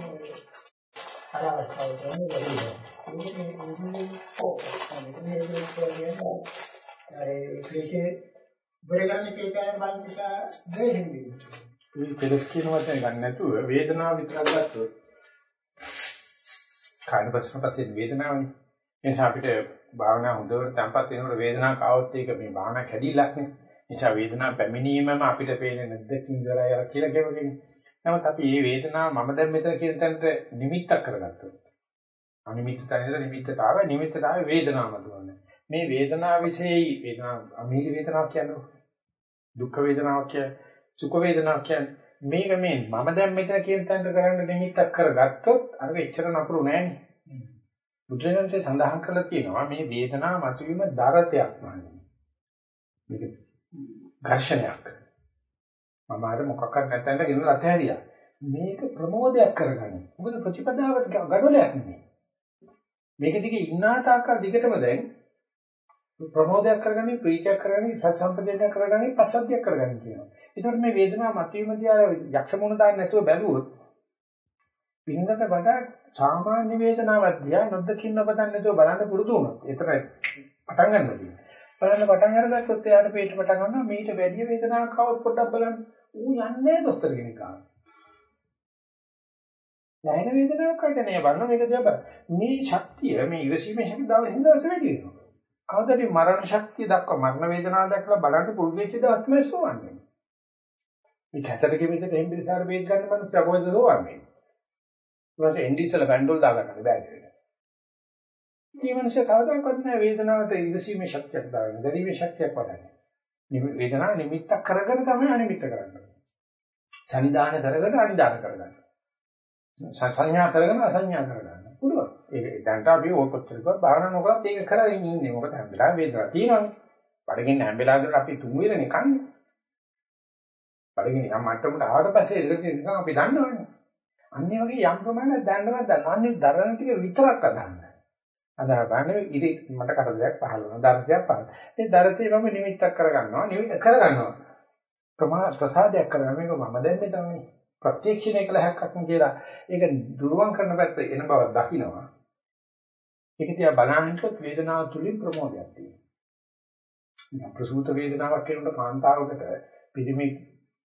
B: අර අවස්ථාව තමයි වැඩි මේ මේ ඕ මේ මේ කියන්නේ අර ක්ලේශේ බරගන්න කේකාරය බලන නිසා දෙහින්නේ
A: මේ කෙලස් කියන වචනේ ගන්න නැතුව වේදනාව විතරක් ගත්තොත් කායන ප්‍රශ්න පස්සේ වේදනාවනේ නිසා අපිට භාවනා හොඳට තැම්පත් වෙනකොට වේදනාවක් ආවොත් ඒක මේ භාවනා කැඩිලක් නේ. නිසා වේදනාව පැමිණීමම අපිට පේන්නේ නැද්දකින් ඉඳලා යලා කියලා කියවගෙන. නමුත් අපි මේ වේදනාව මම දැන් මෙතන කියන තැනට නිමිත්තක් කරගත්තා. අනිමිත්ත තැනට නිමිත්තට ආව නිමිත්තට ආව වේදනාවම දුවන්නේ. මේ වේදනාව વિશેයි වේදනාව අමීල වේදනාවක් කියන්නේ දුක් වේදනාවක් කියන්නේ සුඛ වේදනාවක් කියන්නේ මේක මේ මම දැන් මෙතන කියන තැනට කරන්න නිමිත්තක් කරගත්තොත් අර එච්චර නපුරු නෑනේ. බුදුරජාණන්සේ සඳහන් කරලා තියෙනවා මේ වේදනාව මතුවීම දරතයක් නෙවෙයි. මේක ඝර්ෂණයක්. මම අර මොකක්වත් නැතනට ගෙනලා අතහැරියා. මේක ප්‍රමෝදයක් කරගන්න. මොකද ප්‍රතිපදාවට ගඩොලයක් නෙමෙයි. මේක දිගේ ඉන්නා තාක්කල් දිගටම දැන් ප්‍රමෝදයක් කරගන්නේ ප්‍රීතියක් කරගන්නේ සත් සම්පදේශයක් කරගන්නේ පස්සද්ධියක් කරගන්නේ කියනවා. ඒකට මේ වේදනාව මතුවීමදී අර යක්ෂ මොන දාන්න නැතුව බැලුවොත් පින්කට වඩා සාමාන්‍ය වේදනාවක් දිහා නොදකින්න ඔබදන්න නැතුව බලන්න පුරුදු වුණොත් ඒතර පටන් ගන්න තියෙනවා. බලන්න පටන් අරගත්තොත් එයාට පිට පටන් ගන්නවා මීට වැඩි වේදනාවක් આવොත් පොඩ්ඩක් බලන්න. ඌ යන්නේ දොස්තර කෙනෙක් ආවා. දැනෙන වේදනාවක් හරියට නේ බලන්න මේක දිහා බලන්න. මේ ශක්තිය මේ ඉවසීමේ ශක්තිය දවසින් දවස වැඩි වෙනවා. කවදාද මරණ ශක්තිය දක්වා මරණ වේදනාව දැක්ලා බලන්න පුරුදු වෙච්ච දවස් තමයි සෝවන්නේ. මේ කැසට කෙමිට ටෙම්පරේචර් වේග ගන්න මනුස්සයා කොහෙද සෝවන්නේ? ඊට එන්ඩිසල බැන්ඩෝල් දාගන්න බෑ ඒක. මේ මනුස්සයා කවදාකවත් නෑ වේදනාවට ඉවසීමේ ශක්තියක් දාගෙන දැරීමේ ශක්තියක් වඩන්නේ. මේ වේදනාව නිමිත්තක් කරගෙන තමයි අනිමිත්ත කරන්නේ. සනිදාන කරගෙන අනිදාන කරගන්න. සංඥා කරගෙන අසංඥා කරගන්න. පුළුවන්. ඒක දැන්ට අපි ඕක කොච්චරකවත් භාවනා නොකරත් ඒක කරගෙන ඉන්නේ. මොකද හැම වෙලාවෙම වේදනාවක් තියෙනවානේ. බඩගින්න හැම වෙලාවෙම අපි තුන් වෙලනේ කන්නේ. බඩගින්න යම් මට්ටමකට ආවට පස්සේ ඒක නිකන් අපි දන්නවනේ. අන්නේ වගේ යම් ප්‍රමාණයක් දැනනවා දන්නන්නේ දරන ටික විතරක් අදහන්න. අදා ගන්න ඉරි මට කරදරයක් පහළ වෙනවා. දරදයක් පහළ. ඒ දරතේ මම නිමිත්තක් කරගන්නවා. නිමිත්ත කරගන්නවා. ප්‍රමා ප්‍රසාදයක් කරගන්න මේක මම දැන්නේ තමයි. ප්‍රත්‍යක්ෂණය කළ හැක්කක් කියලා ඒක දුරුවන් කරන පැත්ත එන බව දකිනවා. ඒක තියා බලන්නකොත් වේදනාව තුලින් ප්‍රමෝදයක් තියෙනවා. ප්‍රසූත වේදනාවක් කියනකොට කාන්තාවකට පිළිමි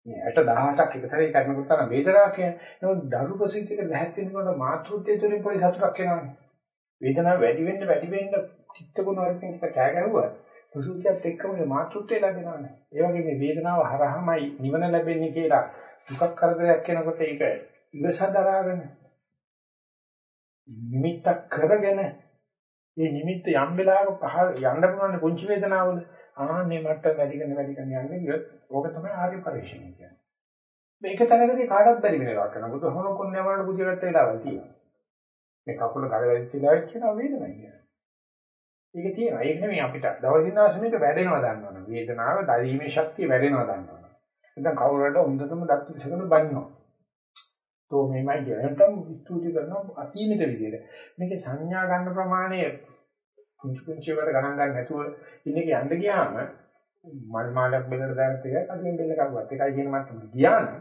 A: මේ 60 18ක් එකතරේ කරනකොට තමයි වේදනාවක් කියන්නේ. නමුත් දරු ප්‍රසූතික ලැහත් වෙනකොට මාතෘත්වයේ තුලින් පොඩි සතුටක් එනවානේ. වේදනාව වැඩි වෙන්න වැඩි වෙන්න චිත්තගුණ වලින් එක කෑ ගැහුවා. ප්‍රසූතියත් එක්කම මාතෘත්වය ලැබෙනවානේ. ඒ වගේ මේ වේදනාව හරහාමයි නිවන ලැබෙන්නේ කියලා දුකක් කරදරයක් එනකොට ඒක ඉවසදරාගෙන නිමිත්තක් කරගෙන මේ නිමිත්ත යම් වෙලාවක පහ යන්න පුළුවන් පුංචි වේදනාවල ආන්නේ මට්ටම වැඩි කරන වැඩි කරන යන්නේ ගියොත් ඕක තමයි ආර්ය පරිශ්‍රණය කියන්නේ. මේක තැනකදී කාටවත් බැරි වෙනවා කරන බුදු හොන කොන්නේ වලට බුදිය ගත්ත වෙලාවල් තියෙනවා. මේ කකුල ගල වැදිච්ච වෙලාවට කියන වේදනයි කියන්නේ. ඒක තියෙනවා. ඒක නෙමෙයි අපිට දවසින් දවස මේක වැඩෙනවා දන්නවනේ. වේදනාව දැරීමේ ශක්තිය වැඩෙනවා දන්නවනේ. නැත්නම් කවුරුහට හොඳටම දත් විසකන බනිනවා. તો මේමයි කියන්නේ. නැත්නම් ස්තුති කරනවා අසීමිත විදියට. මේකේ සංඥා ගන්න ප්‍රමාණය කුංචු කුංචු වල ගණන් ගන්න නැතුව ඉන්නේ යන්න ගියාම මල් මාලක් බෙදලා දාගත්ත එක අදින් බෙල්ල කවුවත් එකයි කියන මට්ටම ගියා නම්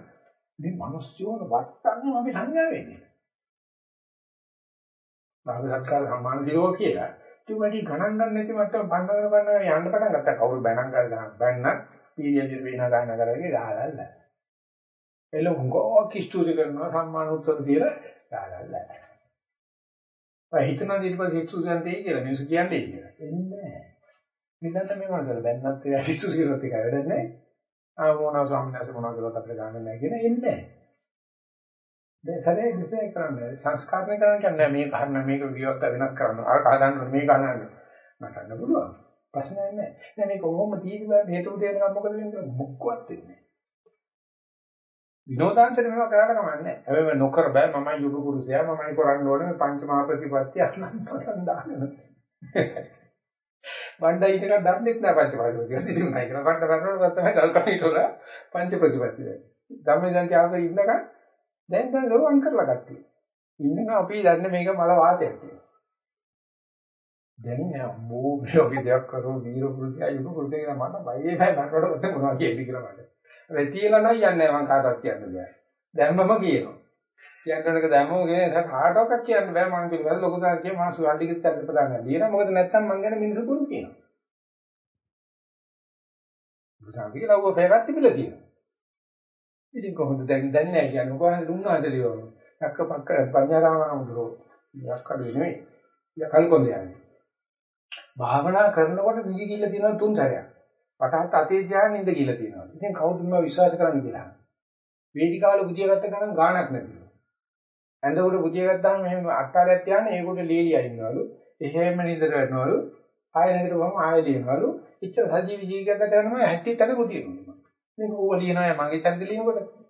A: ඉතින් මිනිස්සුන් වටන්නේ අපි සංඥා වෙන්නේ. බාහිර සත්කාර සම්මාන දිරෝ කියලා. ඉතින් වැඩි ගණන් ගන්න නැති මට්ටම බණ්ඩ කර බණ්ඩ යන්න පටන් ගත්තා. කවුරු බණන් කරලා බැන්නත් පීරියල් වෙන ගන්න කරගෙන දාලා එළ උංගෝ කිස්තුති කරනවා සම්මාන උත්තර දීලා දාලා නැහැ. හිතන දේ ඊට පස්සේ කිස්තුතියන් දෙයි කියලා මිනිස්සු කියන්නේ කියලා. එන්නේ නැහැ. නිකන් මේ මනසට බැන්නත් ඒ කිස්තුති කරත් එක වැඩ නැහැ. ආ මොනවා ස්වාමීන් වහන්සේ මොනවද කරලා අපිට ගන්න නැහැ කියන එන්නේ නැහැ. දැන් සරේ විශ්ේ කරන්නේ සංස්කාරණය කරන්න කියන්නේ මේ කාරණා මේක විවස්ත වෙනස් කරන්න. අර කාදාන්න මේ කාරණා නටන්න පුළුවන්. ප්‍රශ්නයක් නැහැ. දැන් මේක කොහොම තීරණ හේතු දෙයක් මොකද වෙන්නේ මොක්කවත් වෙන්නේ. විනෝදාන්තර මේවා කරාට කමන්නේ නැහැ. හැබැයි නොකර බෑ මමයි යුග පුරුෂයා මමයි කරන්න ඕනේ පංච මහා ප්‍රතිපත්ති අස්ලං දාන්න. බණ්ඩයි ටිකක් දන්නේ නැහැ පංච මහා ප්‍රතිපත්ති. කිසිම නැහැ කියලා බණ්ඩ කරනකොට තමයි කල්පණීට වල පංච ප්‍රතිපත්ති දැන්. ධම්මේ දැන් තියාගෙන ඉන්නකන් දැන් දැන් ගරුවන් කරලා ගත්තා. ඉන්නකම් අපි දන්නේ මේක මල වාතයක් කියලා. දැන් නෑ අම්මෝ මේ වගේ දෙයක් කරෝ වීර පුරුෂයා යුග පුරුෂයා කියලා මට බයයි නැහැ මට මට මොනවා කියේද කියලා මට. ඒ තියලා නම් යන්නේ මම කාටවත් කියන්න බෑ. දැම්මම කියනවා. කියන්නනක දැම්මම කියන්නේ කාටවත් කියන්න බෑ මම පිළිවෙල ලොකු දාන කිය මාසු වල්ලිගෙත් අන්න පදාන්න. ලියන මොකද නැත්තම් මං ගැන මිනිස්සු බොරු කියනවා. බුදුන් කියලා ඔය පෙරත් තිබිලා තියෙනවා. ඉතින් කොහොමද දැන් දැන් නෑ කියන්නේ කොහොමද දුන්නාද ලියවන. යක්ක පක්ක පඤ්ඤාරාමඳුරෝ යක්කඩු නෙමෙයි. යකල් කොන්දේ යන්නේ. භාවනා කරනකොට නිදි කිල්ල තියෙනවා තුන් සැරයක්. පටහත් අතේ ධ්‍යාන නිද කිල්ල තියෙනවා. ඉතින් කවුද මම විශ්වාස කරන්න කියලා. වේදිකාවල බුදිය ගත්ත ගමන් ගාණක් නැතිලු. ඇඳවල බුදිය ගත්තාම මෙහෙම අට්ටාලයක් තියන්නේ ඒකට ලීලියා ඉන්නවලු. එහෙම නිදට වැටෙනවලු. ආයෙ නැගිට වම ආයෙ ලියනවලු. ඉච්ච සජීවී ජීවිතයක් ගත කරනම හැටි තන බුදියනවා. මේක ඕව ලියනවා මගේ චරිත ලියනකොට.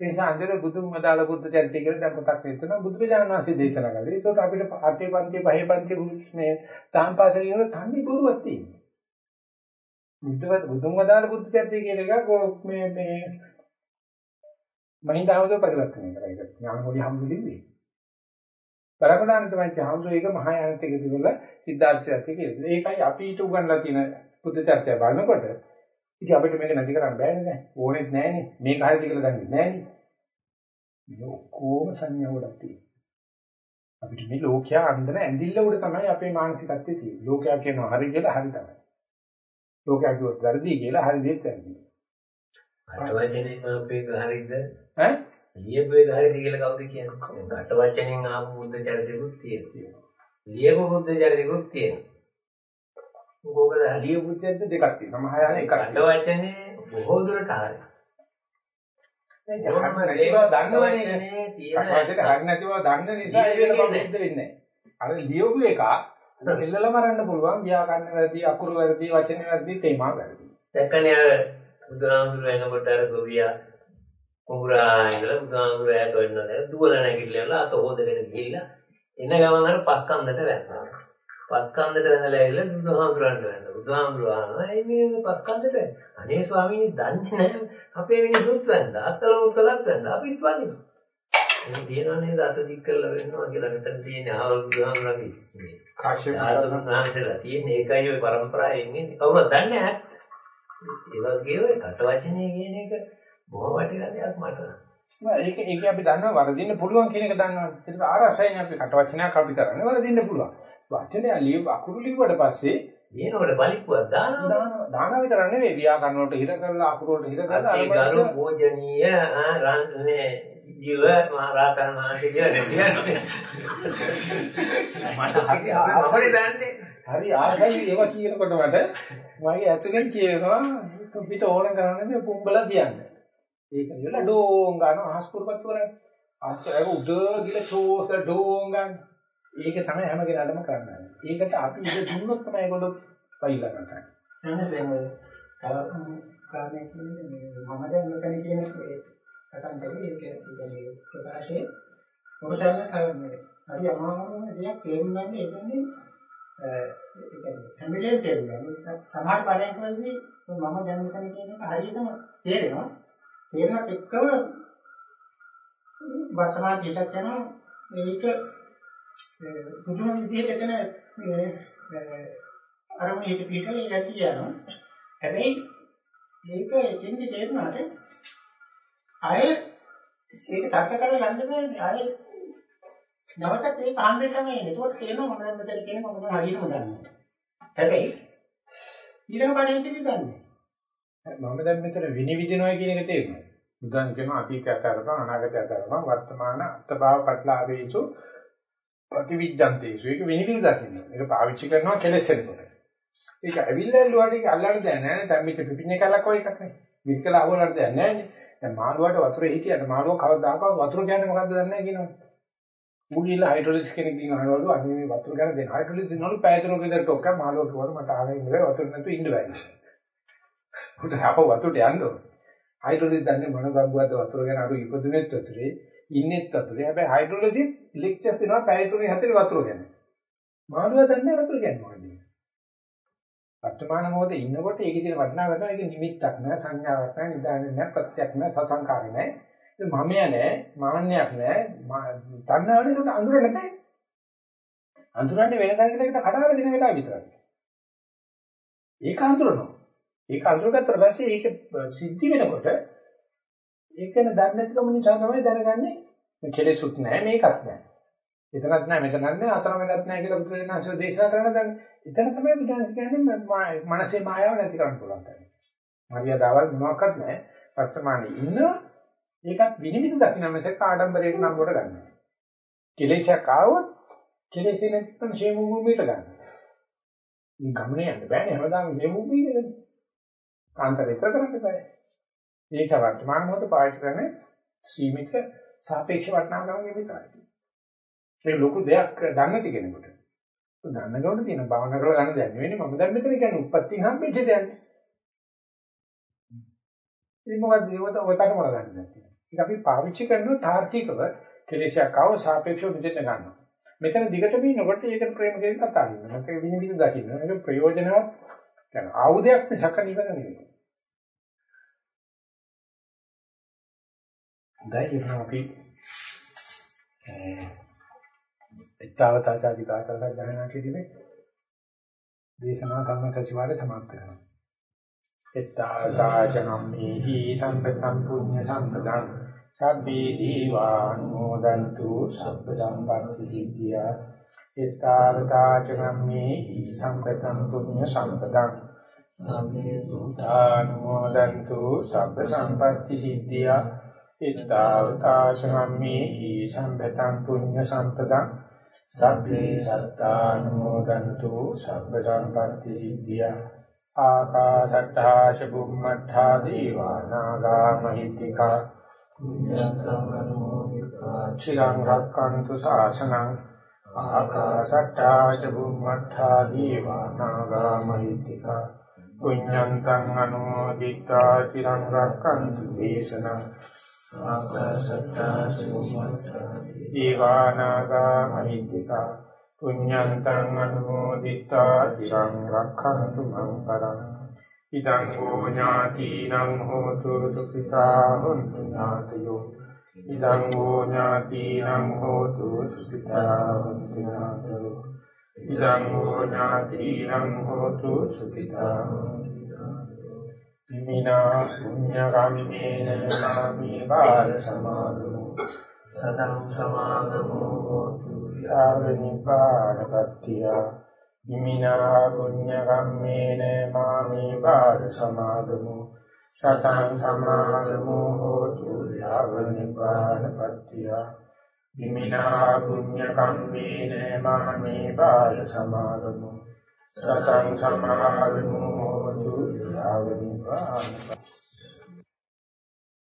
A: ඒ නිසා අන්තිම බුදුන් වදාළ බුද්ධ චරිතය කියලා දැන් පොතක් තියෙනවා බුදුරජාණන් වහන්සේ දේශනා කළේ. ඒකට අපිට අටේ පන්ති පහේ පන්ති මේ තාම් පාසල කියන තන්නේ බොරුවක් තියෙනවා. බුද්ධ බුදුන් වදාළ බුද්ධ චරිතය කියන එක මේ මේ මහින්දාවද පරිවර්තනය කරා ඒක ඥානෝලි හම්බුලින්නේ. පරමදාන තමයි හම්බු ඒක මහායානත් එකතු කරලා සිද්ධාර්ථයත් කියලා. ඒකයි අපිට උගන්ලා තියෙන බුද්ධ චර්චා බලනකොට ඉතින් අපිට මේක නැති කරන්න බෑනේ දැන්. ඕනෙත් නෑනේ. මේක හරියට කියලා දන්නේ නෑනේ. මේ ඔක්කොම සංඥා වලක් තියෙනවා. අපිට මේ ලෝකයා අන්දන ඇඳිල්ල උඩ තමයි අපේ මානසිකත්වයේ තියෙන්නේ. ලෝකයා කියනවා හරි කියලා හරි තමයි. ලෝකයා කිව්වොත් වැරදි කියලා හරි දෙත් වැරදි.
C: අට වචනෙන් අපේක හරියද?
A: ඈ?
C: ලියපු එක හරියද කියලා කවුද කියන්නේ? අට වචනෙන් ආපු බුද්ධ චරිතෙකුත් තියෙනවා. ලියපු බුද්ධ චරිතෙකුත් තියෙනවා. මොකද
A: අලිය බුද්ධයන්ට දෙකක් තියෙනවා. මහායාන එකක්.
C: අට වචනේ බොහෝ දුරට හරියි.
A: ඒකම නැතිව දන්නවනේ. කටවචන හරි නැතිව දන්න නිසා ඒක පොඩ්ඩ වෙන්නේ නැහැ. අර ලියපු එක එල්ලලා මරන්න පුළුවන්. ව්‍යාකරණ වැරදි, අකුරු වැරදි, වචන වැරදි, තේමා වැරදි.
C: දැක්කනේ අර බුදුහාමුදුර එනකොට අර ගොවියා කුඹුරා ඉඳලා බුදුහාමුදුර ඈත වෙන්නද දුවල නැගිටලා අත හොදගෙන ගිහිල්ලා එන ගමන් අර පස්කන්දට වැටෙනවා. පස්කන්දට වැඳලා ඇවිල්ලා බුදුහාමුදුරන්ට වැඳලා. බුදුහාමුදුරාම "ඇයි මේ පස්කන්දට වැඳේ? අනේ ස්වාමීනි දන්නේ නැහැ. අපේ මිනිසුත් වැඳලා, අත්තලොත් කළත් වැඳලා අපිත් වඳිනවා." එහෙනම් තියනවා නේද අත දික් කරලා වෙන්නවා කියලා මෙතන තියෙන අහවල් බුදුහාමුදුරන්ගේ මේ
A: කාශ්‍යප
C: බුදුහාමුදුරන්ලා තියෙන ඒකයි ওই પરම්පරාවෙන් එන්නේ. කවුරුත් දන්නේ නැහැ. ඒ වගේ ඔය කටවචනේ කියන එක බොහොම වටිනා දෙයක් මට නම්.
A: ඒක ඒක අපි දන්නවා වරදින්න පුළුවන් කියන එක දන්නවා. ඒක ආරසයෙන් අපි කටවචනයක් අපි කරන්නේ වරදින්න පුළුවන්. වචනේ ලියව අකුරු ලිව්වට පස්සේ
C: දිනවල බලපුවක්
A: දානවා. දානවා විතර නෙවෙයි ව්‍යාකරණ වලට හිර කරලා අකුරු වලට හිර කරලා
C: ඒ ගරු පූජනීය ආ රන්නේ ජීව මහරහතන් වහන්සේ කියලා කියන්නේ. මට හරි ආසයි දන්නේ.
A: හරි ආසයි ඒවා කියනකොට මට මගේ ඇතුලෙන් කියනවා පිට ඕන කරන්නේ මේ පුම්බලා කියන්නේ. ඒක නෙවෙයි ඩෝං ගන්න ආස්කුරපත් කරන්නේ. ආස්කරක උඩ ගිල චෝස ඩෝං ගන්න. ඒක තමයි හැම කෙනාටම කරන්නේ. ඒකට අපි ඉඳ දුන්නොත් තමයි ඒගොල්ලෝ පයිලා ගන්නන්නේ.
B: නේද දැන් ඔය කාරණේ කියන්නේ මම දැන් මෙතන කියන ඒ කතන්දරේ ඒක කියන්නේ ප්‍රකාශයේ ඔබ සම්මත හරි අමාරුම දෙයක් තේරුම් ගන්න ඒ කියන්නේ ඒ කියන්නේ හැම වෙලේම තේරුම් ගන්න. සමහර පරයන්ක වලදී මම දැන් මෙතන කියන එක හරියටම තේරෙනවා. තේරෙනත් එක්කම වර්තමාන ජීවිතයක් යනවා මේක පුදුම විදිහට එතන අරමුණ හිත පිටේ යටි යනවා. හැබැයි මේක එතෙන්දි තේරුණාට අය ඒක තක්ක කරලා ගන්න බෑනේ. අය නැවතත් ඒක ආන්නේ තමයි එන්නේ. ඒකට කියනවා මම දැන් මෙතන කියන මම හරියටම දන්නවා. හැබැයි ඊළඟ පණිවිඩෙදි දන්නේ.
A: මම දැන් මෙතන විනිවිදිනවා කියන එක තේරුණා. බුදුන් කියනවා අතීතයට අරපන් අනාගතයට අරපන් වර්තමාන අත්භව පටලාවේසු ප්‍රතිවිද්ධන්තේසු ඒක විනිවිද දකින්න. ඒක පාවිච්චි කරනවා කෙලෙසෙනකොට. ඒක ඇවිල්ලා එල්ලුවාට ඒක අල්ලන්න දෙයක් නැහැ නේ. දැන් මේක පිපින්නේ කලක් වගේ එකක් නේ. මිරිකලා අවුලන්න දෙයක් නැහැ නේ. දැන් මාළුවාට වතුරේ හිටියට මාළුවා කවදාකවත් වතුර කියන්නේ මොකද්ද දන්නේ නැහැ කියනවා. මුගිලා හයිඩ්‍රොලිස් කෙනෙක් දින අහනවලු අනේ මේ වතුර ගැන දෙන හයිඩ්‍රොලිස් දිනවලු පැය තුනක විතර ටොක්ක මාළුවා කිව්වලු මට ආගෙන ඉන්නේ වතුර නැතුව ඉන්න බෑ. උඩ අප වතුරට යන්න ඕනේ. හයිඩ්‍රොලිස් දන්නේ මොන බම්බුවද වතුර ගැන අර ඉපදුනෙත් වතුරේ ඉන්නෙත් වතුරේ. හැබැයි හයිඩ්‍රොලොජි ලෙක්චර්ස් දෙනවා පැය 3 4 වතුර ගැන. මාළුවා දන්නේ වතුර ගැන මොකද? වර්තමාන මොහොතේ ඉන්නකොට ඒකේ තියෙන වටිනාකම ඒක නිමිත්තක් නෑ සංඥාවක් නෑ නිදාන්නේ නෑ ප්‍රත්‍යක් නෑ සසංකාරය නෑ. ඒ මමය නෑ මාන්නයක් නෑ තණ්හාවනේ උට අඳුරන්න බෑ. අඳුරන්නේ වෙනදා ඉඳලා කඩාවැ දෙන වෙලාව විතරයි. ඒක අඳුරනවා. ඒක අඳුරගත්තට පස්සේ ඒක සිද්ධි වෙනකොට ඒකන දන්නේ නැතිකම නිසා තමයි දැනගන්නේ මේ කෙලෙසුත් නැහැ මේකත් නැහැ. එතනත් නැහැ මෙතනත් නැහැ අතරමැදත් නැහැ කියලා බුදුරජාණන්සේ දේශනා කරන දැන් එතන තමයි බුදුන් කියන්නේ මනසේ මායාව නැති කරන්න පුළුවන් තමයි. මරියාදාවල් මොනවාක්වත් නැහැ. වර්තමානයේ ඉන්න ඒකත් විනිවිද දකින්න මිසක ආඩම්බරයට නම් කොට ගන්න. කෙලෙසක් ආවොත් කෙලෙසේ නැත්නම් ෂේමු භූමියට ගන්න. මේ ගමනේ යන්න බෑනේ හැමදාම ෂේමු භූමියේද? කාන්තරේ විතර කරන්න බෑ. ඒක වර්තමාන මොහොත පාවිච්චි කරන සීමිත සාපේක්ෂ වටිනාකමක් විතරයි. ඒ ලොකු දෙයක් දන්නේ නැති කෙනෙකුට. දන්න ගමන් තියෙන භාවනා කරලා ගන්න දෙයක් නෙවෙයි මම දැන් මෙතන කියන්නේ උපත්ති හම්බෙච්ච දෙයක්. ඉතින් මොකද ඒකට ඔතන මොන ගන්න නැති. ඒක අපි පාවිච්චි කරනවා තාර්කිකව කෙලෙසයක් ආව සාපේක්ෂව මෙතන ගන්නවා. මෙතන දිගටම ඉනකොට ඒකට ප්‍රේම කියන කතා කරනවා. මේක විනිවිද දකින්න. මේක ප්‍රයෝජනවත් කියන ආයුධයක් මිසක නිවන නෙවෙයි. දැන් අපි එත්තවතාචාදි කාටවත් ගණනා කිරීමේ දේශනා කර්ම සතිවාරය සමාප්ත කරනවා. එත්තවතාචනම්මේහි සම්පතම් පුඤ්ඤ සම්පදං සබ්බේ දීවානුමෝදන්තු සබ්බ සම්පatti සිද්ධියා එත්තවතාචනම්මේහි සම්පතම් පුඤ්ඤ සම්පදං සබ්බේ දුතානුමෝදන්තු සබ්බ සම්පatti සිද්ධියා ඉත්තාවකාශමම්මේහි සම්පතං පුඤ්ඤ සම්පදං සබ්බේ සත්තානුමෝදන්තු සබ්බ සම්පatti සිද්ධියා ආකාශට්ටා චුම්මට්ඨා දීවානාගා මහිත්‍තිකා පුඤ්ඤන්තං අනුමෝදිතා චිරං රක්칸තු ශාසනං ආකාශට්ටා චුම්මට්ඨා දීවානාගා මහිත්‍තිකා පුඤ්ඤන්තං අනුමෝදිතා චිරං රක්칸තු දේශනං දීවානාගා මහිද්దికා පුඤ්ඤන්තං අනුමෝදිතා තිරං රක්ඛන්තු මං පරං ඉදං හෝ ඥාතිනං හෝතු සුඛිතා හොන්තු ඥාතයෝ ඉදං හෝ ඥාතිනං හෝතු සුඛිතා හොන්තු ඥාතයෝ ඉදං හෝ ඥාතිනං හෝතු සුඛිතා ඉමිනා පුඤ්ඤ කම්මේන සාමි බාල සමාදමු සතං සමාදමෝ හෝතු යාවනිපානපත්තිය ඉමිනා පුඤ්ඤ කම්මේන මාමි බාල සමාදමු සතං සමාදමෝ හෝතු යාවනිපානපත්තිය ඉමිනා පුඤ්ඤ කම්මේන මාමි බාල සමාදමු සතං සමාදමෝ හෝතු යාවනිපානපත්තිය